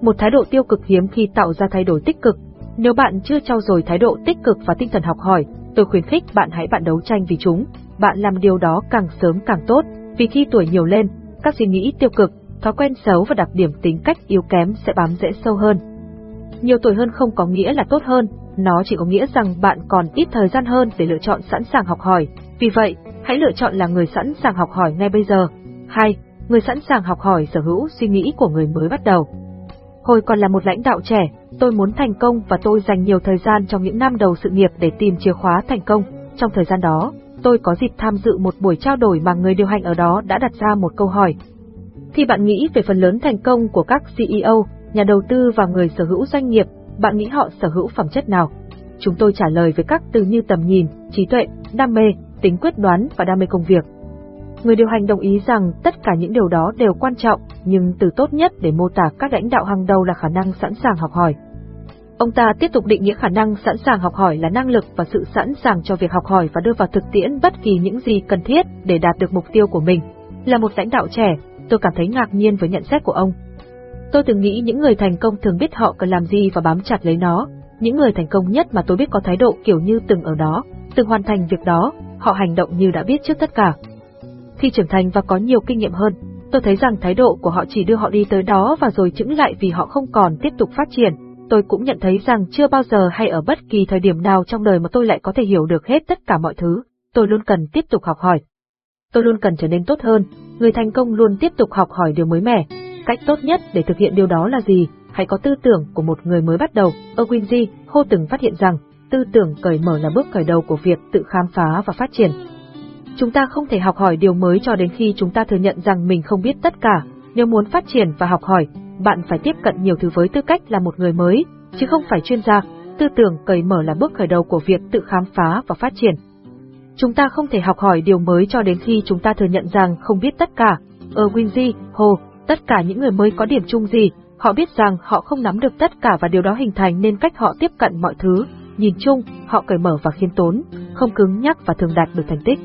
Một thái độ tiêu cực hiếm khi tạo ra thay đổi tích cực. Nếu bạn chưa trau dồi thái độ tích cực và tinh thần học hỏi, tôi khuyến khích bạn hãy bạn đấu tranh vì chúng. Bạn làm điều đó càng sớm càng tốt, vì khi tuổi nhiều lên, các suy nghĩ tiêu cực, thói quen xấu và đặc điểm tính cách yếu kém sẽ bám rễ sâu hơn. Nhiều tuổi hơn không có nghĩa là tốt hơn, nó chỉ có nghĩa rằng bạn còn ít thời gian hơn để lựa chọn sẵn sàng học hỏi. Vì vậy, hãy lựa chọn là người sẵn sàng học hỏi ngay bây giờ. 2. Người sẵn sàng học hỏi sở hữu suy nghĩ của người mới bắt đầu. Hồi còn là một lãnh đạo trẻ, tôi muốn thành công và tôi dành nhiều thời gian trong những năm đầu sự nghiệp để tìm chìa khóa thành công. Trong thời gian đó, tôi có dịp tham dự một buổi trao đổi mà người điều hành ở đó đã đặt ra một câu hỏi. Khi bạn nghĩ về phần lớn thành công của các CEO, nhà đầu tư và người sở hữu doanh nghiệp, bạn nghĩ họ sở hữu phẩm chất nào? Chúng tôi trả lời với các từ như tầm nhìn, trí tuệ, đam mê, tính quyết đoán và đam mê công việc. Người điều hành đồng ý rằng tất cả những điều đó đều quan trọng, nhưng từ tốt nhất để mô tả các lãnh đạo hàng đầu là khả năng sẵn sàng học hỏi. Ông ta tiếp tục định nghĩa khả năng sẵn sàng học hỏi là năng lực và sự sẵn sàng cho việc học hỏi và đưa vào thực tiễn bất kỳ những gì cần thiết để đạt được mục tiêu của mình. Là một lãnh đạo trẻ, tôi cảm thấy ngạc nhiên với nhận xét của ông. Tôi từng nghĩ những người thành công thường biết họ cần làm gì và bám chặt lấy nó. Những người thành công nhất mà tôi biết có thái độ kiểu như từng ở đó, từng hoàn thành việc đó, họ hành động như đã biết trước tất cả. Khi trưởng thành và có nhiều kinh nghiệm hơn, tôi thấy rằng thái độ của họ chỉ đưa họ đi tới đó và rồi chững lại vì họ không còn tiếp tục phát triển. Tôi cũng nhận thấy rằng chưa bao giờ hay ở bất kỳ thời điểm nào trong đời mà tôi lại có thể hiểu được hết tất cả mọi thứ. Tôi luôn cần tiếp tục học hỏi. Tôi luôn cần trở nên tốt hơn. Người thành công luôn tiếp tục học hỏi điều mới mẻ. Cách tốt nhất để thực hiện điều đó là gì? Hãy có tư tưởng của một người mới bắt đầu. Erwin G. Hô từng phát hiện rằng, tư tưởng cởi mở là bước khởi đầu của việc tự khám phá và phát triển. Chúng ta không thể học hỏi điều mới cho đến khi chúng ta thừa nhận rằng mình không biết tất cả. Nếu muốn phát triển và học hỏi, bạn phải tiếp cận nhiều thứ với tư cách là một người mới, chứ không phải chuyên gia. Tư tưởng cởi mở là bước khởi đầu của việc tự khám phá và phát triển. Chúng ta không thể học hỏi điều mới cho đến khi chúng ta thừa nhận rằng không biết tất cả. Ở Winzy, Hồ, tất cả những người mới có điểm chung gì, họ biết rằng họ không nắm được tất cả và điều đó hình thành nên cách họ tiếp cận mọi thứ. Nhìn chung, họ cởi mở và khiêm tốn, không cứng nhắc và thường đạt được thành tích.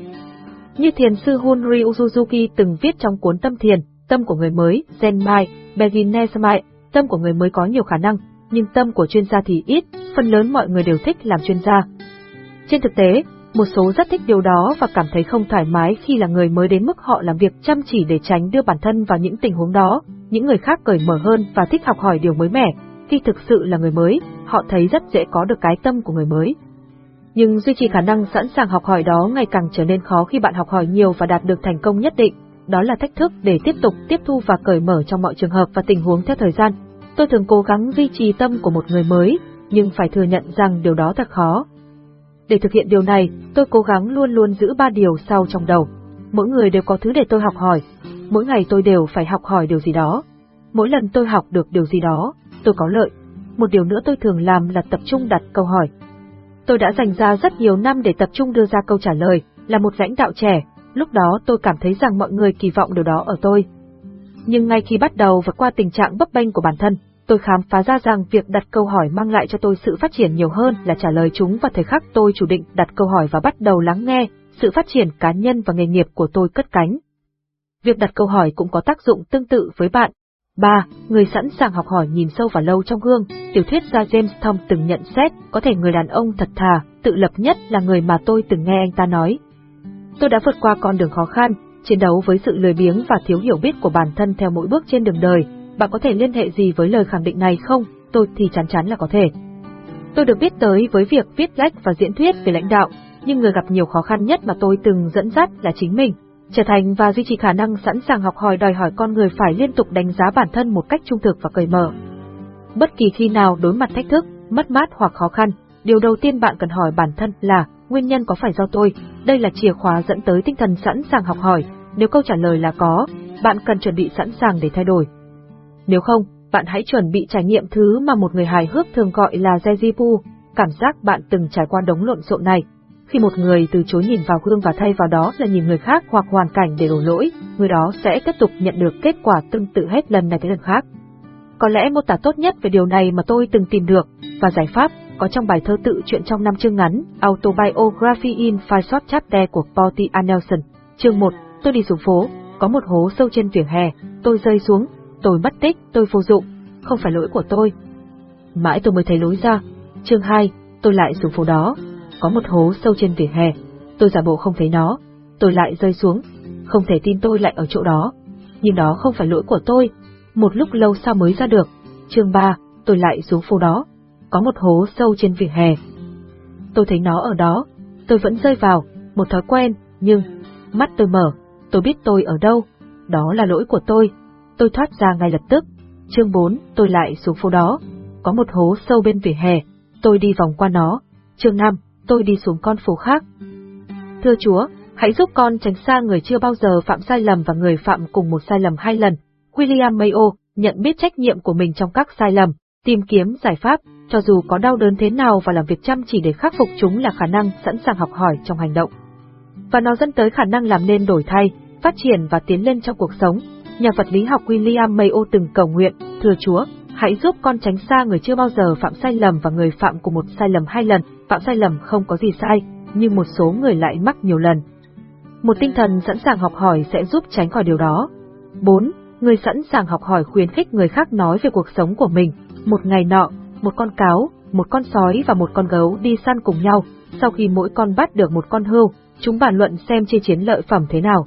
Như thiền sư Hunri Uzuzuki từng viết trong cuốn Tâm Thiền, tâm của người mới, Zenmai, Beginnermai, tâm của người mới có nhiều khả năng, nhưng tâm của chuyên gia thì ít, phần lớn mọi người đều thích làm chuyên gia. Trên thực tế, một số rất thích điều đó và cảm thấy không thoải mái khi là người mới đến mức họ làm việc chăm chỉ để tránh đưa bản thân vào những tình huống đó, những người khác cởi mở hơn và thích học hỏi điều mới mẻ, khi thực sự là người mới, họ thấy rất dễ có được cái tâm của người mới nhưng duy trì khả năng sẵn sàng học hỏi đó ngày càng trở nên khó khi bạn học hỏi nhiều và đạt được thành công nhất định. Đó là thách thức để tiếp tục tiếp thu và cởi mở trong mọi trường hợp và tình huống theo thời gian. Tôi thường cố gắng duy trì tâm của một người mới, nhưng phải thừa nhận rằng điều đó thật khó. Để thực hiện điều này, tôi cố gắng luôn luôn giữ ba điều sau trong đầu. Mỗi người đều có thứ để tôi học hỏi, mỗi ngày tôi đều phải học hỏi điều gì đó. Mỗi lần tôi học được điều gì đó, tôi có lợi. Một điều nữa tôi thường làm là tập trung đặt câu hỏi. Tôi đã dành ra rất nhiều năm để tập trung đưa ra câu trả lời, là một lãnh đạo trẻ, lúc đó tôi cảm thấy rằng mọi người kỳ vọng điều đó ở tôi. Nhưng ngay khi bắt đầu vượt qua tình trạng bấp bênh của bản thân, tôi khám phá ra rằng việc đặt câu hỏi mang lại cho tôi sự phát triển nhiều hơn là trả lời chúng và thời khắc tôi chủ định đặt câu hỏi và bắt đầu lắng nghe, sự phát triển cá nhân và nghề nghiệp của tôi cất cánh. Việc đặt câu hỏi cũng có tác dụng tương tự với bạn. 3. Người sẵn sàng học hỏi nhìn sâu và lâu trong gương, tiểu thuyết gia James Thom từng nhận xét, có thể người đàn ông thật thà, tự lập nhất là người mà tôi từng nghe anh ta nói. Tôi đã vượt qua con đường khó khăn, chiến đấu với sự lười biếng và thiếu hiểu biết của bản thân theo mỗi bước trên đường đời. Bạn có thể liên hệ gì với lời khẳng định này không? Tôi thì chắn chắn là có thể. Tôi được biết tới với việc viết lách và diễn thuyết về lãnh đạo, nhưng người gặp nhiều khó khăn nhất mà tôi từng dẫn dắt là chính mình. Trở thành và duy trì khả năng sẵn sàng học hỏi đòi hỏi con người phải liên tục đánh giá bản thân một cách trung thực và cởi mở. Bất kỳ khi nào đối mặt thách thức, mất mát hoặc khó khăn, điều đầu tiên bạn cần hỏi bản thân là nguyên nhân có phải do tôi? Đây là chìa khóa dẫn tới tinh thần sẵn sàng học hỏi. Nếu câu trả lời là có, bạn cần chuẩn bị sẵn sàng để thay đổi. Nếu không, bạn hãy chuẩn bị trải nghiệm thứ mà một người hài hước thường gọi là Jejipu, cảm giác bạn từng trải qua đống lộn xộn này, khi một người từ chối nhìn vào gương và thay vào đó là nhìn người khác hoặc hoàn cảnh để đổ lỗi, người đó sẽ tiếp tục nhận được kết quả tương tự hết lần này tới lần khác. Có lẽ mô tả tốt nhất về điều này mà tôi từng tìm được, và giải pháp, có trong bài thơ tự truyện trong năm chương ngắn Autobiography in Five Short Chapter của Porty A. Nelson. Chương 1, tôi đi xuống phố, có một hố sâu trên vỉa hè, tôi rơi xuống, tôi mất tích, tôi vô dụng, không phải lỗi của tôi. Mãi tôi mới thấy lối ra. Chương 2, tôi lại xuống phố đó, có một hố sâu trên vỉa hè. Tôi giả bộ không thấy nó, tôi lại rơi xuống, không thể tin tôi lại ở chỗ đó. Nhưng đó không phải lỗi của tôi, một lúc lâu sau mới ra được. Chương 3, tôi lại xuống phố đó. Có một hố sâu trên vỉa hè. Tôi thấy nó ở đó, tôi vẫn rơi vào, một thói quen, nhưng, mắt tôi mở, tôi biết tôi ở đâu, đó là lỗi của tôi. Tôi thoát ra ngay lập tức. Chương 4, tôi lại xuống phố đó. Có một hố sâu bên vỉa hè, tôi đi vòng qua nó. Chương 5, tôi đi xuống con phố khác. Thưa Chúa, hãy giúp con tránh xa người chưa bao giờ phạm sai lầm và người phạm cùng một sai lầm hai lần. William Mayo nhận biết trách nhiệm của mình trong các sai lầm, tìm kiếm giải pháp, cho dù có đau đớn thế nào và làm việc chăm chỉ để khắc phục chúng là khả năng sẵn sàng học hỏi trong hành động. Và nó dẫn tới khả năng làm nên đổi thay, phát triển và tiến lên trong cuộc sống. Nhà vật lý học William Mayo từng cầu nguyện, thưa Chúa, hãy giúp con tránh xa người chưa bao giờ phạm sai lầm và người phạm của một sai lầm hai lần, phạm sai lầm không có gì sai, nhưng một số người lại mắc nhiều lần. Một tinh thần sẵn sàng học hỏi sẽ giúp tránh khỏi điều đó. 4. Người sẵn sàng học hỏi khuyến khích người khác nói về cuộc sống của mình. Một ngày nọ, một con cáo, một con sói và một con gấu đi săn cùng nhau. Sau khi mỗi con bắt được một con hươu, chúng bàn luận xem chia chiến lợi phẩm thế nào.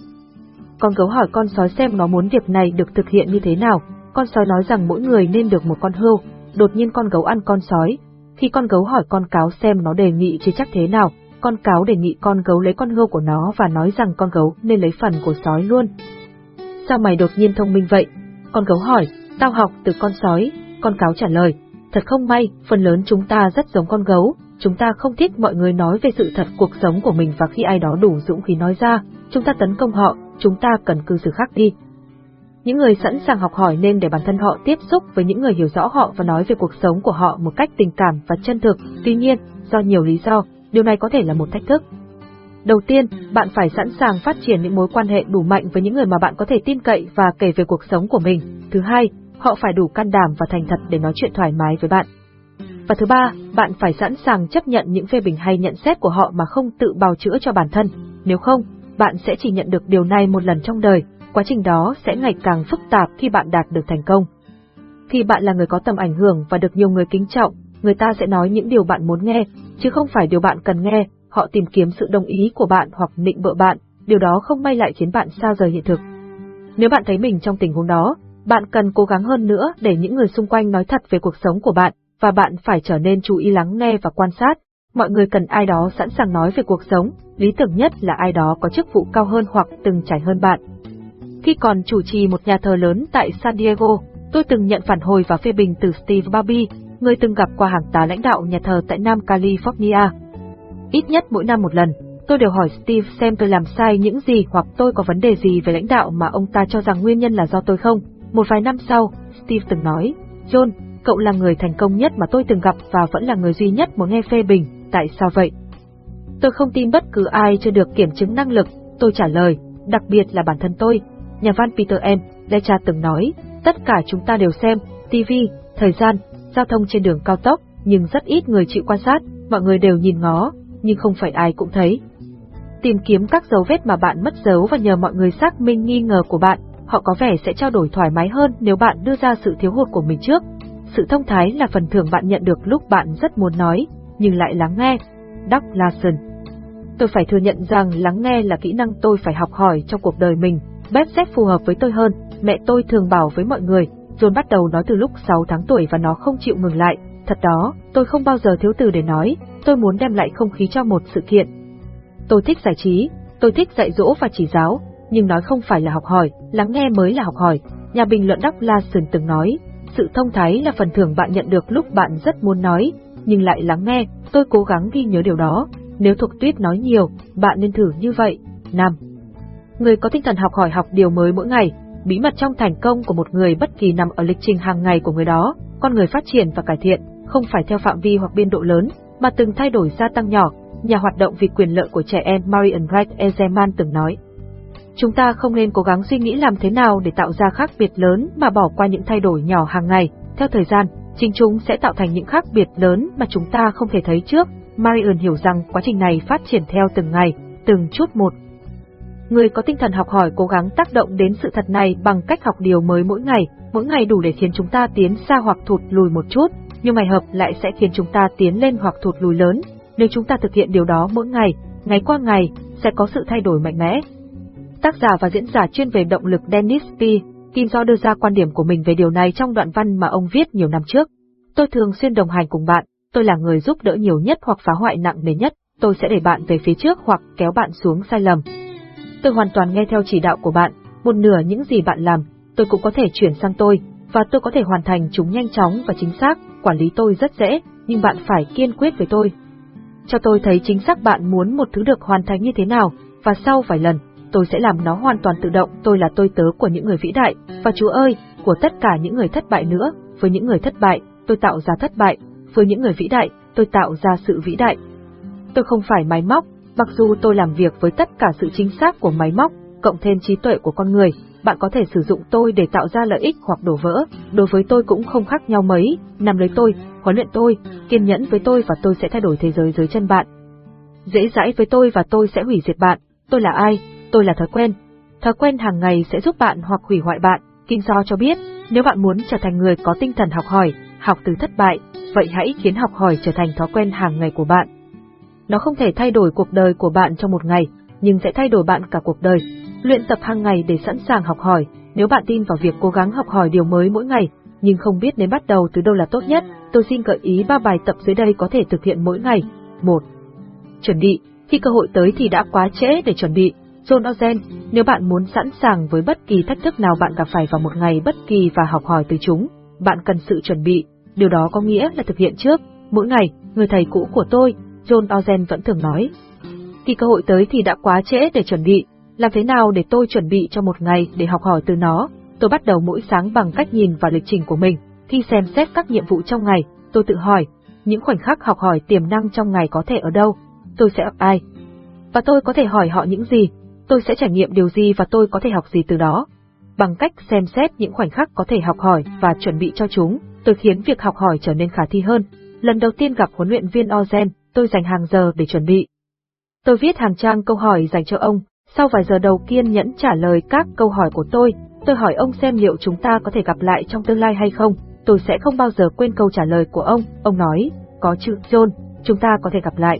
Con gấu hỏi con sói xem nó muốn việc này được thực hiện như thế nào, con sói nói rằng mỗi người nên được một con hươu, đột nhiên con gấu ăn con sói. Khi con gấu hỏi con cáo xem nó đề nghị chia chắc thế nào, con cáo đề nghị con gấu lấy con hươu của nó và nói rằng con gấu nên lấy phần của sói luôn. Sao mày đột nhiên thông minh vậy? Con gấu hỏi, tao học từ con sói, con cáo trả lời, thật không may, phần lớn chúng ta rất giống con gấu, chúng ta không thích mọi người nói về sự thật cuộc sống của mình và khi ai đó đủ dũng khí nói ra, chúng ta tấn công họ, chúng ta cần cư xử khác đi, những người sẵn sàng học hỏi nên để bản thân họ tiếp xúc với những người hiểu rõ họ và nói về cuộc sống của họ một cách tình cảm và chân thực. Tuy nhiên, do nhiều lý do, điều này có thể là một thách thức. Đầu tiên, bạn phải sẵn sàng phát triển những mối quan hệ đủ mạnh với những người mà bạn có thể tin cậy và kể về cuộc sống của mình. Thứ hai, họ phải đủ can đảm và thành thật để nói chuyện thoải mái với bạn. Và thứ ba, bạn phải sẵn sàng chấp nhận những phê bình hay nhận xét của họ mà không tự bào chữa cho bản thân. Nếu không, bạn sẽ chỉ nhận được điều này một lần trong đời, quá trình đó sẽ ngày càng phức tạp khi bạn đạt được thành công. Khi bạn là người có tầm ảnh hưởng và được nhiều người kính trọng, người ta sẽ nói những điều bạn muốn nghe, chứ không phải điều bạn cần nghe, họ tìm kiếm sự đồng ý của bạn hoặc nịnh bợ bạn, điều đó không may lại khiến bạn xa rời hiện thực. Nếu bạn thấy mình trong tình huống đó, bạn cần cố gắng hơn nữa để những người xung quanh nói thật về cuộc sống của bạn, và bạn phải trở nên chú ý lắng nghe và quan sát. Mọi người cần ai đó sẵn sàng nói về cuộc sống, lý tưởng nhất là ai đó có chức vụ cao hơn hoặc từng trải hơn bạn. Khi còn chủ trì một nhà thờ lớn tại San Diego, tôi từng nhận phản hồi và phê bình từ Steve Barbie, người từng gặp qua hàng tá lãnh đạo nhà thờ tại Nam California. Ít nhất mỗi năm một lần, Tôi đều hỏi Steve xem tôi làm sai những gì hoặc tôi có vấn đề gì về lãnh đạo mà ông ta cho rằng nguyên nhân là do tôi không. Một vài năm sau, Steve từng nói, John, cậu là người thành công nhất mà tôi từng gặp và vẫn là người duy nhất muốn nghe phê bình, tại sao vậy? Tôi không tin bất cứ ai chưa được kiểm chứng năng lực, tôi trả lời, đặc biệt là bản thân tôi. Nhà văn Peter M. Lecha từng nói, tất cả chúng ta đều xem, TV, thời gian, giao thông trên đường cao tốc, nhưng rất ít người chịu quan sát, mọi người đều nhìn ngó, nhưng không phải ai cũng thấy. Tìm kiếm các dấu vết mà bạn mất dấu và nhờ mọi người xác minh nghi ngờ của bạn, họ có vẻ sẽ trao đổi thoải mái hơn nếu bạn đưa ra sự thiếu hụt của mình trước. Sự thông thái là phần thưởng bạn nhận được lúc bạn rất muốn nói, nhưng lại lắng nghe. Doug Larson Tôi phải thừa nhận rằng lắng nghe là kỹ năng tôi phải học hỏi trong cuộc đời mình. Bếp xét phù hợp với tôi hơn, mẹ tôi thường bảo với mọi người, John bắt đầu nói từ lúc 6 tháng tuổi và nó không chịu ngừng lại. Thật đó, tôi không bao giờ thiếu từ để nói, tôi muốn đem lại không khí cho một sự kiện. Tôi thích giải trí, tôi thích dạy dỗ và chỉ giáo, nhưng nói không phải là học hỏi, lắng nghe mới là học hỏi. Nhà bình luận Doug Larson từng nói, sự thông thái là phần thưởng bạn nhận được lúc bạn rất muốn nói, nhưng lại lắng nghe, tôi cố gắng ghi nhớ điều đó. Nếu thuộc tuyết nói nhiều, bạn nên thử như vậy. 5. Người có tinh thần học hỏi học điều mới mỗi ngày, bí mật trong thành công của một người bất kỳ nằm ở lịch trình hàng ngày của người đó, con người phát triển và cải thiện, không phải theo phạm vi hoặc biên độ lớn, mà từng thay đổi gia tăng nhỏ, nhà hoạt động vì quyền lợi của trẻ em Marian Wright Ezeman từng nói. Chúng ta không nên cố gắng suy nghĩ làm thế nào để tạo ra khác biệt lớn mà bỏ qua những thay đổi nhỏ hàng ngày, theo thời gian, chính chúng sẽ tạo thành những khác biệt lớn mà chúng ta không thể thấy trước. Marion hiểu rằng quá trình này phát triển theo từng ngày, từng chút một. Người có tinh thần học hỏi cố gắng tác động đến sự thật này bằng cách học điều mới mỗi ngày, mỗi ngày đủ để khiến chúng ta tiến xa hoặc thụt lùi một chút, nhưng ngày hợp lại sẽ khiến chúng ta tiến lên hoặc thụt lùi lớn. Nếu chúng ta thực hiện điều đó mỗi ngày, ngày qua ngày, sẽ có sự thay đổi mạnh mẽ. Tác giả và diễn giả chuyên về động lực Dennis P. Kinzo đưa ra quan điểm của mình về điều này trong đoạn văn mà ông viết nhiều năm trước. Tôi thường xuyên đồng hành cùng bạn, tôi là người giúp đỡ nhiều nhất hoặc phá hoại nặng nề nhất, tôi sẽ để bạn về phía trước hoặc kéo bạn xuống sai lầm. Tôi hoàn toàn nghe theo chỉ đạo của bạn, một nửa những gì bạn làm, tôi cũng có thể chuyển sang tôi, và tôi có thể hoàn thành chúng nhanh chóng và chính xác, quản lý tôi rất dễ, nhưng bạn phải kiên quyết với tôi. Cho tôi thấy chính xác bạn muốn một thứ được hoàn thành như thế nào, và sau vài lần, tôi sẽ làm nó hoàn toàn tự động, tôi là tôi tớ của những người vĩ đại, và Chúa ơi, của tất cả những người thất bại nữa, với những người thất bại, tôi tạo ra thất bại, với những người vĩ đại, tôi tạo ra sự vĩ đại. Tôi không phải máy móc, mặc dù tôi làm việc với tất cả sự chính xác của máy móc, cộng thêm trí tuệ của con người, bạn có thể sử dụng tôi để tạo ra lợi ích hoặc đổ vỡ, đối với tôi cũng không khác nhau mấy, nằm lấy tôi, huấn luyện tôi, kiên nhẫn với tôi và tôi sẽ thay đổi thế giới dưới chân bạn. Dễ dãi với tôi và tôi sẽ hủy diệt bạn, tôi là ai, tôi là thói quen. Thói quen hàng ngày sẽ giúp bạn hoặc hủy hoại bạn, Kim Do cho biết, nếu bạn muốn trở thành người có tinh thần học hỏi, học từ thất bại, vậy hãy khiến học hỏi trở thành thói quen hàng ngày của bạn. Nó không thể thay đổi cuộc đời của bạn trong một ngày, nhưng sẽ thay đổi bạn cả cuộc đời. Luyện tập hàng ngày để sẵn sàng học hỏi, nếu bạn tin vào việc cố gắng học hỏi điều mới mỗi ngày, nhưng không biết nên bắt đầu từ đâu là tốt nhất, tôi xin gợi ý ba bài tập dưới đây có thể thực hiện mỗi ngày. 1. Chuẩn bị, khi cơ hội tới thì đã quá trễ để chuẩn bị. John Ozen, nếu bạn muốn sẵn sàng với bất kỳ thách thức nào bạn gặp phải vào một ngày bất kỳ và học hỏi từ chúng, bạn cần sự chuẩn bị, điều đó có nghĩa là thực hiện trước. Mỗi ngày, người thầy cũ của tôi, John Ozen vẫn thường nói. Khi cơ hội tới thì đã quá trễ để chuẩn bị, làm thế nào để tôi chuẩn bị cho một ngày để học hỏi từ nó? Tôi bắt đầu mỗi sáng bằng cách nhìn vào lịch trình của mình. Khi xem xét các nhiệm vụ trong ngày, tôi tự hỏi, những khoảnh khắc học hỏi tiềm năng trong ngày có thể ở đâu? Tôi sẽ gặp ai? Và tôi có thể hỏi họ những gì? Tôi sẽ trải nghiệm điều gì và tôi có thể học gì từ đó? Bằng cách xem xét những khoảnh khắc có thể học hỏi và chuẩn bị cho chúng, tôi khiến việc học hỏi trở nên khả thi hơn. Lần đầu tiên gặp huấn luyện viên Ozen, tôi dành hàng giờ để chuẩn bị. Tôi viết hàng trang câu hỏi dành cho ông, sau vài giờ đầu kiên nhẫn trả lời các câu hỏi của tôi, tôi hỏi ông xem liệu chúng ta có thể gặp lại trong tương lai hay không, tôi sẽ không bao giờ quên câu trả lời của ông, ông nói, có chữ John, chúng ta có thể gặp lại.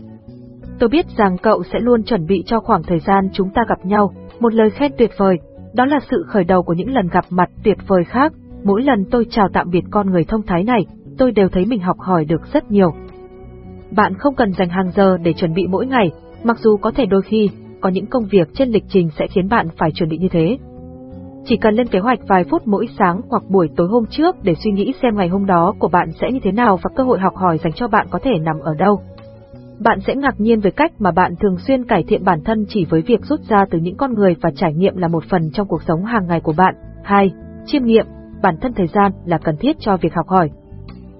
Tôi biết rằng cậu sẽ luôn chuẩn bị cho khoảng thời gian chúng ta gặp nhau, một lời khen tuyệt vời, đó là sự khởi đầu của những lần gặp mặt tuyệt vời khác, mỗi lần tôi chào tạm biệt con người thông thái này, tôi đều thấy mình học hỏi được rất nhiều. Bạn không cần dành hàng giờ để chuẩn bị mỗi ngày, mặc dù có thể đôi khi, có những công việc trên lịch trình sẽ khiến bạn phải chuẩn bị như thế. Chỉ cần lên kế hoạch vài phút mỗi sáng hoặc buổi tối hôm trước để suy nghĩ xem ngày hôm đó của bạn sẽ như thế nào và cơ hội học hỏi dành cho bạn có thể nằm ở đâu. Bạn sẽ ngạc nhiên về cách mà bạn thường xuyên cải thiện bản thân chỉ với việc rút ra từ những con người và trải nghiệm là một phần trong cuộc sống hàng ngày của bạn. 2. Chiêm nghiệm, bản thân thời gian là cần thiết cho việc học hỏi.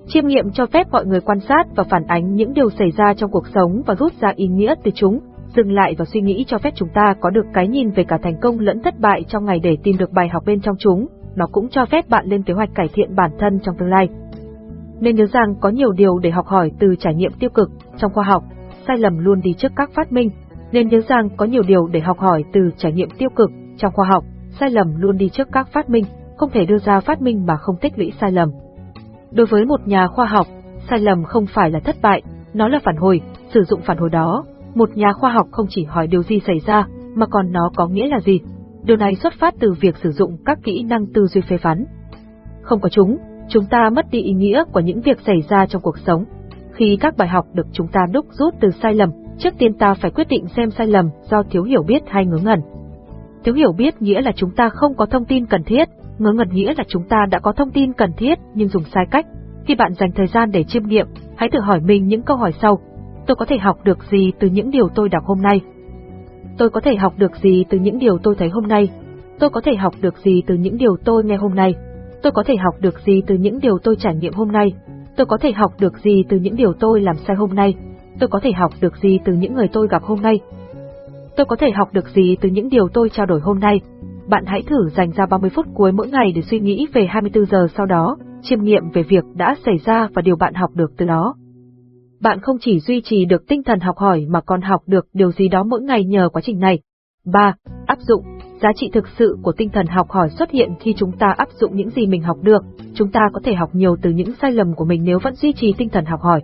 Chiêm nghiệm cho phép mọi người quan sát và phản ánh những điều xảy ra trong cuộc sống và rút ra ý nghĩa từ chúng, dừng lại và suy nghĩ cho phép chúng ta có được cái nhìn về cả thành công lẫn thất bại trong ngày để tìm được bài học bên trong chúng. Nó cũng cho phép bạn lên kế hoạch cải thiện bản thân trong tương lai. Nên nhớ rằng có nhiều điều để học hỏi từ trải nghiệm tiêu cực trong khoa học, sai lầm luôn đi trước các phát minh. Nên nhớ rằng có nhiều điều để học hỏi từ trải nghiệm tiêu cực trong khoa học, sai lầm luôn đi trước các phát minh, không thể đưa ra phát minh mà không tích lũy sai lầm. Đối với một nhà khoa học, sai lầm không phải là thất bại, nó là phản hồi, sử dụng phản hồi đó. Một nhà khoa học không chỉ hỏi điều gì xảy ra, mà còn nó có nghĩa là gì. Điều này xuất phát từ việc sử dụng các kỹ năng tư duy phê phán. Không có chúng, chúng ta mất đi ý nghĩa của những việc xảy ra trong cuộc sống. Khi các bài học được chúng ta đúc rút từ sai lầm, trước tiên ta phải quyết định xem sai lầm do thiếu hiểu biết hay ngớ ngẩn. Thiếu hiểu biết nghĩa là chúng ta không có thông tin cần thiết, ngớ ngẩn nghĩa là chúng ta đã có thông tin cần thiết nhưng dùng sai cách. Khi bạn dành thời gian để chiêm nghiệm, hãy tự hỏi mình những câu hỏi sau. Tôi có thể học được gì từ những điều tôi đọc hôm nay? Tôi có thể học được gì từ những điều tôi thấy hôm nay? Tôi có thể học được gì từ những điều tôi nghe hôm nay? Tôi có thể học được gì từ những điều tôi trải nghiệm hôm nay? Tôi có thể học được gì từ những điều tôi làm sai hôm nay? Tôi có thể học được gì từ những người tôi gặp hôm nay? Tôi có thể học được gì từ những điều tôi trao đổi hôm nay? Bạn hãy thử dành ra 30 phút cuối mỗi ngày để suy nghĩ về 24 giờ sau đó, chiêm nghiệm về việc đã xảy ra và điều bạn học được từ đó. Bạn không chỉ duy trì được tinh thần học hỏi mà còn học được điều gì đó mỗi ngày nhờ quá trình này. 3. Áp dụng Giá trị thực sự của tinh thần học hỏi xuất hiện khi chúng ta áp dụng những gì mình học được, chúng ta có thể học nhiều từ những sai lầm của mình nếu vẫn duy trì tinh thần học hỏi.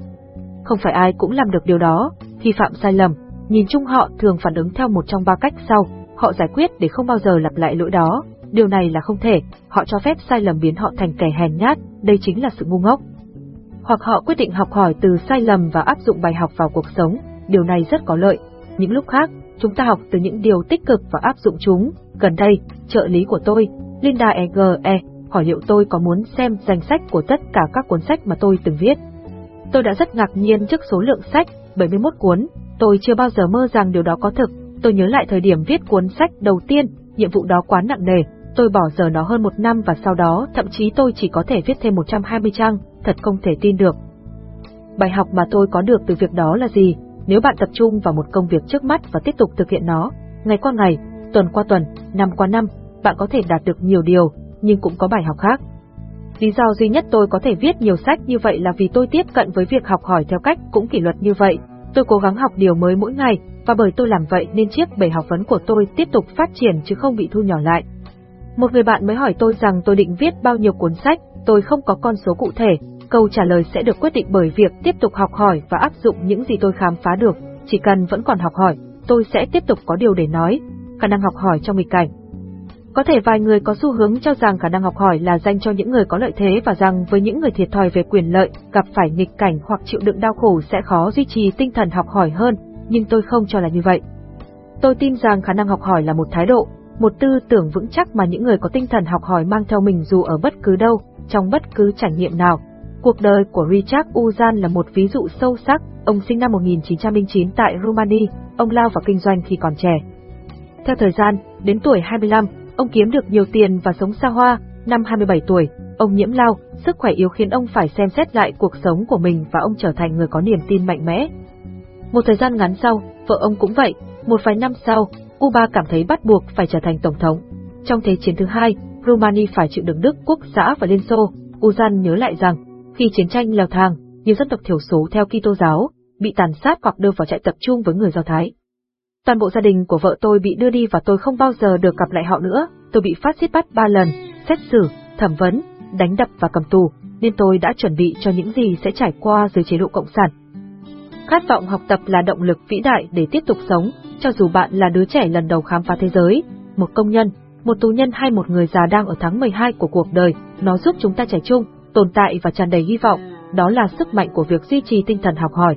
Không phải ai cũng làm được điều đó, khi phạm sai lầm, nhìn chung họ thường phản ứng theo một trong ba cách sau, họ giải quyết để không bao giờ lặp lại lỗi đó, điều này là không thể, họ cho phép sai lầm biến họ thành kẻ hèn nhát, đây chính là sự ngu ngốc. Hoặc họ quyết định học hỏi từ sai lầm và áp dụng bài học vào cuộc sống, điều này rất có lợi. Những lúc khác, chúng ta học từ những điều tích cực và áp dụng chúng. Gần đây, trợ lý của tôi, Linda EGE, e, hỏi liệu tôi có muốn xem danh sách của tất cả các cuốn sách mà tôi từng viết. Tôi đã rất ngạc nhiên trước số lượng sách, 71 cuốn, tôi chưa bao giờ mơ rằng điều đó có thực. Tôi nhớ lại thời điểm viết cuốn sách đầu tiên, nhiệm vụ đó quá nặng nề, tôi bỏ giờ nó hơn một năm và sau đó thậm chí tôi chỉ có thể viết thêm 120 trang, thật không thể tin được. Bài học mà tôi có được từ việc đó là gì? Nếu bạn tập trung vào một công việc trước mắt và tiếp tục thực hiện nó, ngày qua ngày, tuần qua tuần, năm qua năm, bạn có thể đạt được nhiều điều, nhưng cũng có bài học khác. Lý do duy nhất tôi có thể viết nhiều sách như vậy là vì tôi tiếp cận với việc học hỏi theo cách cũng kỷ luật như vậy. Tôi cố gắng học điều mới mỗi ngày, và bởi tôi làm vậy nên chiếc bể học vấn của tôi tiếp tục phát triển chứ không bị thu nhỏ lại. Một người bạn mới hỏi tôi rằng tôi định viết bao nhiêu cuốn sách, tôi không có con số cụ thể, câu trả lời sẽ được quyết định bởi việc tiếp tục học hỏi và áp dụng những gì tôi khám phá được, chỉ cần vẫn còn học hỏi, tôi sẽ tiếp tục có điều để nói, khả năng học hỏi trong nghịch cảnh. Có thể vài người có xu hướng cho rằng khả năng học hỏi là dành cho những người có lợi thế và rằng với những người thiệt thòi về quyền lợi, gặp phải nghịch cảnh hoặc chịu đựng đau khổ sẽ khó duy trì tinh thần học hỏi hơn, nhưng tôi không cho là như vậy. Tôi tin rằng khả năng học hỏi là một thái độ, một tư tưởng vững chắc mà những người có tinh thần học hỏi mang theo mình dù ở bất cứ đâu, trong bất cứ trải nghiệm nào. Cuộc đời của Richard Uzan là một ví dụ sâu sắc, ông sinh năm 1909 tại Romania, ông lao vào kinh doanh khi còn trẻ. Theo thời gian, đến tuổi 25, ông kiếm được nhiều tiền và sống xa hoa, năm 27 tuổi, ông nhiễm lao, sức khỏe yếu khiến ông phải xem xét lại cuộc sống của mình và ông trở thành người có niềm tin mạnh mẽ. Một thời gian ngắn sau, vợ ông cũng vậy, một vài năm sau, Cuba cảm thấy bắt buộc phải trở thành tổng thống. Trong Thế chiến thứ hai, Romania phải chịu đựng Đức quốc xã và Liên Xô. Uzan nhớ lại rằng, khi chiến tranh leo thang, nhiều dân tộc thiểu số theo Kitô giáo bị tàn sát hoặc đưa vào trại tập trung với người Do Thái. Toàn bộ gia đình của vợ tôi bị đưa đi và tôi không bao giờ được gặp lại họ nữa. Tôi bị phát xít bắt ba lần, xét xử, thẩm vấn, đánh đập và cầm tù, nên tôi đã chuẩn bị cho những gì sẽ trải qua dưới chế độ cộng sản. Khát vọng học tập là động lực vĩ đại để tiếp tục sống, cho dù bạn là đứa trẻ lần đầu khám phá thế giới, một công nhân, một tù nhân hay một người già đang ở tháng 12 của cuộc đời, nó giúp chúng ta trẻ trung, tồn tại và tràn đầy hy vọng, đó là sức mạnh của việc duy trì tinh thần học hỏi,